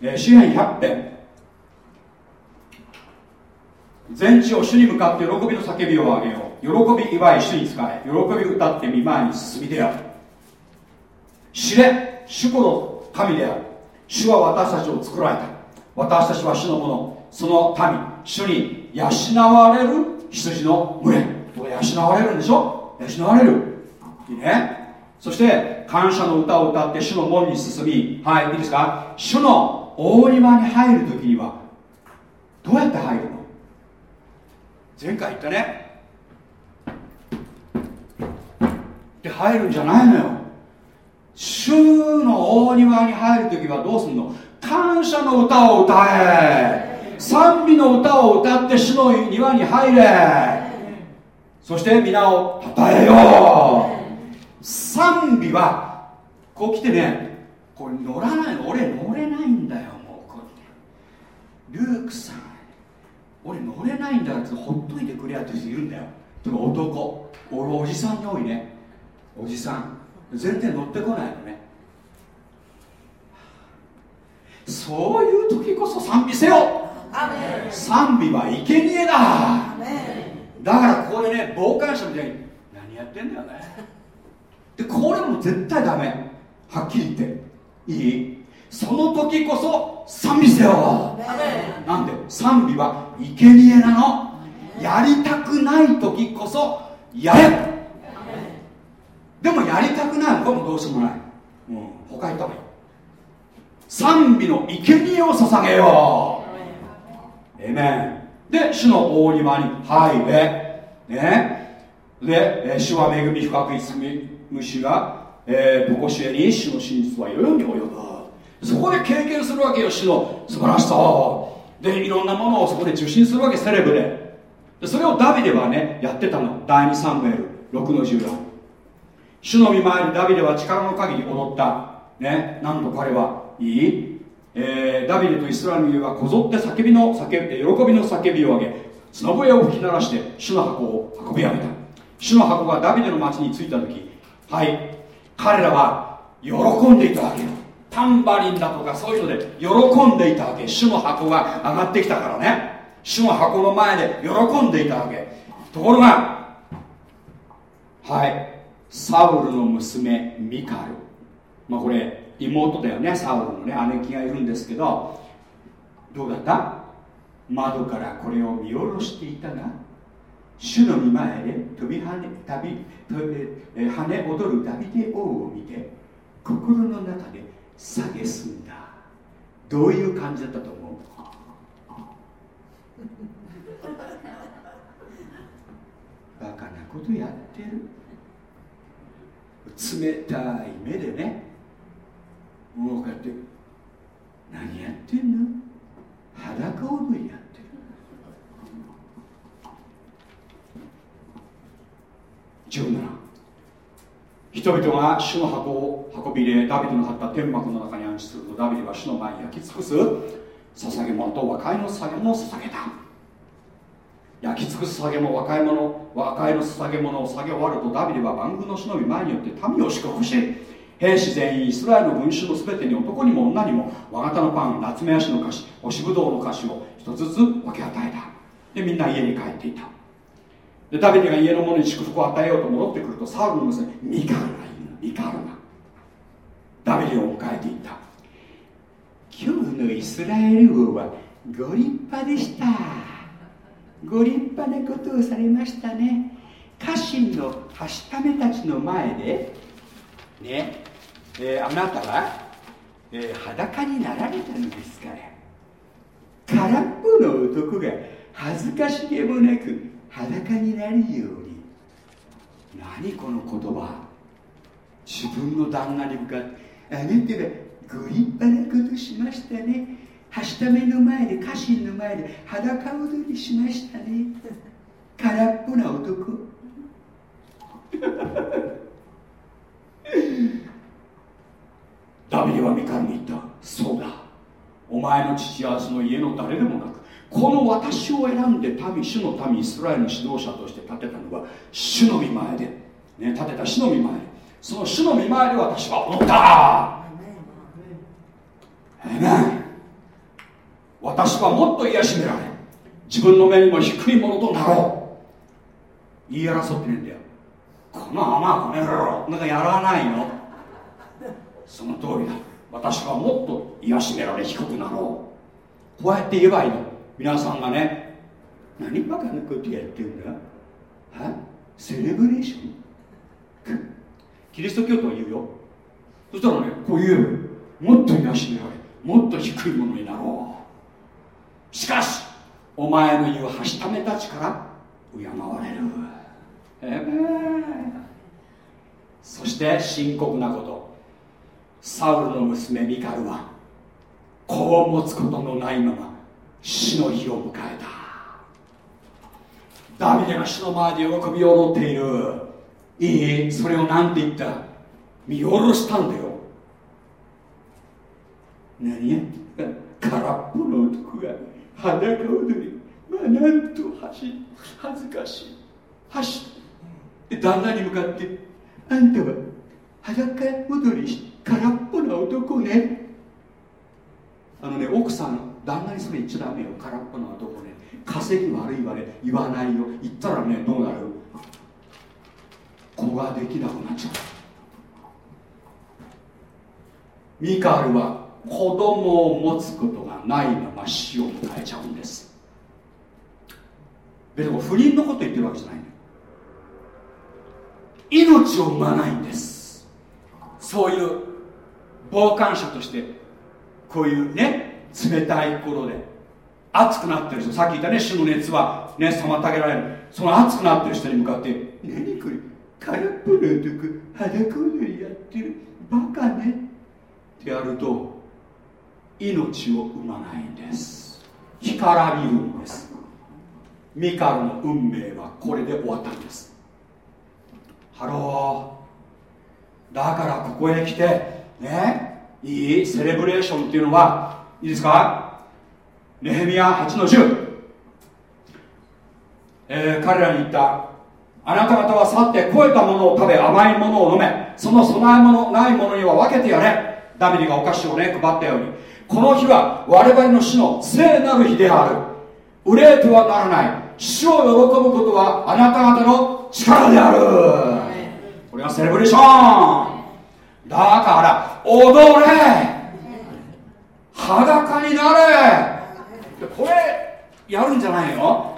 えー、詩篇100編。全地を主に向かって喜びの叫びを上げよう。喜び祝い主に仕え喜び歌って見舞いに進み出よう知れ主この神である。主は私たちを作られた。私たちは主のもの。その民主に養われる羊の群れ。養われるんでしょ？養われる。いいね。そして感謝の歌を歌って主の門に進みはいいいですか？主の大庭に入るときにはどうやって入るの？前回言ったね。で入るんじゃないのよ。主の大庭に入るときはどうすんの？感謝の歌を歌え。賛美の歌を歌って主の庭に入れ。そして皆を称えよう。賛美はこう来てねこれ乗らないの。俺乗れないんだよもうこルークさん俺乗れないんだってほっといてくれやって人いるんだよ。とか男。俺おじさんに多いね。おじさん。全然乗ってこないのね。そういう時こそ賛美せよ。賛美は生贄だ。だからここでね傍観者みたいに何やってんだよね。でこれも絶対ダメ。はっきり言って。いい？その時こそ賛美せよ。なんで？賛美は生贄なの。やりたくない時こそやれ。でもやりたくないのかもどうしようもない、うん、他行った方がいい。賛美の生贄を捧げよう。えめんで主の大庭に入れ。ね。で、主は恵み深くいつみ虫が、えー、こしえに主の真実は世々に及ぶ。そこで経験するわけよ主の素晴らしさでいろんなものをそこで受信するわけセレブで。でそれをダビデはねやってたの。第2サムエル6の14主の見舞いにダビデは力の限り踊った。ねなんと彼はいい、えー、ダビデとイスラエルの家はこぞって叫びの叫び喜びの叫びを上げ角笛を吹き鳴らして主の箱を運び上げた。主の箱がダビデの町に着いた時はい彼らは喜んでいたわけよ。タンバリンだとかそういうので喜んでいたわけ。主の箱が上がってきたからね。主の箱の前で喜んでいたわけ。ところがはい。サウルの娘ミカル。まあこれ妹だよねサウルのね姉貴がいるんですけどどうだった？窓からこれを見下ろしていたが主の御前で飛び跳ね旅跳ね踊るダビデ王を見て心の中で蔑んだ。どういう感じだったと思う？バカなことやってる。冷たい目でね動かって何やってんの？裸踊りやってる。17人々が主の箱を運び入れダビデの張った天幕の中に安置するとダビデは主の前に焼き尽くす。捧げ物と和解の捧げ物を捧げた。焼き尽くす捧げ物和解物和解の捧げ物を捧げ終わるとダビデは万軍の主の御前によって民を祝福し兵士全員イスラエルの群衆の全てに男にも女にも和型のパン夏目足の菓子干しぶどうの菓子を一つずつ分け与えた。でみんな家に帰っていた。でダビデが家の者に祝福を与えようと戻ってくるとサウルの娘ミカルがいるミカルが。ダビデを迎えていた。今日のイスラエル王はご立派でした。ご立派なことをされましたね。家臣のはしためたちの前でねえー、あなたは、えー、裸になられたのですから空っぽの男が恥ずかしげもなく裸になるように。何この言葉？自分の旦那に向かってあなたはご立派なことしましたね。はしための前で家臣の前で裸踊りしましたね。空っぽな男。ダビデはミカルに言った。そうだ。お前の父はその家の誰でもなくこの私を選んで民主の民イスラエルの指導者として立てたのは主の御前で、ね、立てた主の御前。でその主の御前で私は踊った私はもっと癒しめられ。自分の目にも低いものとなろう。言い争ってねえんだよ。この甘この野郎。なんかやらないの。その通りだ。私はもっと癒しめられ低くなろう。こうやって言えばいいの。皆さんがね。何バカなことやってるんだはセレブレーション？キリスト教徒は言うよ。そしたらねこう言うもっと癒しめられ。もっと低いものになろう。しかしお前の言うはしためたちから敬われる。えそして深刻なこと。サウルの娘ミカルは子を持つことのないまま死の日を迎えた。ダビデが死の前で喜びを踊っている。いいそれを何て言った？見下ろしたんだよ。何空っぽの男が。裸踊りまあなんと恥恥ずかしい。走って旦那に向かってあんたは裸踊り空っぽな男ねあのね奥さん旦那にそれ言っちゃダメよ空っぽな男ね。稼ぎ悪いわね言わないよ。言ったらねどうなる？子ができなくなっちゃう。ミカールは子供を持つことがないまま死を迎えちゃうんです。別に不倫のこと言ってるわけじゃない命を生まないんです。そういう傍観者としてこういうね冷たい心で熱くなってる人さっき言ったね主の熱はね妨げられる。その熱くなってる人に向かって何これ空っぽの男裸踊りやってる。バカね。ってやると命を生まないんです。干からびるんです。ミカルの運命はこれで終わったんです。 Hello。だからここへ来てねいい celebration っていうのはいいですか？ネヘミヤ8の10、えー、彼らに言ったあなた方は去って肥えたものを食べ甘いものを飲め。その供え物ないものには分けてやれ。ダビデがお菓子をね配ったようにこの日は我々の死の聖なる日である。憂えてはならない。死を喜ぶことはあなた方の力である。これがセレブレーション。だから踊れ。裸になれ。これやるんじゃないよ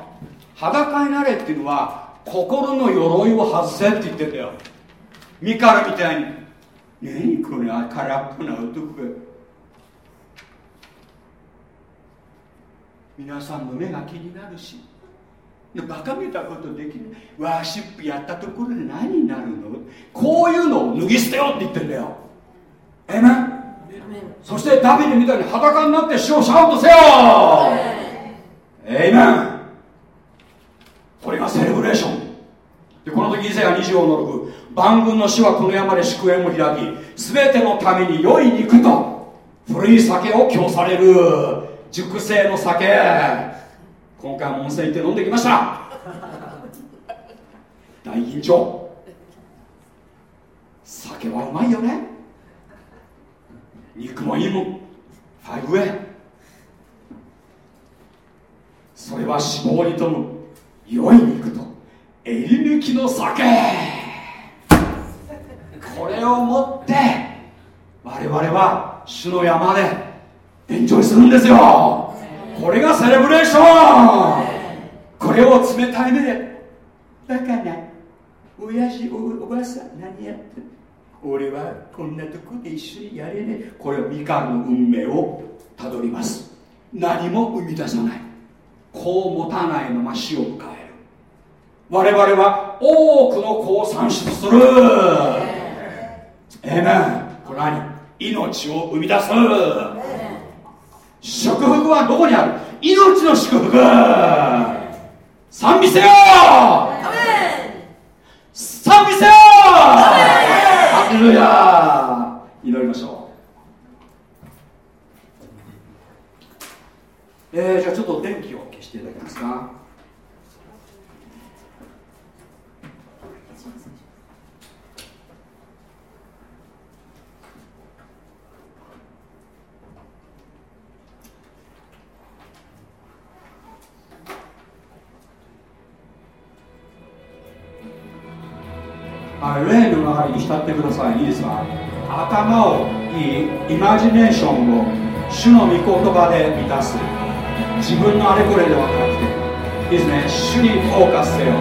裸になれっていうのは心の鎧を外せって言ってんだよ。ミカルみたいに。何これ空っぽな男が。皆さんの目が気になるし。バカげたことできない。ワーシップやったところで何になるの？こういうのを脱ぎ捨てよって言ってんだよ。えめそしてダビデみたいに裸になって死をシャウトせよ。えいめんこれがセレブレーション。でこの時イザヤ25の6万軍の死はこの山で祝宴を開き全てのために良い肉と古い酒を供される。熟成の酒。今回も温泉行って飲んできました。大緊張酒はうまいよね。肉もいいもん。5A それは脂肪に富む良い肉と襟抜きの酒。これを持って我々は主の山でエンジョイするんですよ。これがセレブレーション。これを冷たい目で。バカな親父おばさん何やって俺はこんなとこで一緒にやれね。これはミカルの運命をたどります。何も生み出さない。こう持たないまま死を迎える。我々は多くの子を産出する。えめんこれ何命を生み出す。祝福はどこにある？命の祝福。賛美せよ。賛美せよ。ハレルヤ。祈りましょう。えー、じゃあちょっと電気を消していただけますか？中に浸ってください。いいですか頭をいいイマジネーションを主の御言葉で満たす。自分のあれこれではなくていいですね主にフォーカスせよ。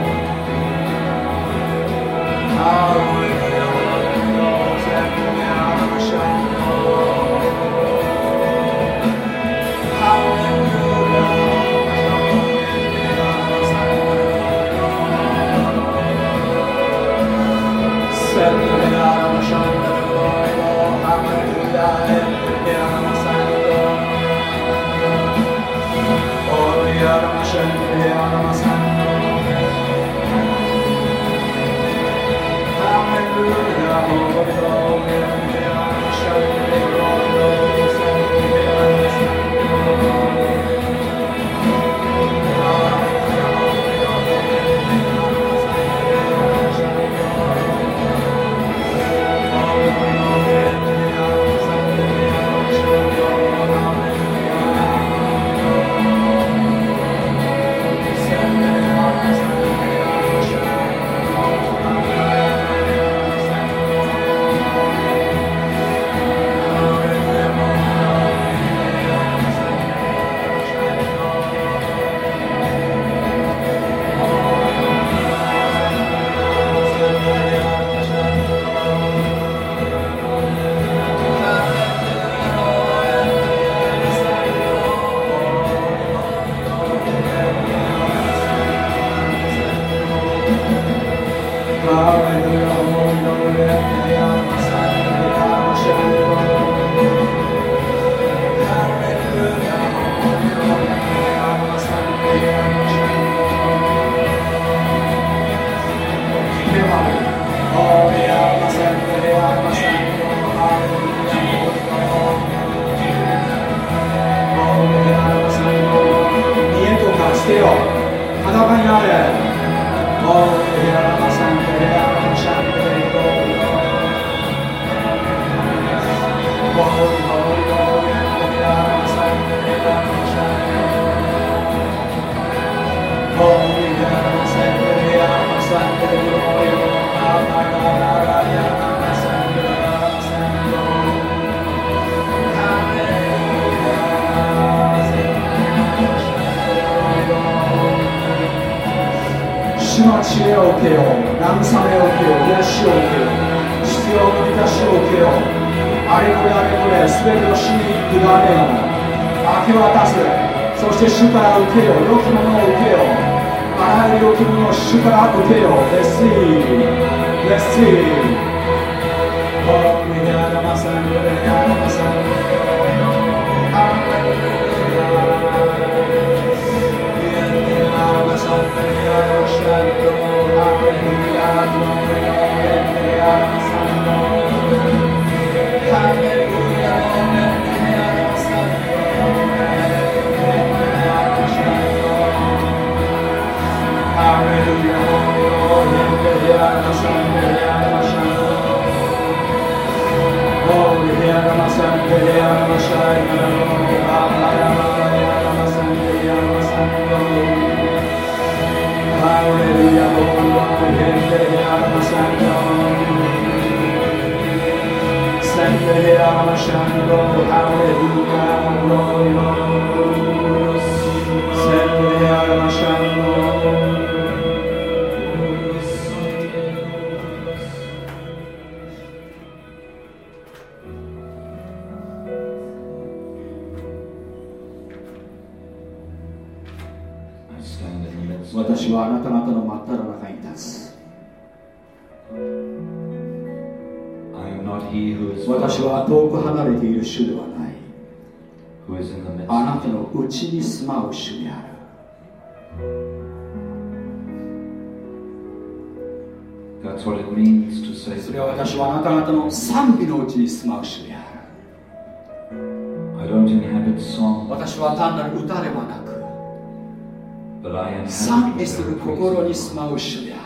愛する心に住まう主である。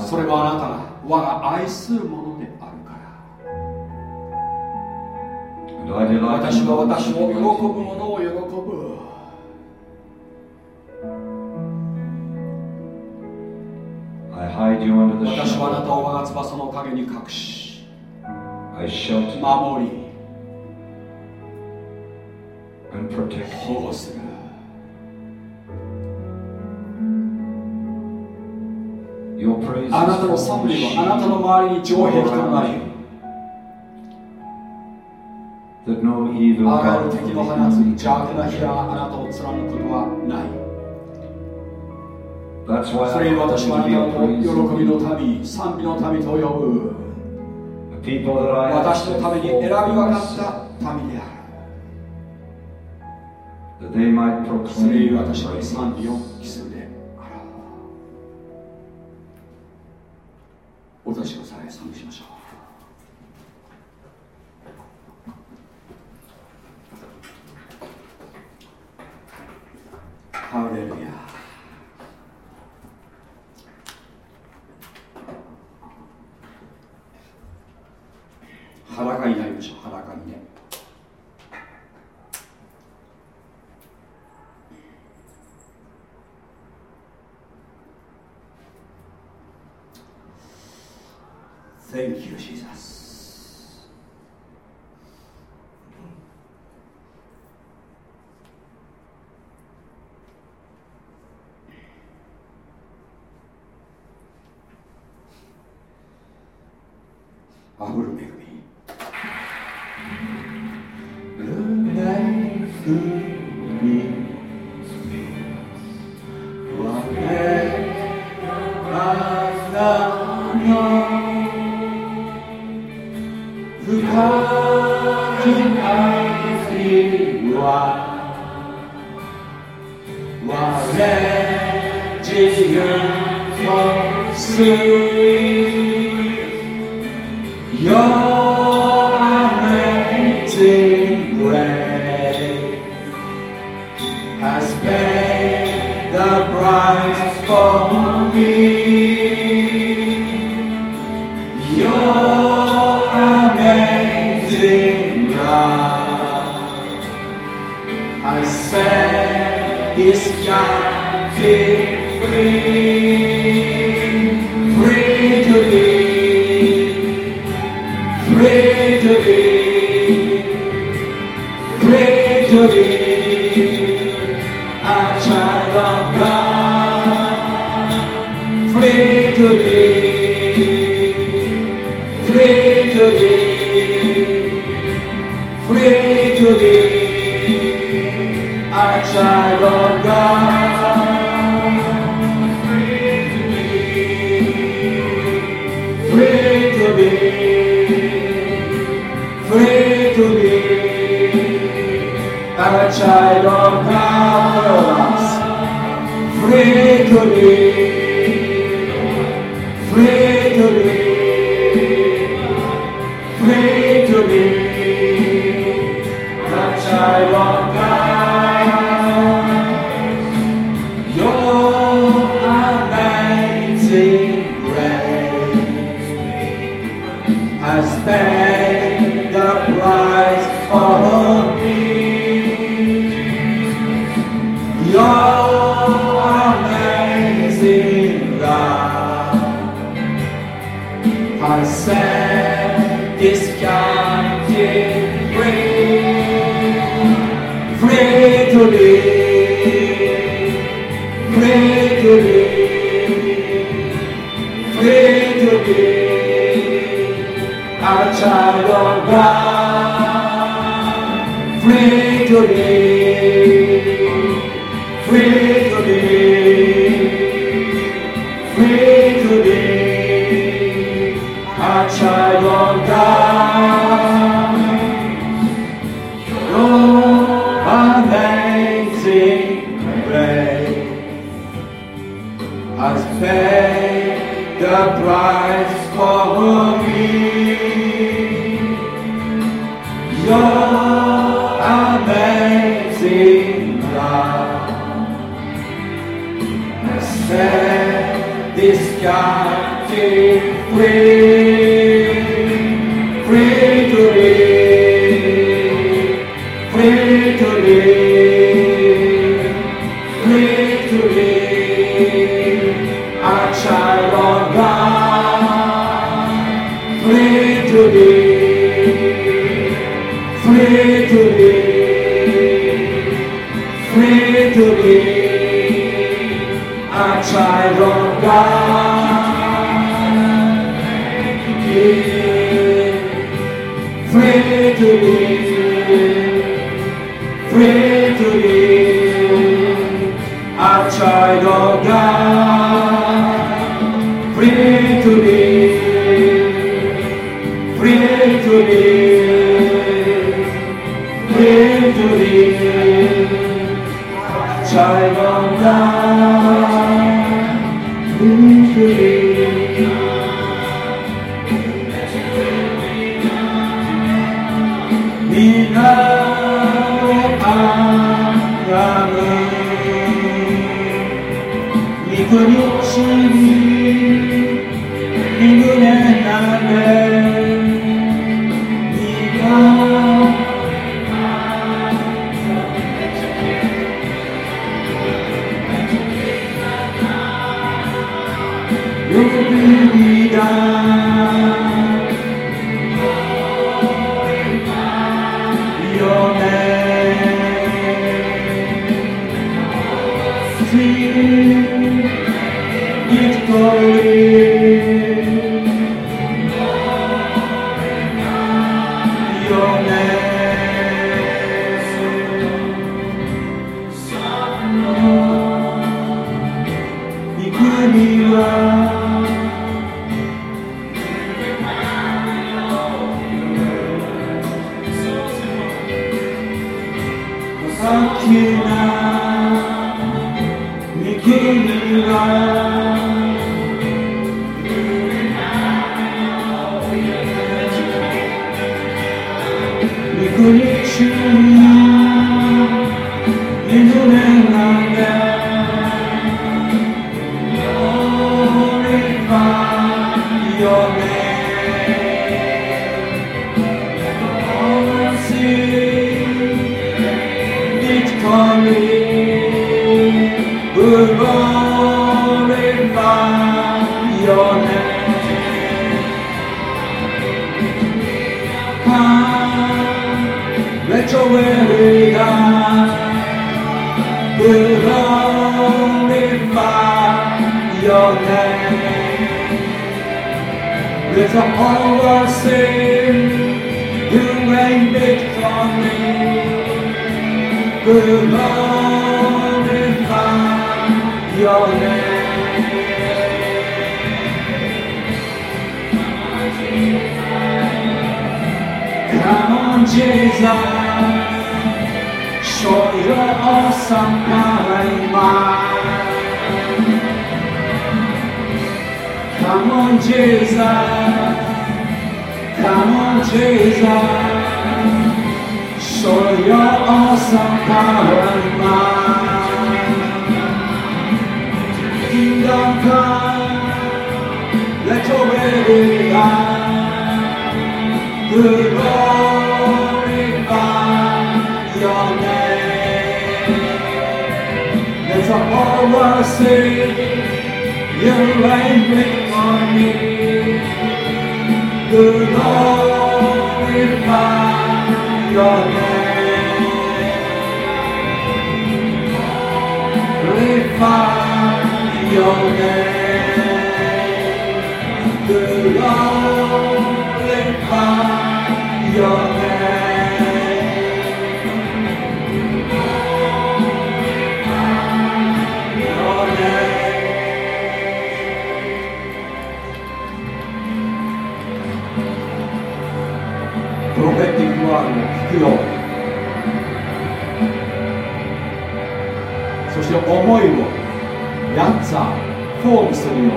それはあなたが我が愛するものであるから。私は私も喜ぶものを喜ぶ。私はあなたを我が翼の影に隠し守り保護する。Your あなたの賛美はあなたの周りに上壁となりあらゆる敵の放つ邪悪な火があなたを貫くことはない。それに私はあなたを喜びの民、賛美の民と呼ぶ。私のために選び分かった民である。それに私は賛美を奇数で表す。私をさえ賛美しましょう。ハレルヤ。になり裸にね Thank you. 어. praise. プロフェティックワールドを聞くようそして思いをヤッツァフォームするよう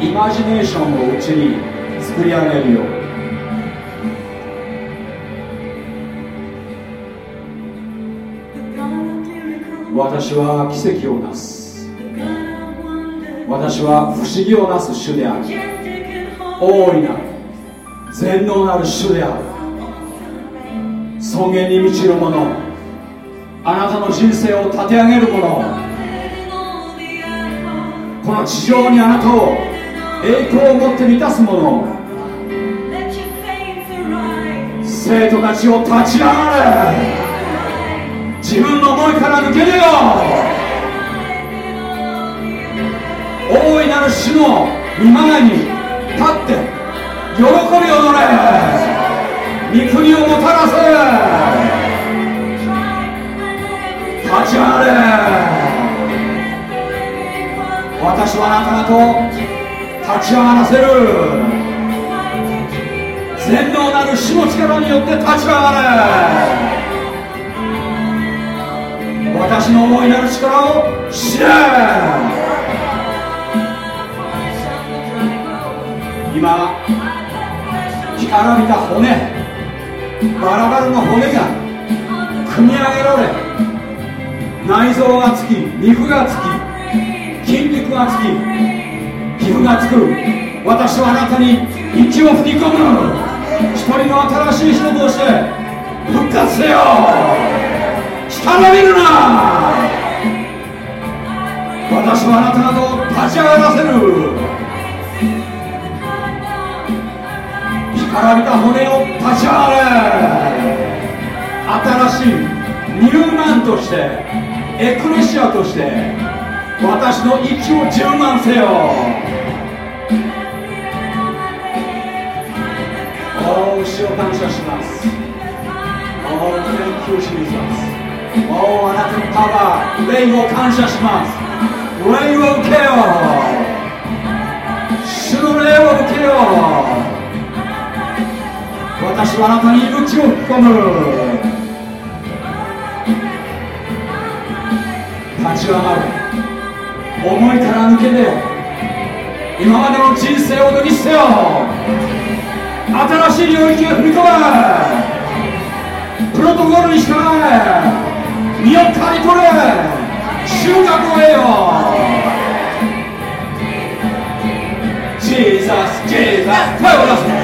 にイマジネーションをうちに作り上げるように私は奇跡をなす。私は不思議をなす主である。大いなる全能なる主である。尊厳に満ちるもの。あなたの人生を立て上げるもの。この地上にあなたを栄光を持って満たすもの。生徒たちを立ち上がれ。自分の思いから抜けるよ。大いなる主の御前に立って喜び踊れ。御国をもたらせ。立ち上がれ。私はあなた方と立ち上がらせる。全能なる主の力によって立ち上がれ。私の大いなる力を知れ。今干からびた骨。バラバラの骨が組み上げられ内臓がつき肉がつき筋肉がつき皮膚がつく私はあなたに息を吹き込む一人の新しい人として復活せよ。干からびるな。私はあなたなど立ち上がらせる。からびた骨を立ち上がれ。新しいニューマンとしてエクレシアとして私の息を充満せよおお主を感謝します。おお Thank you Jesus おおあなたのパワー霊を感謝します。霊を受けよ主の霊を受けよ私はあなたに命を吹き込む立ち上がる思いから抜けて今までの人生を脱ぎ捨てよ新しい領域へ踏み込めプロトコルに従え身を刈り取れ収穫を得よ Jesus, Jesus, 声を出す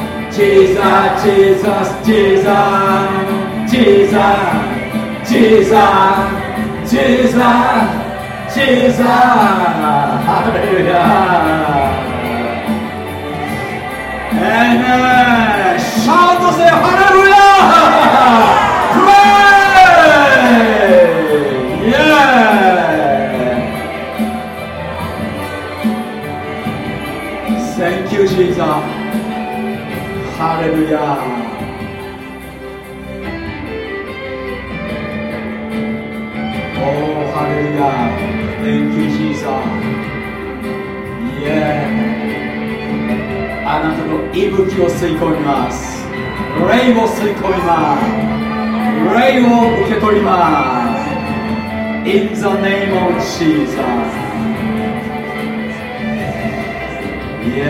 Jesus. Jesus, Jesus, Jesus, Jesus, Jesus, Jesus. Hallelujah. Amen. Shout to say hallelujah. Pray. Yeah. Thank you, Jesus. ハレルヤーおおハレルヤー Thank イエーあなたの息吹を吸い込みます。レ霊を吸い込みます。レ霊を受け取ります。In the name イエ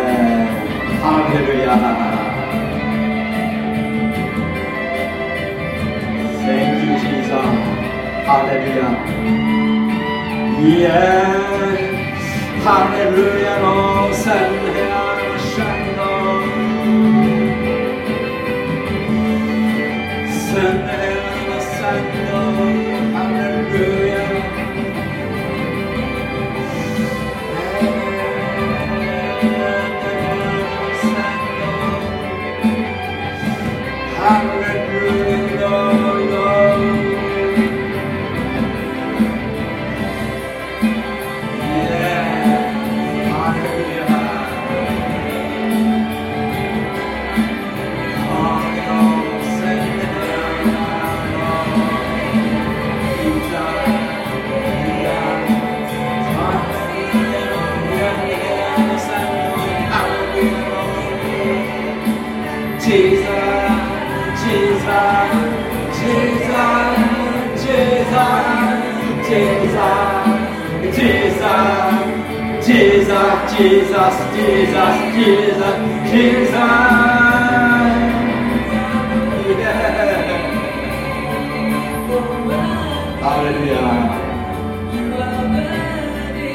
ーイ Hallelujah. Thank you, Jesus. Hallelujah. Yeah. Hallelujah. No, send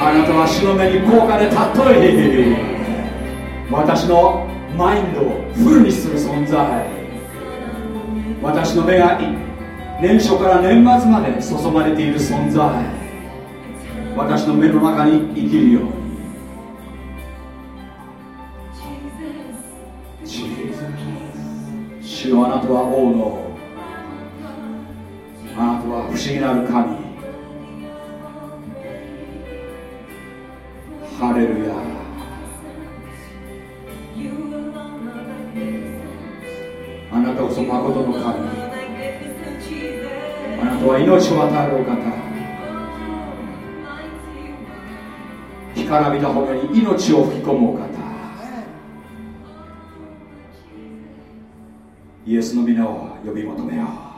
あなたは主の目に高価で尊い私のマインドをフルにする存在私の目が年初から年末まで注まれている存在。私の目の中に生きるように。主よあなたは王のあなたは不思議なる神。ハレルヤ命を与えるお方。干からびた骨に命を吹き込むお方。イエスの皆を呼び求めよう。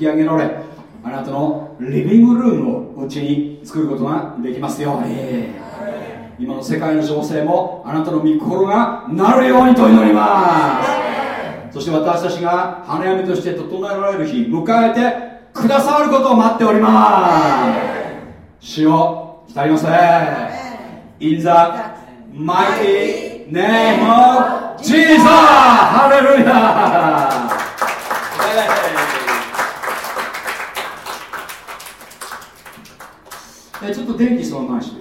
き上げられあなたのリビングルームをうちに作ることができますように。今の世界の情勢もあなたの御心がなるようにと祈ります。そして私たちが花嫁として整えられる日迎えてくださることを待っております。主を浸りません In the mighty name of Jesus! Hallelujah! えちょっと電気損のしで